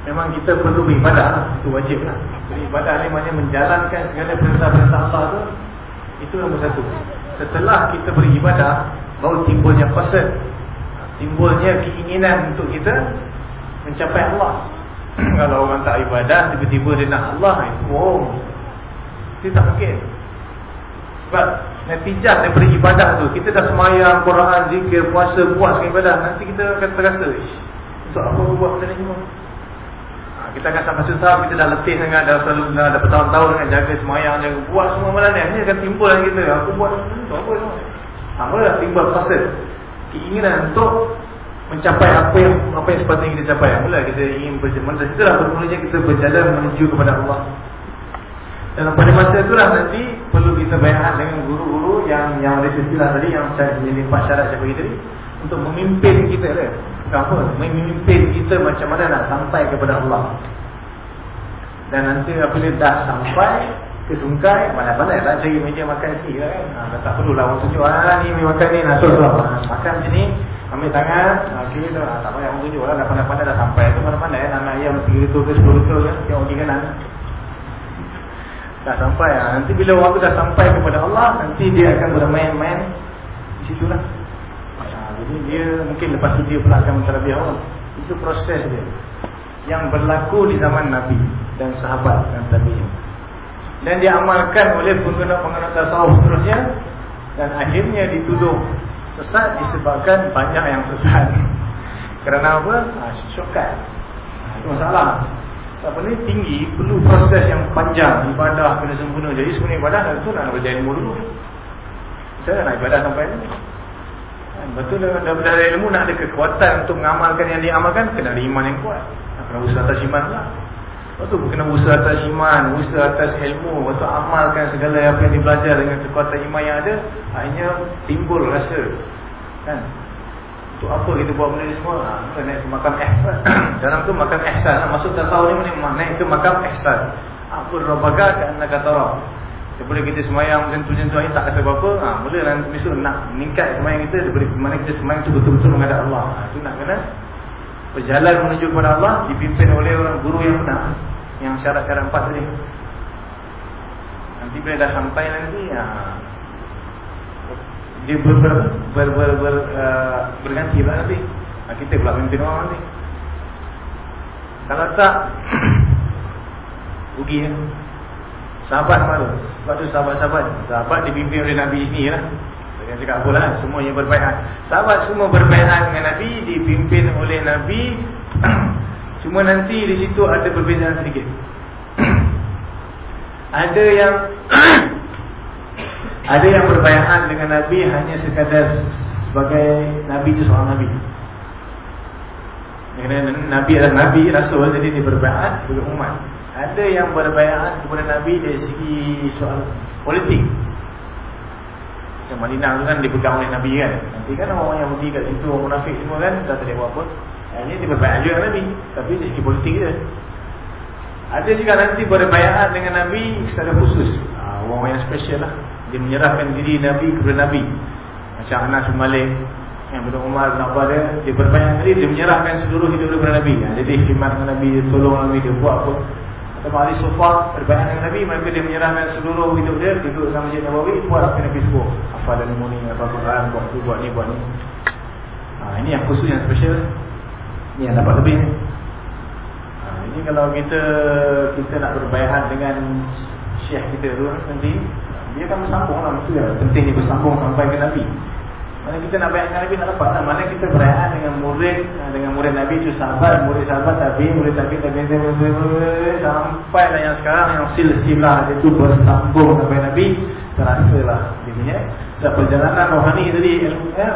Memang kita perlu beribadah itu wajib lah. Beribadah ni maknanya menjalankan segala perintah-perintah Allah tu itu nombor satu. Setelah kita beribadah baru timbulnya qasad timbulnya keinginan untuk kita mencapai Allah. Kalau orang tak ibadah tiba-tiba dia nak Allah itu oh itu tak mungkin sebab natijah daripada ibadah tu kita dah semayang Quran zikir puasa puas ibadah nanti kita akan terasa untuk apa buat benda ni semua ha, kita akan sampai susah kita dah letih sangat dah selalu dah, dah bertahun-tahun dengan jaga semayang jaga buat semua malam ni akan timbul kita aku buat apa semua apa timbul fasad keinginan untuk mencapai apa yang apa yang sepatutnya kita capai mula kita ingin berjalan dari situlah bermulanya kita berjalan menuju kepada Allah dan pada masa itulah nanti perlu kita bayar dengan guru-guru yang yang ada sesilah tadi yang saya menjadi empat syarat bagi tadi untuk memimpin kita lah apa memimpin kita macam mana nak sampai kepada Allah. Dan nanti apabila dah sampai ke Sungkai mana-mana lah cari meja makan ni lah kan. Ha, tak perlulah orang tunjuk. Ah, ni makan ni nak lah ha, makan macam ni ambil tangan. Okay, tu, ha, tak payah orang tunjuk lah. Dah pandai-pandai dah sampai. Tu mana-mana eh, anak ayam 3 litur ke 10 litur kan. Tengok di kanan dah sampai. Ha. nanti bila orang tu dah sampai kepada Allah nanti dia akan bermain-main di situ lah jadi dia mungkin lepas tu dia pula akan menterbiah orang. Itu proses dia. Yang berlaku di zaman Nabi dan sahabat dan tabi'in. Dan diamalkan oleh pengguna-pengguna tasawuf seterusnya dan akhirnya dituduh sesat disebabkan banyak yang sesat. Kerana apa? Ha, syukat ha, itu masalah. Apa ni tinggi perlu proses yang panjang ibadah kena sempurna. Jadi sebenarnya ibadah itu nak ilmu dulu. Saya nak ibadah sampai ni betul dah belajar ilmu nak ada kekuatan untuk mengamalkan yang diamalkan kena ada iman yang kuat. Kena usaha atas iman lah Lepas tu kena usaha atas iman, usaha atas ilmu. Lepas tu amalkan segala apa yang dibelajar dengan kekuatan iman yang ada Akhirnya timbul rasa. Kan? Untuk apa kita buat benda semua? Ha, kita naik ke makam ihsan. Dalam tu makam ihsan. Masuk tasawuf ni naik ke makam ihsan. Apa rabaga dan nak kata Daripada kita semayang macam tu macam tu tak rasa apa-apa. Ha, Mula nanti besok nak meningkat semayang kita Daripada mana kita semayang tu betul-betul menghadap Allah. Ha, Itu nak kena Berjalan menuju kepada Allah Dipimpin oleh orang guru yang benar. Yang syarat-syarat empat tadi. Nanti bila dah sampai nanti ya, Dia ber, ber, ber, ber, ber, uh, berganti pula nanti. Nah, Kita pula pimpin orang nanti. Kalau tak Rugi ya Sahabat malu. Sebab tu sahabat-sahabat Sahabat dipimpin oleh Nabi sini lah. Jangan cakap apa lah Semua yang berbaikat. Sahabat semua berbaikat dengan Nabi Dipimpin oleh Nabi. Cuma nanti di situ ada perbezaan sedikit. Ada yang Ada yang berbaikat dengan Nabi Hanya sekadar Sebagai Nabi itu seorang Nabi. Nabi adalah Nabi Rasul Jadi dia berbaikat sebagai umat Ada yang berbaikat kepada Nabi Dari segi soal politik. Macam Madinah tu kan dipegang oleh Nabi kan. Nanti kan orang yang pergi kat situ Orang munafik semua kan Tak boleh buat apa. Ini dia berbayat juga Nabi Tapi di segi politik je Ada juga nanti berbayat dengan Nabi Secara khusus. Ha, Orang yang spesial lah. Dia menyerahkan diri Nabi kepada Nabi. Macam Anas bin Malik Yang benar Umar bin Abba dia Dia berbayat diri Dia. Menyerahkan seluruh hidup kepada Nabi. Jadi khidmat Nabi Dia tolong Nabi Dia buat apa Sama Ali Sufah berbaikat dengan Nabi Maka dia menyerahkan seluruh hidup dia Duduk sama Masjid Nabawi Buat apa Nabi Apa dan ilmu ni Apa Quran Buat tu buat ni Buat ni. Ha, Ini yang khusus yang special. Ini yang dapat lebih. Ha, Ini kalau kita Kita nak berbaikat dengan Syekh kita tu Nanti Dia akan bersambung lah. Mesti lah Penting dia bersambung Sampai ke Nabi mana kita nak bayar dengan Nabi nak dapat lah. Mana kita berayaan dengan murid Dengan murid Nabi itu sahabat Murid sahabat Nabi Murid Nabi Nabi Sampai lah yang sekarang Yang silsilah itu bersambung Sampai Nabi Terasa lah Dan perjalanan rohani tadi ya,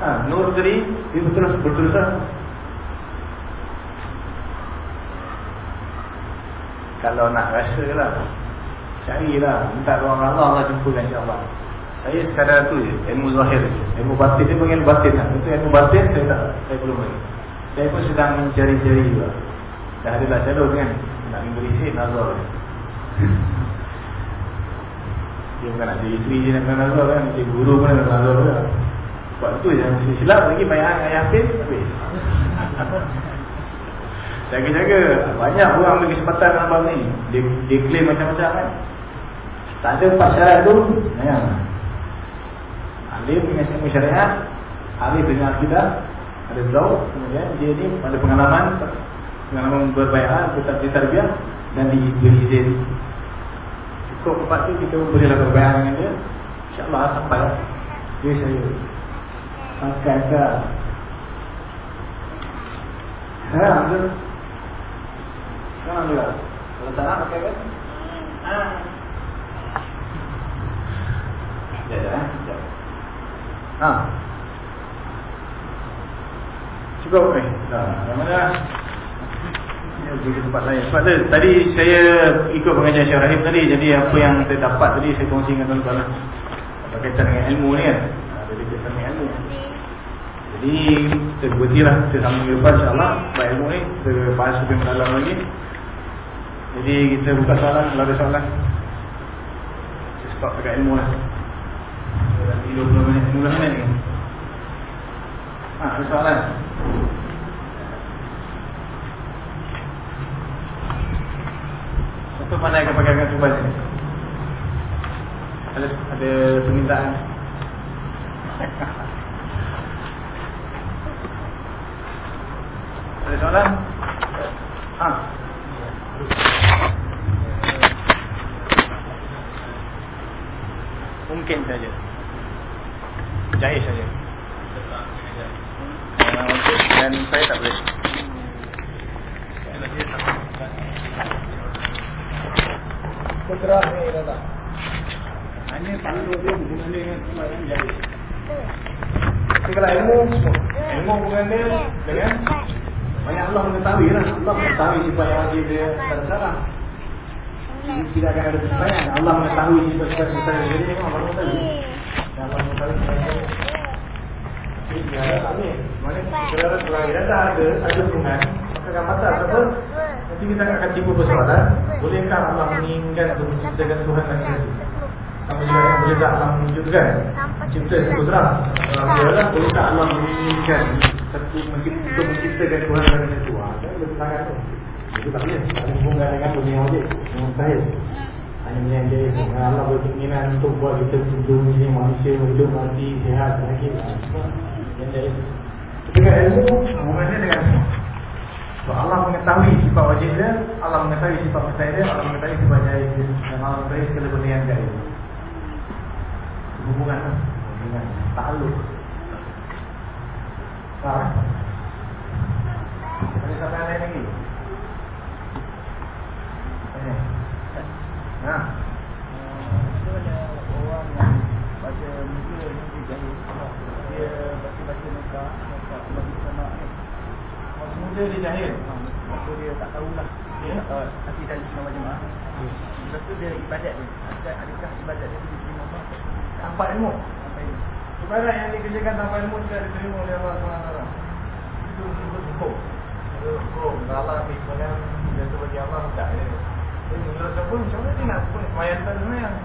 ha, Nur tadi Dia terus berterusan Kalau nak rasa lah Carilah Minta ruang Allah Allah jumpakan insyaAllah saya sekadar tu je Ilmu zahir Ilmu batin dia panggil batin lah. Itu ilmu batin saya tak Saya belum lagi Saya pun sedang mencari-cari juga. Dah adalah calon kan? Nak memberi sikit nazar Dia bukan nak jadi isteri je nak kena nazar kan? Jadi guru pun nak nazar juga. Sebab tu je Mesti silap lagi Bayang ayah Hafiz Habis. Jaga-jaga. Banyak orang bagi kesempatan abang ni. Dia, dia claim macam-macam kan? Tak ada empat syarat tu Ayah Alim dengan ilmu syariat Arif dengan akidah Ada zau Kemudian dia ni ada pengalaman Pengalaman berbaikat Tetap di tarbiyah Dan diberi izin. Cukup empat tu kita berilah berbaikat dengan dia. InsyaAllah sampai Dia saya. Pakai ke Ha, betul. Sekarang juga Kalau tak nak pakai kan Ha. Ya, ya, ya. Ha. Cukup eh. Dah. Yang mana? Ya, pergi tempat lain. Sebab tu, tadi saya ikut pengajian Syekh Rahim tadi. Jadi apa yang saya dapat tadi saya kongsi dengan tuan-tuan. Berkaitan dengan ilmu ni kan. Ha, jadi berkaitan dengan ilmu. Jadi kita berhentilah. Kita sambung lepas insyaAllah. Baik ilmu ni. Kita bahas lebih mendalam lagi. Jadi kita buka soalan. Kalau ada soalan. Saya stop dekat ilmu lah. 20 minit, 15 minit ni. Ada soalan? Siapa pandai akan pakai akan cuba ni? Ada, ada permintaan? ada soalan? Ha? Mungkin saja. Jahit saja. Dan saya tak boleh. Bergerak ni dah tak Hanya pandu dia Guna dia dengan semua yang jahit. Tapi kalau ilmu Ilmu bukan dia Dengan Banyak Allah mengetahui lah Allah mengetahui sifat yang wajib dia. Salah-salah tidak akan ada pertanyaan Allah mengetahui sifat-sifat kita Jadi memang Allah mengetahui Allah mengetahui Mana kalau kelahiran dah ada ada hubungan maka akan patah apa? Nanti kita akan timbul persoalan. Bolehkah Allah menginginkan atau menciptakan Tuhan lagi lagi? Sama juga yang boleh tak Allah menunjukkan Cipta satu terang Adalah bolehkah Allah menginginkan Satu untuk menciptakan Tuhan lagi satu Ada lebih sangat tu Itu tak boleh. Ada hubungan dengan dunia wajib Yang mustahil hanya menyendiri Dengan Allah berkeinginan untuk buat kita hidup ini manusia hidup mati sehat sakit Yang jadi Ketika ilmu hubungannya dengan so, Allah mengetahui sifat wajib dia Allah mengetahui sifat mustahil dia Allah mengetahui sifat jahil dia. Dan Allah mengetahui segala benda yang jahil. Hubungan. Hubungan. Ta'aluk Faham? Ada siapa lain lagi? Tanya Ha. Itu ada orang yang baca muka ni jahil. Dia baca-baca muka, muka bagi sama ni. Waktu muda dia jahil Maka dia tak tahulah. Dia tak tahu hati dan semua jemaah. Lepas tu dia ibadat dia. Adakah, adakah ibadat dia diterima Allah? Tanpa ilmu Sampai ni. Ibadat yang dikerjakan tanpa ilmu Tidak diterima oleh Allah SWT Itu hukum hukum Allah ni sebenarnya Dia tu bagi Allah Tak dia Menurut siapa Macam mana dia nak pun semayang tak semayang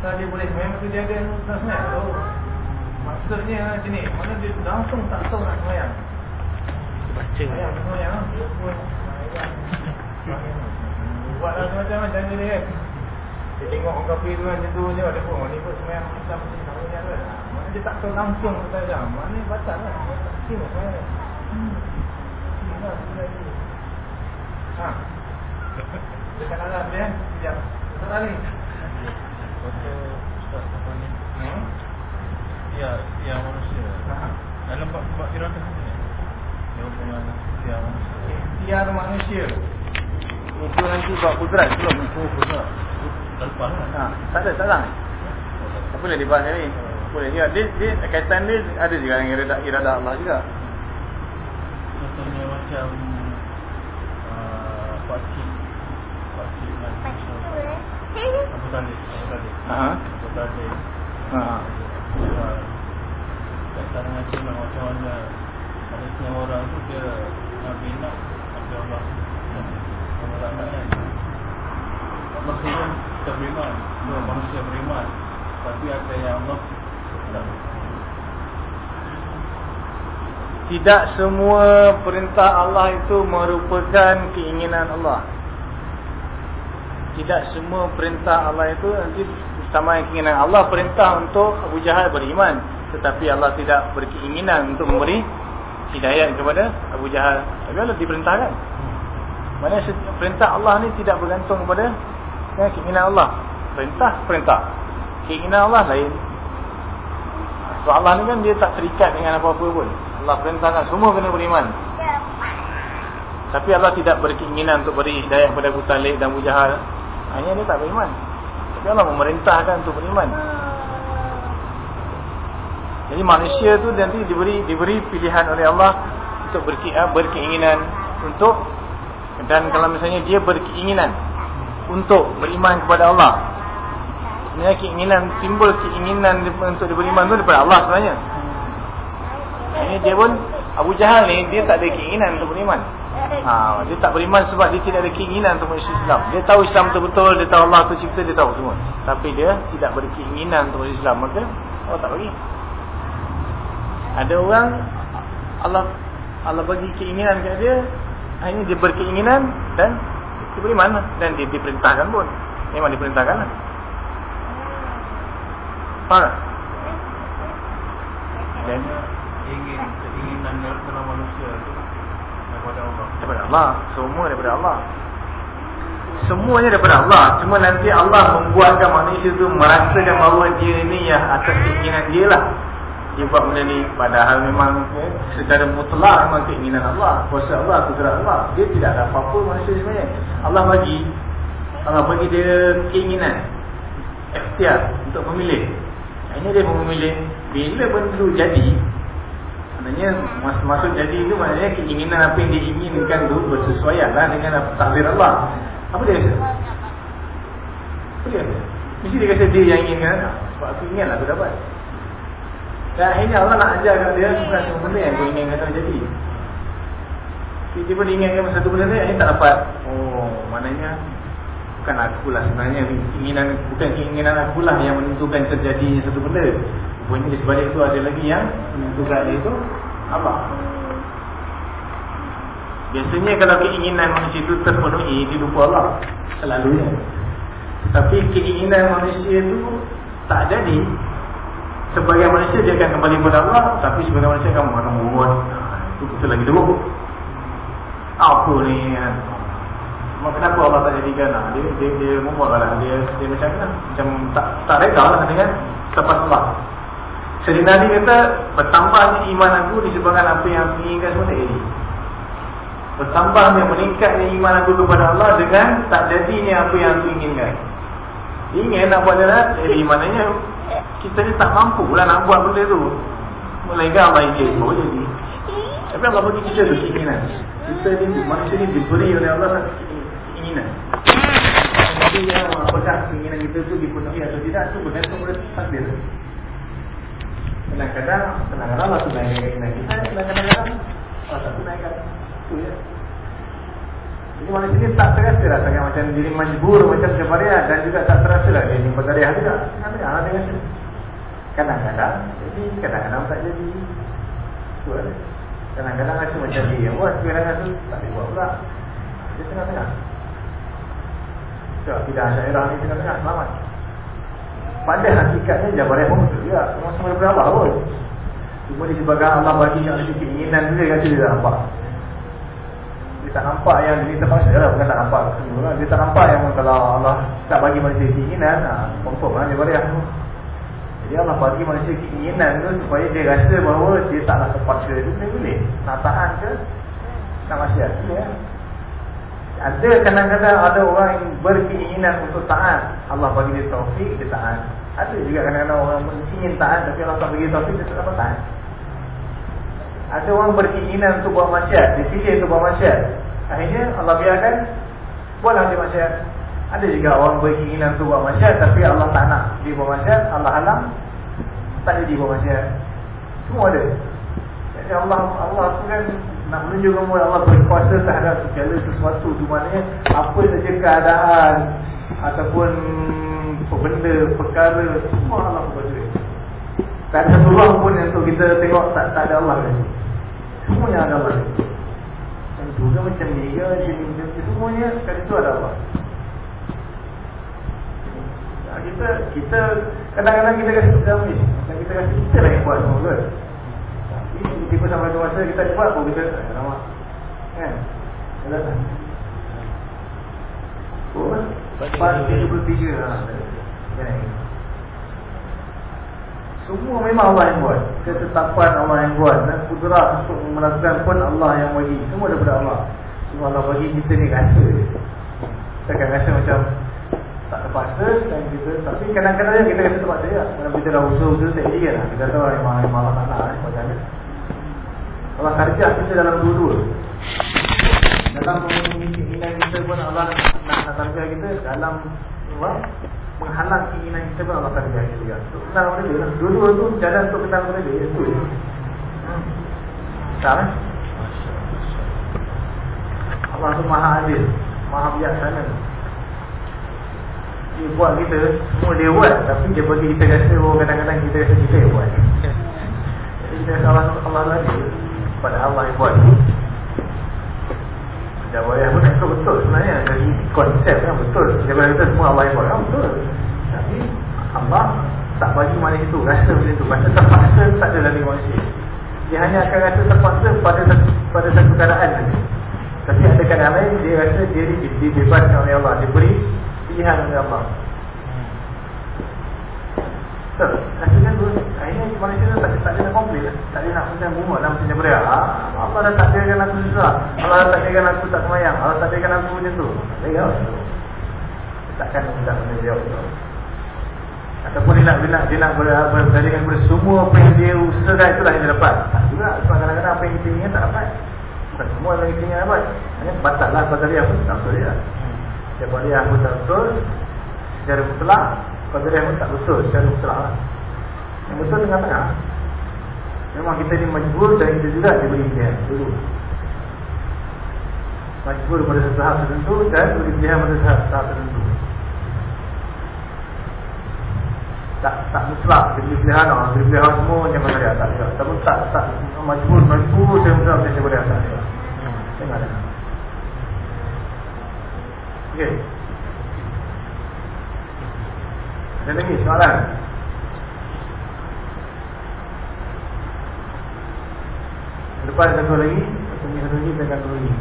Tak dia boleh semayang Maka dia ada nak semayang oh. Maksudnya macam ni Mana dia langsung tak tahu nak semayang Baca. Semayang semayang Dia pun semayang Semayang Buatlah macam macam ni kan. Dia tengok orang kafir tu macam tu je dia pun ni pun semua macam macam sama je kan. Mana dia tak tahu langsung kata dia. Mana batal lah. Tengok kan. Hmm. Tinggal lagi. Ha. Dekat dia, sekejap. Sebentar ni. Kata Ustaz apa ni Hmm? Ya, ya manusia Ha. Dalam bab bab iradah ni Dia hubungan Ya manusia Ikhtiar manusia. Itu nanti buat kudrat belum? Oh, benar Lepas lah Ha, tak ada salah. Tak boleh dibahas ni. Boleh juga. Dia, dia kaitan dia ada juga dengan iradah, iradah Allah juga. Contohnya macam uh, Pakcik Pakcik Nabi Abu Talib Abu Talib. Abu Talib. Kaitan dengan Cina macam mana Ada setengah orang tu dia Nabi nak Nabi Allah. Allah tak nak kan. Allah suruh kita beriman. Suruh manusia beriman. Tapi ada yang Allah tak Tidak semua perintah Allah itu merupakan keinginan Allah. Tidak semua perintah Allah itu nanti sama yang keinginan Allah perintah untuk Abu Jahal beriman, tetapi Allah tidak berkeinginan untuk memberi hidayah kepada Abu Jahal. Tapi Allah diperintahkan. Mana perintah Allah ni tidak bergantung kepada ya, keinginan Allah. Perintah perintah. Keinginan Allah lain. So Allah ni kan dia tak terikat dengan apa-apa pun. Allah perintahkan semua kena beriman. Tapi Allah tidak berkeinginan untuk beri hidayah kepada Abu Talib dan Abu Jahal. Hanya dia tak beriman. Tapi Allah memerintahkan untuk beriman. Jadi manusia tu nanti diberi diberi pilihan oleh Allah untuk berke, ah, berkeinginan untuk dan kalau misalnya dia berkeinginan untuk beriman kepada Allah. Sebenarnya keinginan timbul keinginan untuk beriman tu daripada Allah sebenarnya. Ini dia pun Abu Jahal ni dia tak ada keinginan untuk beriman. Ha, dia tak beriman sebab dia tidak ada keinginan untuk masuk Islam. Dia tahu Islam betul-betul, dia tahu Allah tu cipta, dia tahu semua. Tapi dia tidak berkeinginan untuk masuk Islam. Maka Allah tak bagi. Ada orang Allah Allah bagi keinginan kat dia, akhirnya dia berkeinginan dan dia beriman lah. dan dia diperintahkan pun. Memang diperintahkan lah. Faham? Dan ingin keinginan dalam manusia daripada Allah. daripada Allah. Semua daripada Allah. Semuanya daripada Allah. Cuma nanti Allah membuatkan manusia tu Merasakan bahawa dia ni yang Atas keinginan dia lah Dia buat benda ni. Padahal memang eh, Secara mutlak memang keinginan Allah Kuasa Allah, kudrat Allah. Dia tidak ada apa-apa manusia sebenarnya. Allah bagi. Allah bagi dia keinginan. Ikhtiar Untuk memilih Ini dia memilih. Bila benda tu jadi Maknanya mas masuk jadi itu maknanya keinginan apa yang diinginkan itu bersesuaian lah dengan takdir Allah. Apa dia? Apa dia? Mesti dia kata dia yang inginkan. Sebab aku ingat lah aku dapat. Dan akhirnya Allah nak ajar kat dia bukan semua benda yang kau inginkan terjadi. Tiba-tiba dia inginkan satu benda ni akhirnya tak dapat. Oh, maknanya bukan aku lah sebenarnya keinginan bukan keinginan aku lah yang menentukan terjadi satu benda. Rupanya di sebalik itu ada lagi yang menentukan itu apa? Biasanya kalau keinginan manusia itu terpenuhi di lupa Allah selalunya. Tapi keinginan manusia itu tak jadi. Sebagai manusia dia akan kembali kepada Allah, tapi sebagai manusia kamu akan membuat itu betul lagi dulu. Apa ni? Kan? Mak kenapa Allah tak jadikan lah? Dia dia dia membuat lah. Dia dia macam mana? Macam tak tak reda lah dengan sifat Allah. Serina ni kata bertambahnya iman aku disebabkan apa yang aku inginkan semua tak jadi. Bertambahnya meningkatnya iman aku kepada Allah dengan tak jadinya apa yang aku inginkan. Dia ingin nak buat jalan, jadi maknanya kita ni tak mampu lah nak buat benda tu. Melainkan Allah ingin, baru jadi. Tapi Allah bagi kita tu keinginan. Kita ni, manusia ni diberi oleh Allah keinginan. Jadi yang apakah keinginan kita tu dipenuhi atau tidak tu bergantung pada takdir. Kadang-kadang Kadang-kadang Allah tunaikan keinginan kita Kadang-kadang Allah tak tunaikan Itu ya. Jadi manusia ni tak terasa lah Sangat macam diri majbur Macam Jabariah Dan juga tak terasa lah Dia jumpa Jabariah juga Kadang-kadang Kadang-kadang Jadi kadang-kadang tak jadi. Itu lah Kadang-kadang rasa macam dia yang buat Kadang-kadang rasa tak boleh buat pula. Dia tengah-tengah Sebab tidak syairah ni tengah-tengah selamat. Pada hakikatnya Jabariyah pun betul. Juga Semua-semua daripada Allah pun. Cuma disebabkan Allah bagi yang ada keinginan dia Kata dia tak nampak. Dia tak nampak yang dia terpaksa lah Bukan tak nampak. Semua Dia tak nampak yang kalau Allah tak bagi manusia keinginan ha, Confirm lah Jabariyah tu Jadi Allah bagi manusia keinginan tu Supaya dia rasa bahawa dia taklah terpaksa Dia boleh-boleh Nak tahan ke? Tak masyarakat ya. Ada kadang-kadang ada orang yang berkeinginan untuk taat. Allah bagi dia taufik, dia taat. Ada juga kadang-kadang orang ingin taat Tapi Allah tak bagi taufik, dia tak dapat taat. Ada orang berkeinginan untuk buat masyarakat Dia pilih untuk buat masyarakat Akhirnya Allah biarkan Buatlah dia masyarakat Ada juga orang berkeinginan untuk buat masyarakat Tapi Allah tak nak dia buat masyarakat Allah halang Tak jadi buat masyarakat Semua ada. Jadi Allah Allah tu kan nak menunjukkan bahawa Allah berkuasa terhadap segala sesuatu. Tu maknanya apa saja keadaan ataupun benda perkara semua Allah berkuasa. Tak ada satu pun yang kita tengok tak, tak ada Allah lagi semua yang ada Allah macam tu ke macam ni ke macam ni semuanya sekali tu ada Allah. Kita kita kadang-kadang kita kasi macam ni. Kita kasi kita lah yang buat semua Tiba sampai tu masa kita buat pun kita tak lama. Kan? Ada tak? Oh, tiga puluh tiga Semua memang Allah yang buat. Ketetapan Allah yang buat. Dan kudrat untuk melakukan pun Allah yang bagi. Semua daripada Allah. Cuma Allah bagi kita ni rasa. Kita akan rasa macam Tak terpaksa dan kita, Tapi kadang-kadang kita rasa terpaksa ya Kalau kita dah usul-usul tak jadi kan. Kita tahu memang Allah tak nak eh, Macam mana Allah karjah kita dalam dua-dua. Dalam keinginan kita pun Allah nak, karjah kita Dalam apa? Menghalang keinginan kita pun Allah karjah kita juga. Kenal kepada dia lah. Dua-dua tu jalan untuk kepada dia Itu je hmm. Tak kan? Allah tu maha adil Maha bijaksana. Dia buat kita Semua dia buat. Tapi dia bagi kita rasa Oh kadang-kadang kita rasa kita yang buat. Jadi kita rasa Allah, Allah lagi pada Allah yang buat Jawabannya pun itu betul sebenarnya. Dari konsep yang betul. Jawabannya kita semua Allah yang buat. Kan betul. Tapi Allah tak bagi mana itu Rasa macam itu. Rasa terpaksa tak ada lagi manusia Dia hanya akan rasa terpaksa pada pada satu keadaan saja Tapi ada keadaan lain Dia rasa diri dibebaskan oleh Allah. Dia beri pilihan oleh Allah Rasanya tu akhirnya manusia tu tak tak ada nak komplain, tak ada nak macam bunga dalam macam beria. Ah, Allah dah takdirkan aku susah. Allah dah takdirkan aku tak semayang. Allah takdirkan aku macam tu. Tak. Takkan tidak benda dia tu. Ataupun dia nak, dia nak, dia nak berdarikan kepada semua apa yang dia usahakan itulah yang dia dapat. Tak juga. Sebab kadang-kadang apa yang kita ingin tak dapat. Bukan semua yang kita ingin dapat. Hanya batal lah. Batal dia pun tak betul dia. Dia buat dia pun tak betul. Secara mutlak Qadriyah pun tak betul secara mutlak lah. Yang betul tengah-tengah Memang kita ni majbur dan kita juga diberi pilihan dulu. Majbur pada satu hal tertentu dan diberi pilihan pada satu hal tertentu. Tak tak mutlak diberi pilihan orang diberi pilihan semua macam mana dia tak juga tapi tak tak majbur majbur saya mutlak macam mana dia tak juga tengah tengah Okay. Ada lagi soalan? Lepas satu lagi Satu lagi, satu lagi, satu lagi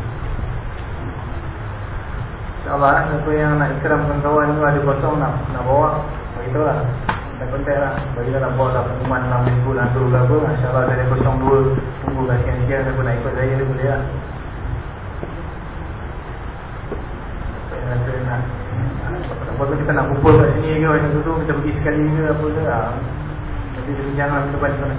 InsyaAllah Siapa yang nak ikram kawan-kawan tu Ada kosong nak nak bawa Beritahu lah Tak kontak lah. Bagi nak bawa lah pengumuman 6 minggu Nanti ke apa InsyaAllah ada kosong dua Tunggu kasihan-kasihan Siapa nak ikut saya Dia boleh lah. Yang rasa nak apa kita nak kumpul kat sini ke macam tu kita pergi sekali ke apa ke ha. nanti dia bincang lah depan sana.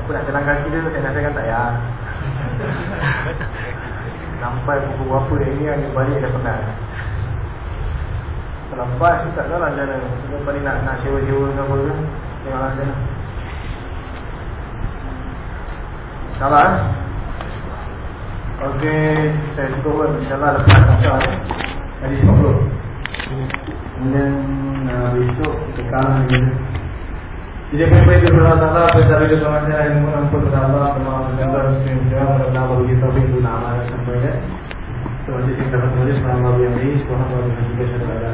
Aku nak jalan kaki dia saya nasihatkan tak ya sampai pukul berapa yang ni dia balik dah penat kalau bas tak tahu lah jalan. Kita balik nak, nak sewa-sewa ke apa ke tengoklah jalan salah Okey, saya cuba insyaAllah lepas masa ni Hari 90 Kemudian uh, besok sekarang ni Jadi apa yang kita Allah Ta'ala Berita bagi tuan saya yang mengampun kepada Allah Terima kasih kepada Allah Terima kasih kepada Allah Terima kasih kepada Allah Terima kasih kita dapat menulis Selamat yang ini Selamat yang ini Selamat yang ini Selamat yang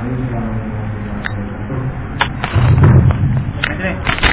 ini Selamat yang ini